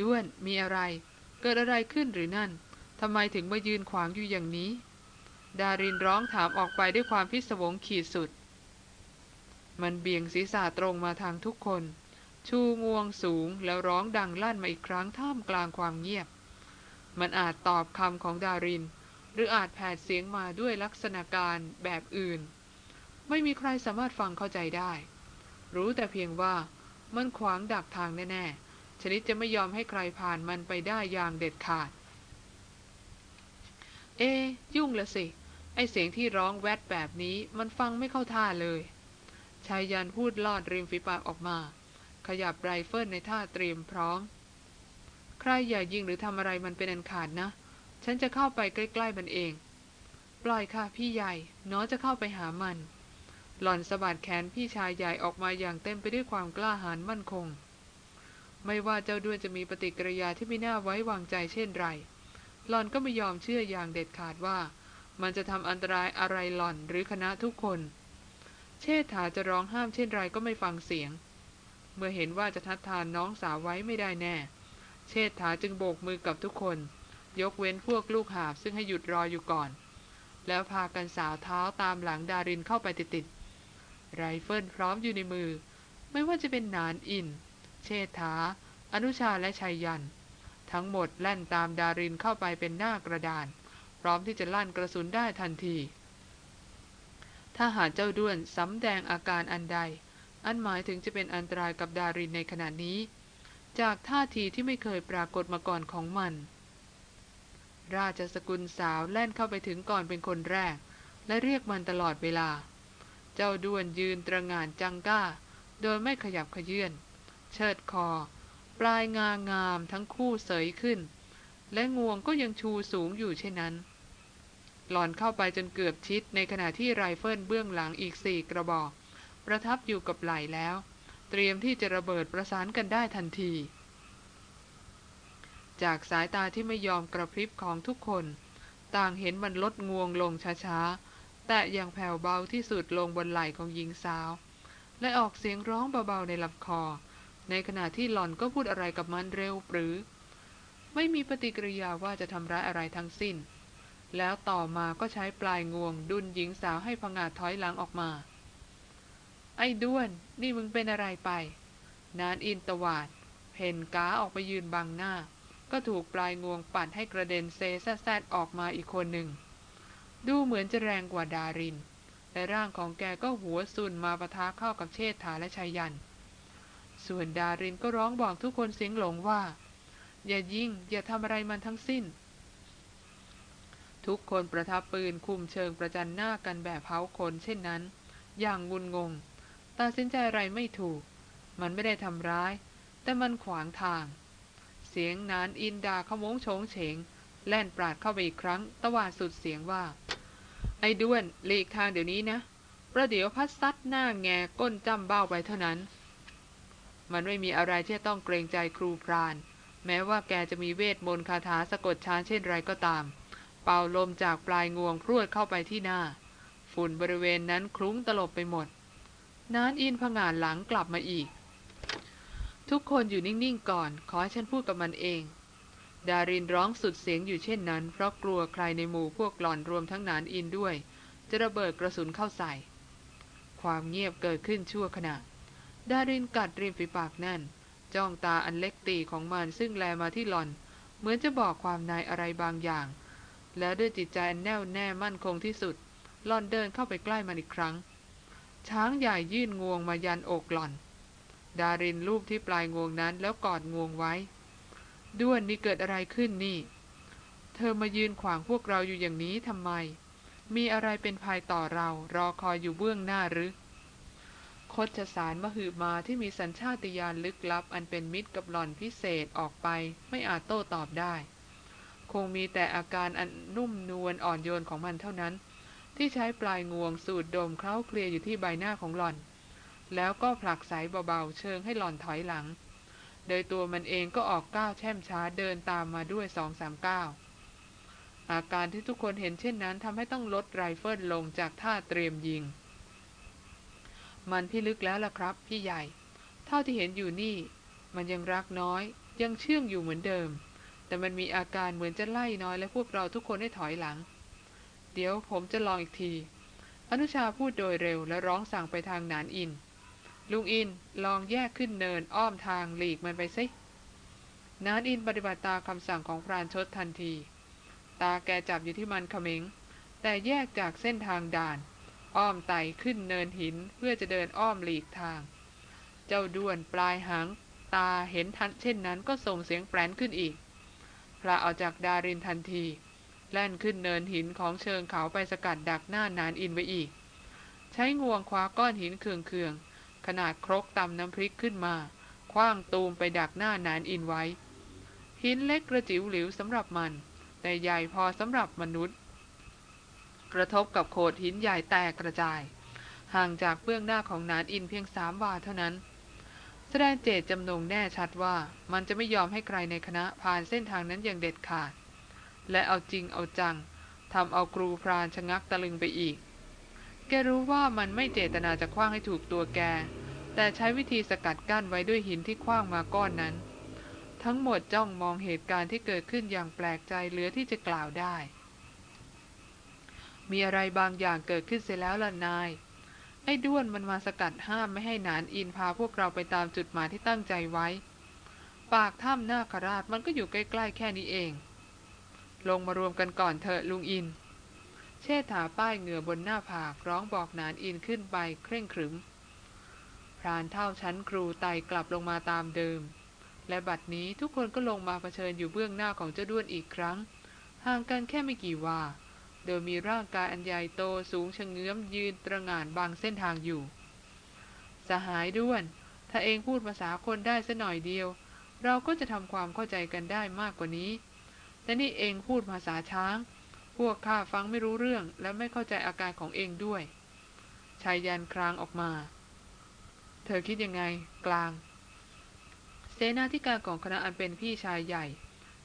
S1: ด้วนมีอะไร เกิดอะไรขึ้นหรือนั่นทำไมถึงมายืนขวางอยู่อย่างนี้ ดารินร้องถามออกไปด้วยความพิศวงขีดสุด มันเบี่ยงศีรษะตรงมาทางทุกคน ชูงวงสูงแล้วร้องดังลั่นมาอีกครั้งท่ามกลางความเงียบ มันอาจตอบคำของดาริน รืออาจแผดเสียงมาด้วยลักษณะการแบบอื่น ไม่มีใครสามารถฟังเข้าใจได้ รู้แต่เพียงว่ามันขวางดักทางแน่ๆ ชนิดจะไม่ยอมให้ใครผ่านมันไปได้อย่างเด็ดขาด เอ ยุ่งละสิ ไอเสียงที่ร้องแวดแบบนี้มันฟังไม่เข้าท่าเลย ชายยันพูดลอดริมฝีปากออกมา ขยับไรเฟิลในท่าเตรียมพร้อม ใครอย่ายิงหรือทำอะไรมันเป็นอันขาดนะ ฉันจะเข้าไปใกล้ๆมันเอง ปล่อยค่ะพี่ใหญ่ น้อยจะเข้าไปหามัน หล่อนสะบัดแขนพี่ชายใหญ่ออกมาอย่างเต็มไปด้วยความกล้าหาญมั่นคง ไม่ว่าเจ้าด้วนจะมีปฏิกิริยาที่ไม่น่าไว้วางใจเช่นไร หล่อนก็ไม่ยอมเชื่ออย่างเด็ดขาดว่า มันจะทำอันตรายอะไรหล่อนหรือคณะทุกคน เชษฐาจะร้องห้ามเช่นไรก็ไม่ฟังเสียง เมื่อเห็นว่าจะทัดทานน้องสาวไว้ไม่ได้แน่ เชษฐาจึงโบกมือกับทุกคน ยกเว้นพวกลูกหาบซึ่งให้หยุดรออยู่ก่อน แล้วพากันสาวเท้าตามหลังดารินเข้าไปติดๆไรเฟิลพร้อมอยู่ในมือ ไม่ว่าจะเป็นนานอิน เชษฐา อนุชาและชัยยัน ทั้งหมดแล่นตามดารินเข้าไปเป็นหน้ากระดาน พร้อมที่จะลั่นกระสุนได้ทันทีถ้าหากเจ้าด้วนสำแดงอาการอันใด อันหมายถึงจะเป็นอันตรายกับดารินในขณะนี้ จากท่าทีที่ไม่เคยปรากฏมาก่อนของมัน ราชสกุลสาวแล่นเข้าไปถึงก่อนเป็นคนแรก และเรียกมันตลอดเวลา เจ้าด้วนยืนตระงานจังก้า โดยไม่ขยับขยื่น เชิดคอ ปลายงางามทั้งคู่เสยขึ้น และงวงก็ยังชูสูงอยู่เช่นนั้น หลอนเข้าไปจนเกือบชิดในขณะที่ไรเฟิลเบื้องหลังอีกสี่กระบอก ประทับอยู่กับไหล่แล้ว เตรียมที่จะระเบิดประสานกันได้ทันที จากสายตาที่ไม่ยอมกระพริบของทุกคน ต่างเห็นมันลดงวงลงช้าๆ แต่อย่างแผ่วเบาที่สุดลงบนไหล่ของหญิงสาว และออกเสียงร้องเบาๆในลำคอ ในขณะที่หล่อนก็พูดอะไรกับมันเร็วปรือ ไม่มีปฏิกิริยาว่าจะทำร้ายอะไรทั้งสิ้น แล้วต่อมาก็ใช้ปลายงวงดุนหญิงสาวให้พงาดถอยหลังออกมา ไอ้ด้วน นี่มึงเป็นอะไรไป นานอินตวาด เพนก้าออกไปยืนบังหน้า ก็ถูกปลายงวงปัดให้กระเด็นเซแซดออกมาอีกคนหนึ่ง ดูเหมือนจะแรงกว่าดาริน และร่างของแกก็หัวสุนมาปะทะเข้ากับเชษฐาและชายัน ส่วนดารินก็ร้องบอกทุกคนเสียงหลงว่า อย่ายิงอย่าทำอะไรมันทั้งสิ้น ทุกคนประทับปืนคุมเชิงประจันหน้ากันแบบเผาขนเช่นนั้น อย่างงุนงงตัดสินใจอะไรไม่ถูก มันไม่ได้ทำร้าย แต่มันขวางทาง สียงนานอินดาขโมงโฉงเฉง แล่นปราดเข้าไปอีกครั้ง ตวาดสุดเสียงว่า ไอ้ด้วนหลีกทางเดี๋ยวนี้นะ ประเดี๋ยวพัดซัดหน้าแงก้นจำเบ้าไปเท่านั้น มันไม่มีอะไรที่ต้องเกรงใจครูพราน แม้ว่าแกจะมีเวทมนต์คาถาสะกดชานเช่นไรก็ตาม เป่าลมจากปลายงวงพรวดเข้าไปที่หน้า ฝุ่นบริเวณนั้นคลุ้งตลบไปหมดนานอินผงานหลังกลับมาอีก ทุกคนอยู่นิ่งๆก่อน ขอให้ฉันพูดกับมันเอง ดารินร้องสุดเสียงอยู่เช่นนั้น เพราะกลัวใครในหมู่พวกหล่อนรวมทั้งนานอินด้วย จะระเบิดกระสุนเข้าใส่ ความเงียบเกิดขึ้นชั่วขณะ ดารินกัดริมฝีปากแน่น จ้องตาอันเล็กตีของมันซึ่งแลมาที่หล่อน เหมือนจะบอกความในอะไรบางอย่าง แล้วด้วยจิตใจอันแน่วแน่มั่นคงที่สุดหล่อนเดินเข้าไปใกล้มันอีกครั้ง ช้างใหญ่ยื่นงวงมายันอกหล่อน ดารินลูบที่ปลายงวงนั้นแล้วกอดงวงไว้ ด้วนนี่เกิดอะไรขึ้นนี่ เธอมายืนขวางพวกเราอยู่อย่างนี้ทำไม มีอะไรเป็นภัยต่อเรา รอคอยอยู่เบื้องหน้าหรือคดสารมหืบมาที่มีสัญชาติญาณลึกลับ อันเป็นมิตรกับหล่อนพิเศษออกไปไม่อาจโต้ตอบได้ คงมีแต่อาการอันนุ่มนวลอ่อนโยนของมันเท่านั้น ที่ใช้ปลายงวงสูดดมเคล้าเคลียอยู่ที่ใบหน้าของหล่อน แล้วก็ผลักสายเบาๆ เชิงให้หล่อนถอยหลัง โดยตัวมันเองก็ออกก้าวแช่มช้าเดินตามมาด้วยสองสามก้าวอาการที่ทุกคนเห็นเช่นนั้นทำให้ต้องลดไรเฟิลลงจากท่าเตรียมยิง มันพิลึกแล้วล่ะครับ พี่ใหญ่ เท่าที่เห็นอยู่นี่ มันยังรักน้อย ยังเชื่องอยู่เหมือนเดิม แต่มันมีอาการเหมือนจะไล่น้อยและพวกเราทุกคนให้ถอยหลัง เดี๋ยวผมจะลองอีกที อนุชาพูดโดยเร็วและร้องสั่งไปทางนานอิน ลุงอินลองแยกขึ้นเนินอ้อมทางหลีกมันไปสินานอินปฏิบัติตามคำสั่งของพรานชดทันที ตาแกจับอยู่ที่มันเขมงแต่แยกจากเส้นทางด่าน อ้อมไต่ขึ้นเนินหินเพื่อจะเดินอ้อมหลีกทาง เจ้าด้วนปลายหางตาเห็นทันเช่นนั้นก็ส่งเสียงแปรนขึ้นอีก พระเอาจากดารินทันที แล่นขึ้นเนินหินของเชิงเขาไปสกัดดักหน้านานอินไว้อีก ใช้งวงคว้าก้อนหินเคือง ขนาดครกตำน้ำพริกขึ้นมา คว้างตูมไปดักหน้านานอินไว้ หินเล็กกระจิ๋วหลิวสำหรับมัน แต่ใหญ่พอสำหรับมนุษย์ กระทบกับโขดหินใหญ่แตกกระจาย ห่างจากเบื้องหน้าของนานอินเพียงสามวาเท่านั้น แสดงเจตจำนงแน่ชัดว่ามันจะไม่ยอมให้ใครในคณะผ่านเส้นทางนั้นอย่างเด็ดขาด และเอาจริงเอาจังทำเอาครูพรานชะงักตะลึงไปอีก แกรู้ว่ามันไม่เจตนาจะคว้างให้ถูกตัวแก แต่ใช้วิธีสกัดกั้นไว้ด้วยหินที่คว้างมาก้อนนั้น ทั้งหมดจ้องมองเหตุการณ์ที่เกิดขึ้นอย่างแปลกใจเหลือที่จะกล่าวได้ มีอะไรบางอย่างเกิดขึ้นเสียแล้วล่ะนาย ไอ้ด้วนมันมาสกัดห้ามไม่ให้นานอินพาพวกเราไปตามจุดหมายที่ตั้งใจไว้ ปากถ้ำหน้าคราชมันก็อยู่ใกล้ๆแค่นี้เอง ลงมารวมกันก่อนเถอะลุงอิน ชษฐาป้ายเหงื่อบนหน้าผากร้องบอกนานอินขึ้นไปเคร่งครึม พรานเท่าชั้นครูไต่กลับลงมาตามเดิม และบัดนี้ทุกคนก็ลงมาเผชิญอยู่เบื้องหน้าของเจ้าด้วนอีกครั้ง ห่างกันแค่ไม่กี่วาโดยมีร่างกายอันใหญ่โตสูงชะเงื้อมยืนตระหง่านบางเส้นทางอยู่ สหายด้วน ถ้าเองพูดภาษาคนได้สัหน่อยเดียว เราก็จะทำความเข้าใจกันได้มากกว่านี้ แต่นี่เองพูดภาษาช้าง พวกข้าฟังไม่รู้เรื่องและไม่เข้าใจอาการของเองด้วย ชายยันครางออกมา เธอคิดยังไง กลาง เสนาธิการของคณะอันเป็นพี่ชายใหญ่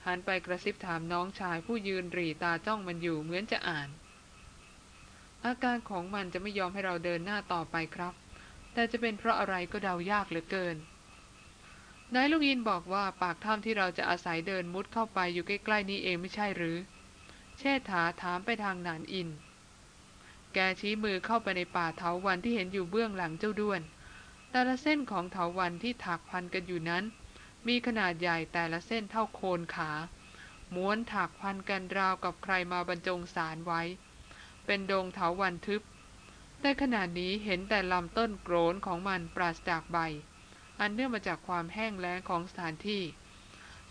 S1: หันไปกระซิบถามน้องชายผู้ยืนรีตาจ้องมันอยู่เหมือนจะอ่าน อาการของมันจะไม่ยอมให้เราเดินหน้าต่อไปครับ แต่จะเป็นเพราะอะไรก็เดายากเหลือเกินนายลุงอินบอกว่าปากถ้ำที่เราจะอาศัยเดินมุดเข้าไปอยู่ใกล้ๆนี้เองไม่ใช่หรือ ชษฐาถามไปทางนานอิน แกชี้มือเข้าไปในป่าเถาวันที่เห็นอยู่เบื้องหลังเจ้าด้วน แต่ละเส้นของเถาวันที่ถักพันกันอยู่นั้น มีขนาดใหญ่แต่ละเส้นเท่าโคนขา ม้วนถักพันกันราวกับใครมาบรรจงสารไว้ เป็นดงเถาวันทึบ แต่ขนาดนี้เห็นแต่ลำต้นโกรนของมันปราศจากใบ อันเนื่องมาจากความแห้งแล้งของสถานที่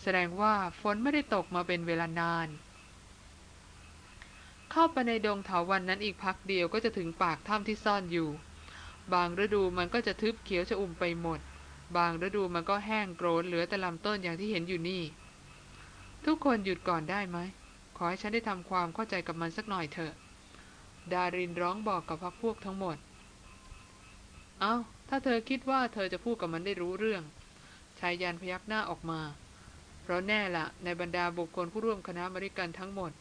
S1: แสดงว่าฝนไม่ได้ตกมาเป็นเวลานาน เข้าไปในดงเถาวันนั้นอีกพักเดียวก็จะถึงปากถ้ำที่ซ่อนอยู่ บางฤดูมันก็จะทึบเขียวชอุ่มไปหมด บางฤดูมันก็แห้งโกรนเหลือแต่ลำต้นอย่างที่เห็นอยู่นี่ ทุกคนหยุดก่อนได้ไหม ขอให้ฉันได้ทำความเข้าใจกับมันสักหน่อยเถอะ ดารินร้องบอกกับพักพวกทั้งหมด เอา้า ถ้าเธอคิดว่าเธอจะพูดกับมันได้รู้เรื่องชายยันพยักหน้าออกมา เพราะแน่ละในบรรดาบุคคลผู้ร่วมคณะบริการทั้งหมด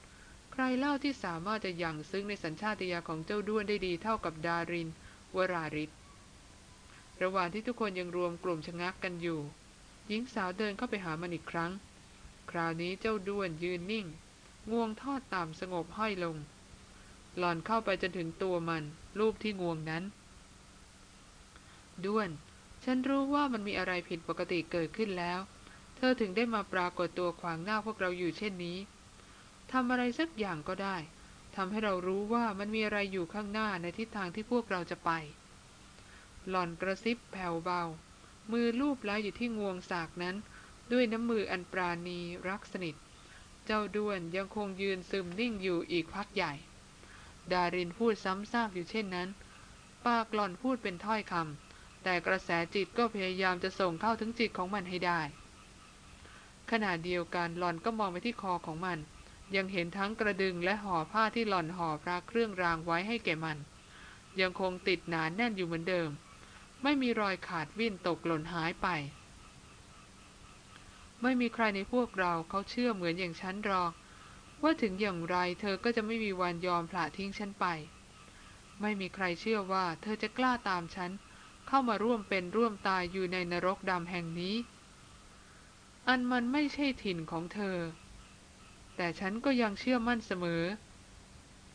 S1: ใครเล่าที่สามารถจะยังซึ้งในสัญชาติญาของเจ้าด้วนได้ดีเท่ากับดาริน วราริศระหว่างที่ทุกคนยังรวมกลุ่มชะงักกันอยู่ หญิงสาวเดินเข้าไปหามันอีกครั้ง คราวนี้เจ้าด้วนยืนนิ่ง งวงทอดต่ำสงบห้อยลง หล่อนเข้าไปจนถึงตัวมัน รูปที่งวงนั้น ด้วน ฉันรู้ว่ามันมีอะไรผิดปกติเกิดขึ้นแล้ว เธอถึงได้มาปรากฏตัวขวางหน้าพวกเราอยู่เช่นนี้ ทำอะไรสักอย่างก็ได้ทำให้เรารู้ว่ามันมีอะไรอยู่ข้างหน้าในทิศทางที่พวกเราจะไป หล่อนกระซิบแผ่วเบา มือลูบไล้อยู่ที่งวงสากนั้น ด้วยน้ำมืออันปราณีรักสนิท เจ้าด้วนยังคงยืนซึมนิ่งอยู่อีกพักใหญ่ ดารินพูดซ้ำซากอยู่เช่นนั้น ปากหล่อนพูดเป็นถ้อยคำแต่กระแสจิตก็พยายามจะส่งเข้าถึงจิตของมันให้ได้ ขณะเดียวกันหล่อนก็มองไปที่คอของมัน ยังเห็นทั้งกระดึงและห่อผ้าที่หล่อนห่อพระเครื่องรางไว้ให้แก่มัน ยังคงติดหนานแน่นอยู่เหมือนเดิม ไม่มีรอยขาดวิ่นตกหล่นหายไป ไม่มีใครในพวกเราเขาเชื่อเหมือนอย่างฉันหรอก ว่าถึงอย่างไรเธอก็จะไม่มีวันยอมผละทิ้งฉันไป ไม่มีใครเชื่อว่าเธอจะกล้าตามฉันเข้ามาร่วมเป็นร่วมตายอยู่ในนรกดำแห่งนี้ อันมันไม่ใช่ถิ่นของเธอ แต่ฉันก็ยังเชื่อมั่นเสมอ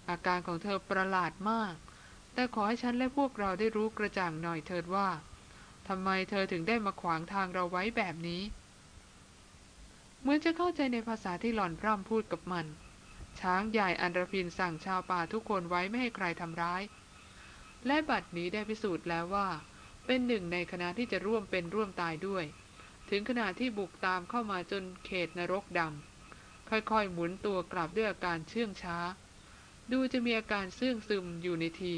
S1: อาการของเธอประหลาดมาก แต่ขอให้ฉันและพวกเราได้รู้กระจ่างหน่อยเถิดว่าทำไมเธอถึงได้มาขวางทางเราไว้แบบนี้ เหมือนจะเข้าใจในภาษาที่หล่อนพร่ำพูดกับมัน ช้างใหญ่อันรพินสั่งชาวป่าทุกคนไว้ไม่ให้ใครทำร้าย และบัดนี้ได้พิสูจน์แล้วว่า เป็นหนึ่งในคณะที่จะร่วมเป็นร่วมตายด้วย ถึงขนาดที่บุกตามเข้ามาจนเขตนรกดำ ค่อยๆ หมุนตัวกลับด้วยอาการเชื่องช้า ดูจะมีอาการเสื่องซึมอยู่ในที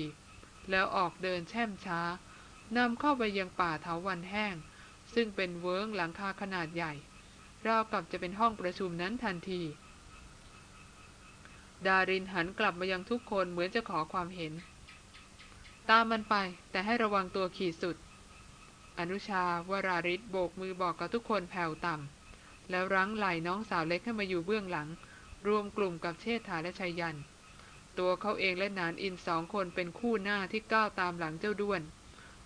S1: แล้วออกเดินแช่มช้านำเข้าไปยังป่าเถาวันแห้ง ซึ่งเป็นเวิ้งหลังคาขนาดใหญ่ ราวกับจะเป็นห้องประชุมนั้นทันที ดารินหันกลับมายังทุกคนเหมือนจะขอความเห็น ตามมันไปแต่ให้ระวังตัวขีดสุด อนุชาวราริศโบกมือบอกกับทุกคนแผ่วต่ำ แล้วรั้งไหล่น้องสาวเล็กให้มาอยู่เบื้องหลัง รวมกลุ่มกับเชษฐาและชัยยัน ตัวเขาเองและนานอินสองคนเป็นคู่หน้าที่ก้าวตามหลังเจ้าด้วน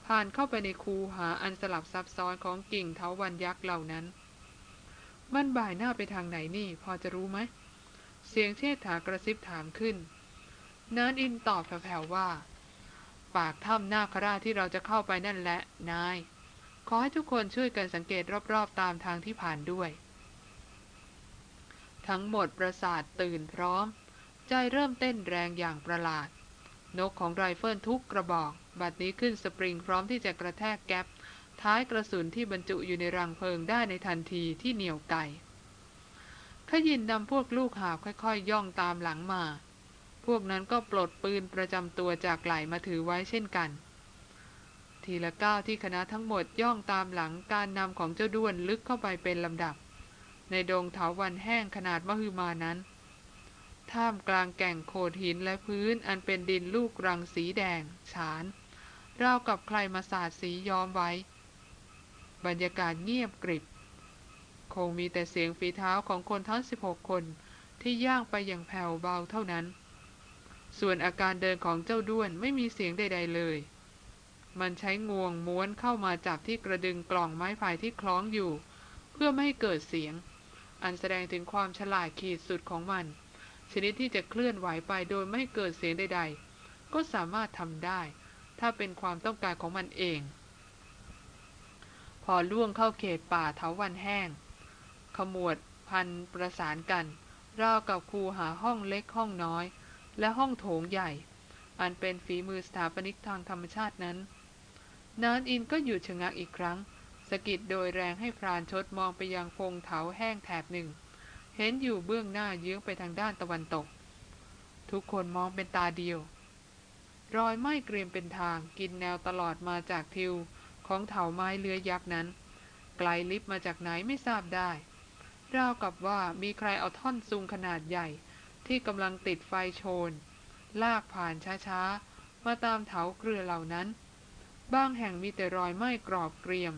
S1: ผ่านเข้าไปในคูหาอันสลับซับซ้อนของกิ่งเทาวันยักษ์เหล่านั้น มันบ่ายหน้าไปทางไหนนี่ พอจะรู้ไหม เสียงเชษฐากระซิบถามขึ้นนานอินตอบแผ่วๆว่า ปากถ้ำนาคราที่เราจะเข้าไปนั่นแหละนายขอให้ทุกคนช่วยกันสังเกตรอบๆตามทางที่ผ่านด้วย ทั้งหมดประสาทตื่นพร้อม ใจเริ่มเต้นแรงอย่างประหลาด นกของไรเฟิลทุกกระบอก บัดนี้ขึ้นสปริงพร้อมที่จะกระแทกแก๊ปท้ายกระสุนที่บรรจุอยู่ในรังเพลิงได้ในทันทีที่เหนี่ยวไกขยินนำพวกลูกหาบค่อยๆย่องตามหลังมา พวกนั้นก็ปลดปืนประจำตัวจากไหล่มาถือไว้เช่นกัน ทีละก้าวที่คณะทั้งหมดย่องตามหลังการนำของเจ้าด้วนลึกเข้าไปเป็นลำดับ ในดงเถาวันแห้งขนาดมหึมานั้น ท่ามกลางแก่งโขดหินและพื้นอันเป็นดินลูกรังสีแดง ฉาน ราวกับใครมาสาดสีย้อมไว้ บรรยากาศเงียบกริบ คงมีแต่เสียงฝีเท้าของคนทั้ง 16 คนที่ย่างไปอย่างแผ่วเบาเท่านั้น ส่วนอาการเดินของเจ้าด้วนไม่มีเสียงใด ๆ เลย มันใช้งวงม้วนเข้ามาจับที่กระดึงกล่องไม้ไผ่ที่คล้องอยู่ เพื่อไม่ให้เกิดเสียง อันแสดงถึงความฉลาดขีดสุดของมัน ชนิดที่จะเคลื่อนไหวไปโดยไม่เกิดเสียงใด ๆ ก็สามารถทำได้ ถ้าเป็นความต้องการของมันเอง พอล่วงเข้าเขตป่าเถาวันแห้ง ขมวดพันประสานกันราวกับคูหาห้องเล็กห้องน้อย และห้องโถงใหญ่ อันเป็นฝีมือสถาปนิกทางธรรมชาตินั้น นานอินก็หยุดชะงักอีกครั้ง สะกิดโดยแรงให้พรานชดมองไปยังพงเถาแห้งแถบหนึ่ง เห็นอยู่เบื้องหน้าเยื้องไปทางด้านตะวันตก ทุกคนมองเป็นตาเดียว รอยไหม้เกรียมเป็นทางกินแนวตลอดมาจากทิวของเถาไม้เลื้อยยักษ์นั้น ไกลลิบมาจากไหนไม่ทราบได้ราวกับว่ามีใครเอาท่อนซุงขนาดใหญ่ ที่กำลังติดไฟโชน ลากผ่านช้าๆ มาตามเถาเกลือเหล่านั้น บางแห่งมีแต่รอยไหม้กรอบเกรียม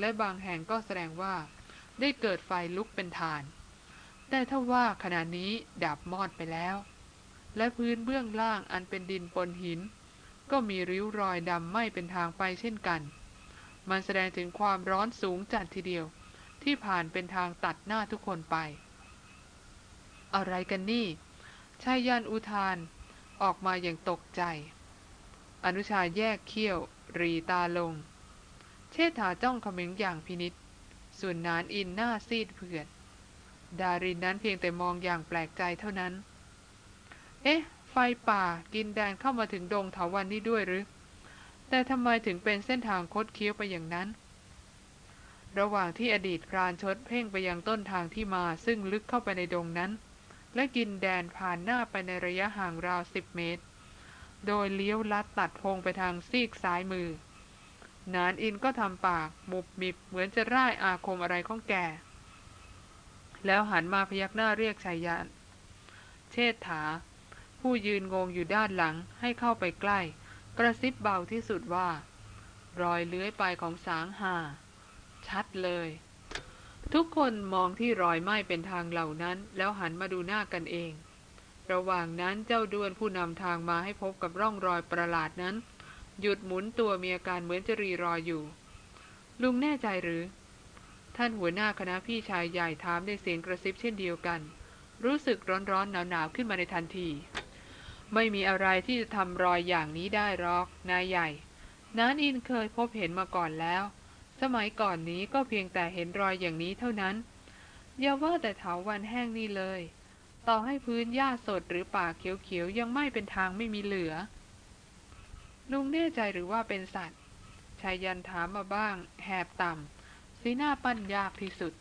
S1: และบางแห่งก็แสดงว่า ได้เกิดไฟลุกเป็นฐาน แต่ถ้าว่าขณะนี้ดับมอดไปแล้ว และพื้นเบื้องล่างอันเป็นดินปนหิน ก็มีริ้วรอยดำไหม้เป็นทางไปเช่นกัน มันแสดงถึงความร้อนสูงจัดทีเดียว ที่ผ่านเป็นทางตัดหน้าทุกคนไป อะไรกันนี่ชายยันอุทานออกมาอย่างตกใจ อนุชาแยกเขี้ยว รีตาลง เชษฐาจ้องเขม็งอย่างพินิษส่วนนานอินหน้าซีดเผือด ดารินนั้นเพียงแต่มองอย่างแปลกใจเท่านั้น เอ๊ะ ไฟป่ากินแดนเข้ามาถึงดงเถาวันนี่ด้วยหรือ แต่ทำไมถึงเป็นเส้นทางคดเคี้ยวไปอย่างนั้น ระหว่างที่อดีตพรานชดเพ่งไปยังต้นทางที่มาซึ่งลึกเข้าไปในดงนั้น และกินแดนผ่านหน้าไปในระยะห่างราวสิบเมตร โดยเลี้ยวลัดตัดพงไปทางซีกซ้ายมือ นานอินก็ทำปากมุบมิบเหมือนจะร่ายอาคมอะไรของแก แล้วหันมาพยักหน้าเรียกชายยันเชษฐา ผู้ยืนงงอยู่ด้านหลังให้เข้าไปใกล้ กระซิบเบาที่สุดว่า รอยเลื้อยไปของสางหา ชัดเลย ทุกคนมองที่รอยไหม้เป็นทางเหล่านั้น แล้วหันมาดูหน้ากันเอง ระหว่างนั้นเจ้าด้วนผู้นำทางมาให้พบกับร่องรอยประหลาดนั้น หยุดหมุนตัวมีอาการเหมือนจะรีรออยู่ ลุงแน่ใจหรือ ท่านหัวหน้าคณะพี่ชายใหญ่ถามในเสียงกระซิบเช่นเดียวกัน รู้สึกร้อนๆหนาวๆขึ้นมาในทันที ไม่มีอะไรที่จะทำรอยอย่างนี้ได้หรอก นายใหญ่นานอินเคยพบเห็นมาก่อนแล้ว สมัยก่อนนี้ก็เพียงแต่เห็นรอยอย่างนี้เท่านั้นอย่าว่าแต่เถาวันแห้งนี่เลย ต่อให้พื้นหญ้าสดหรือป่าเขียวๆยังไม่เป็นทางไม่มีเหลือ ลุงแน่ใจหรือว่าเป็นสัตว์ชายยันถามมาบ้าง แหบต่ำสีหน้าปั้นยากที่สุด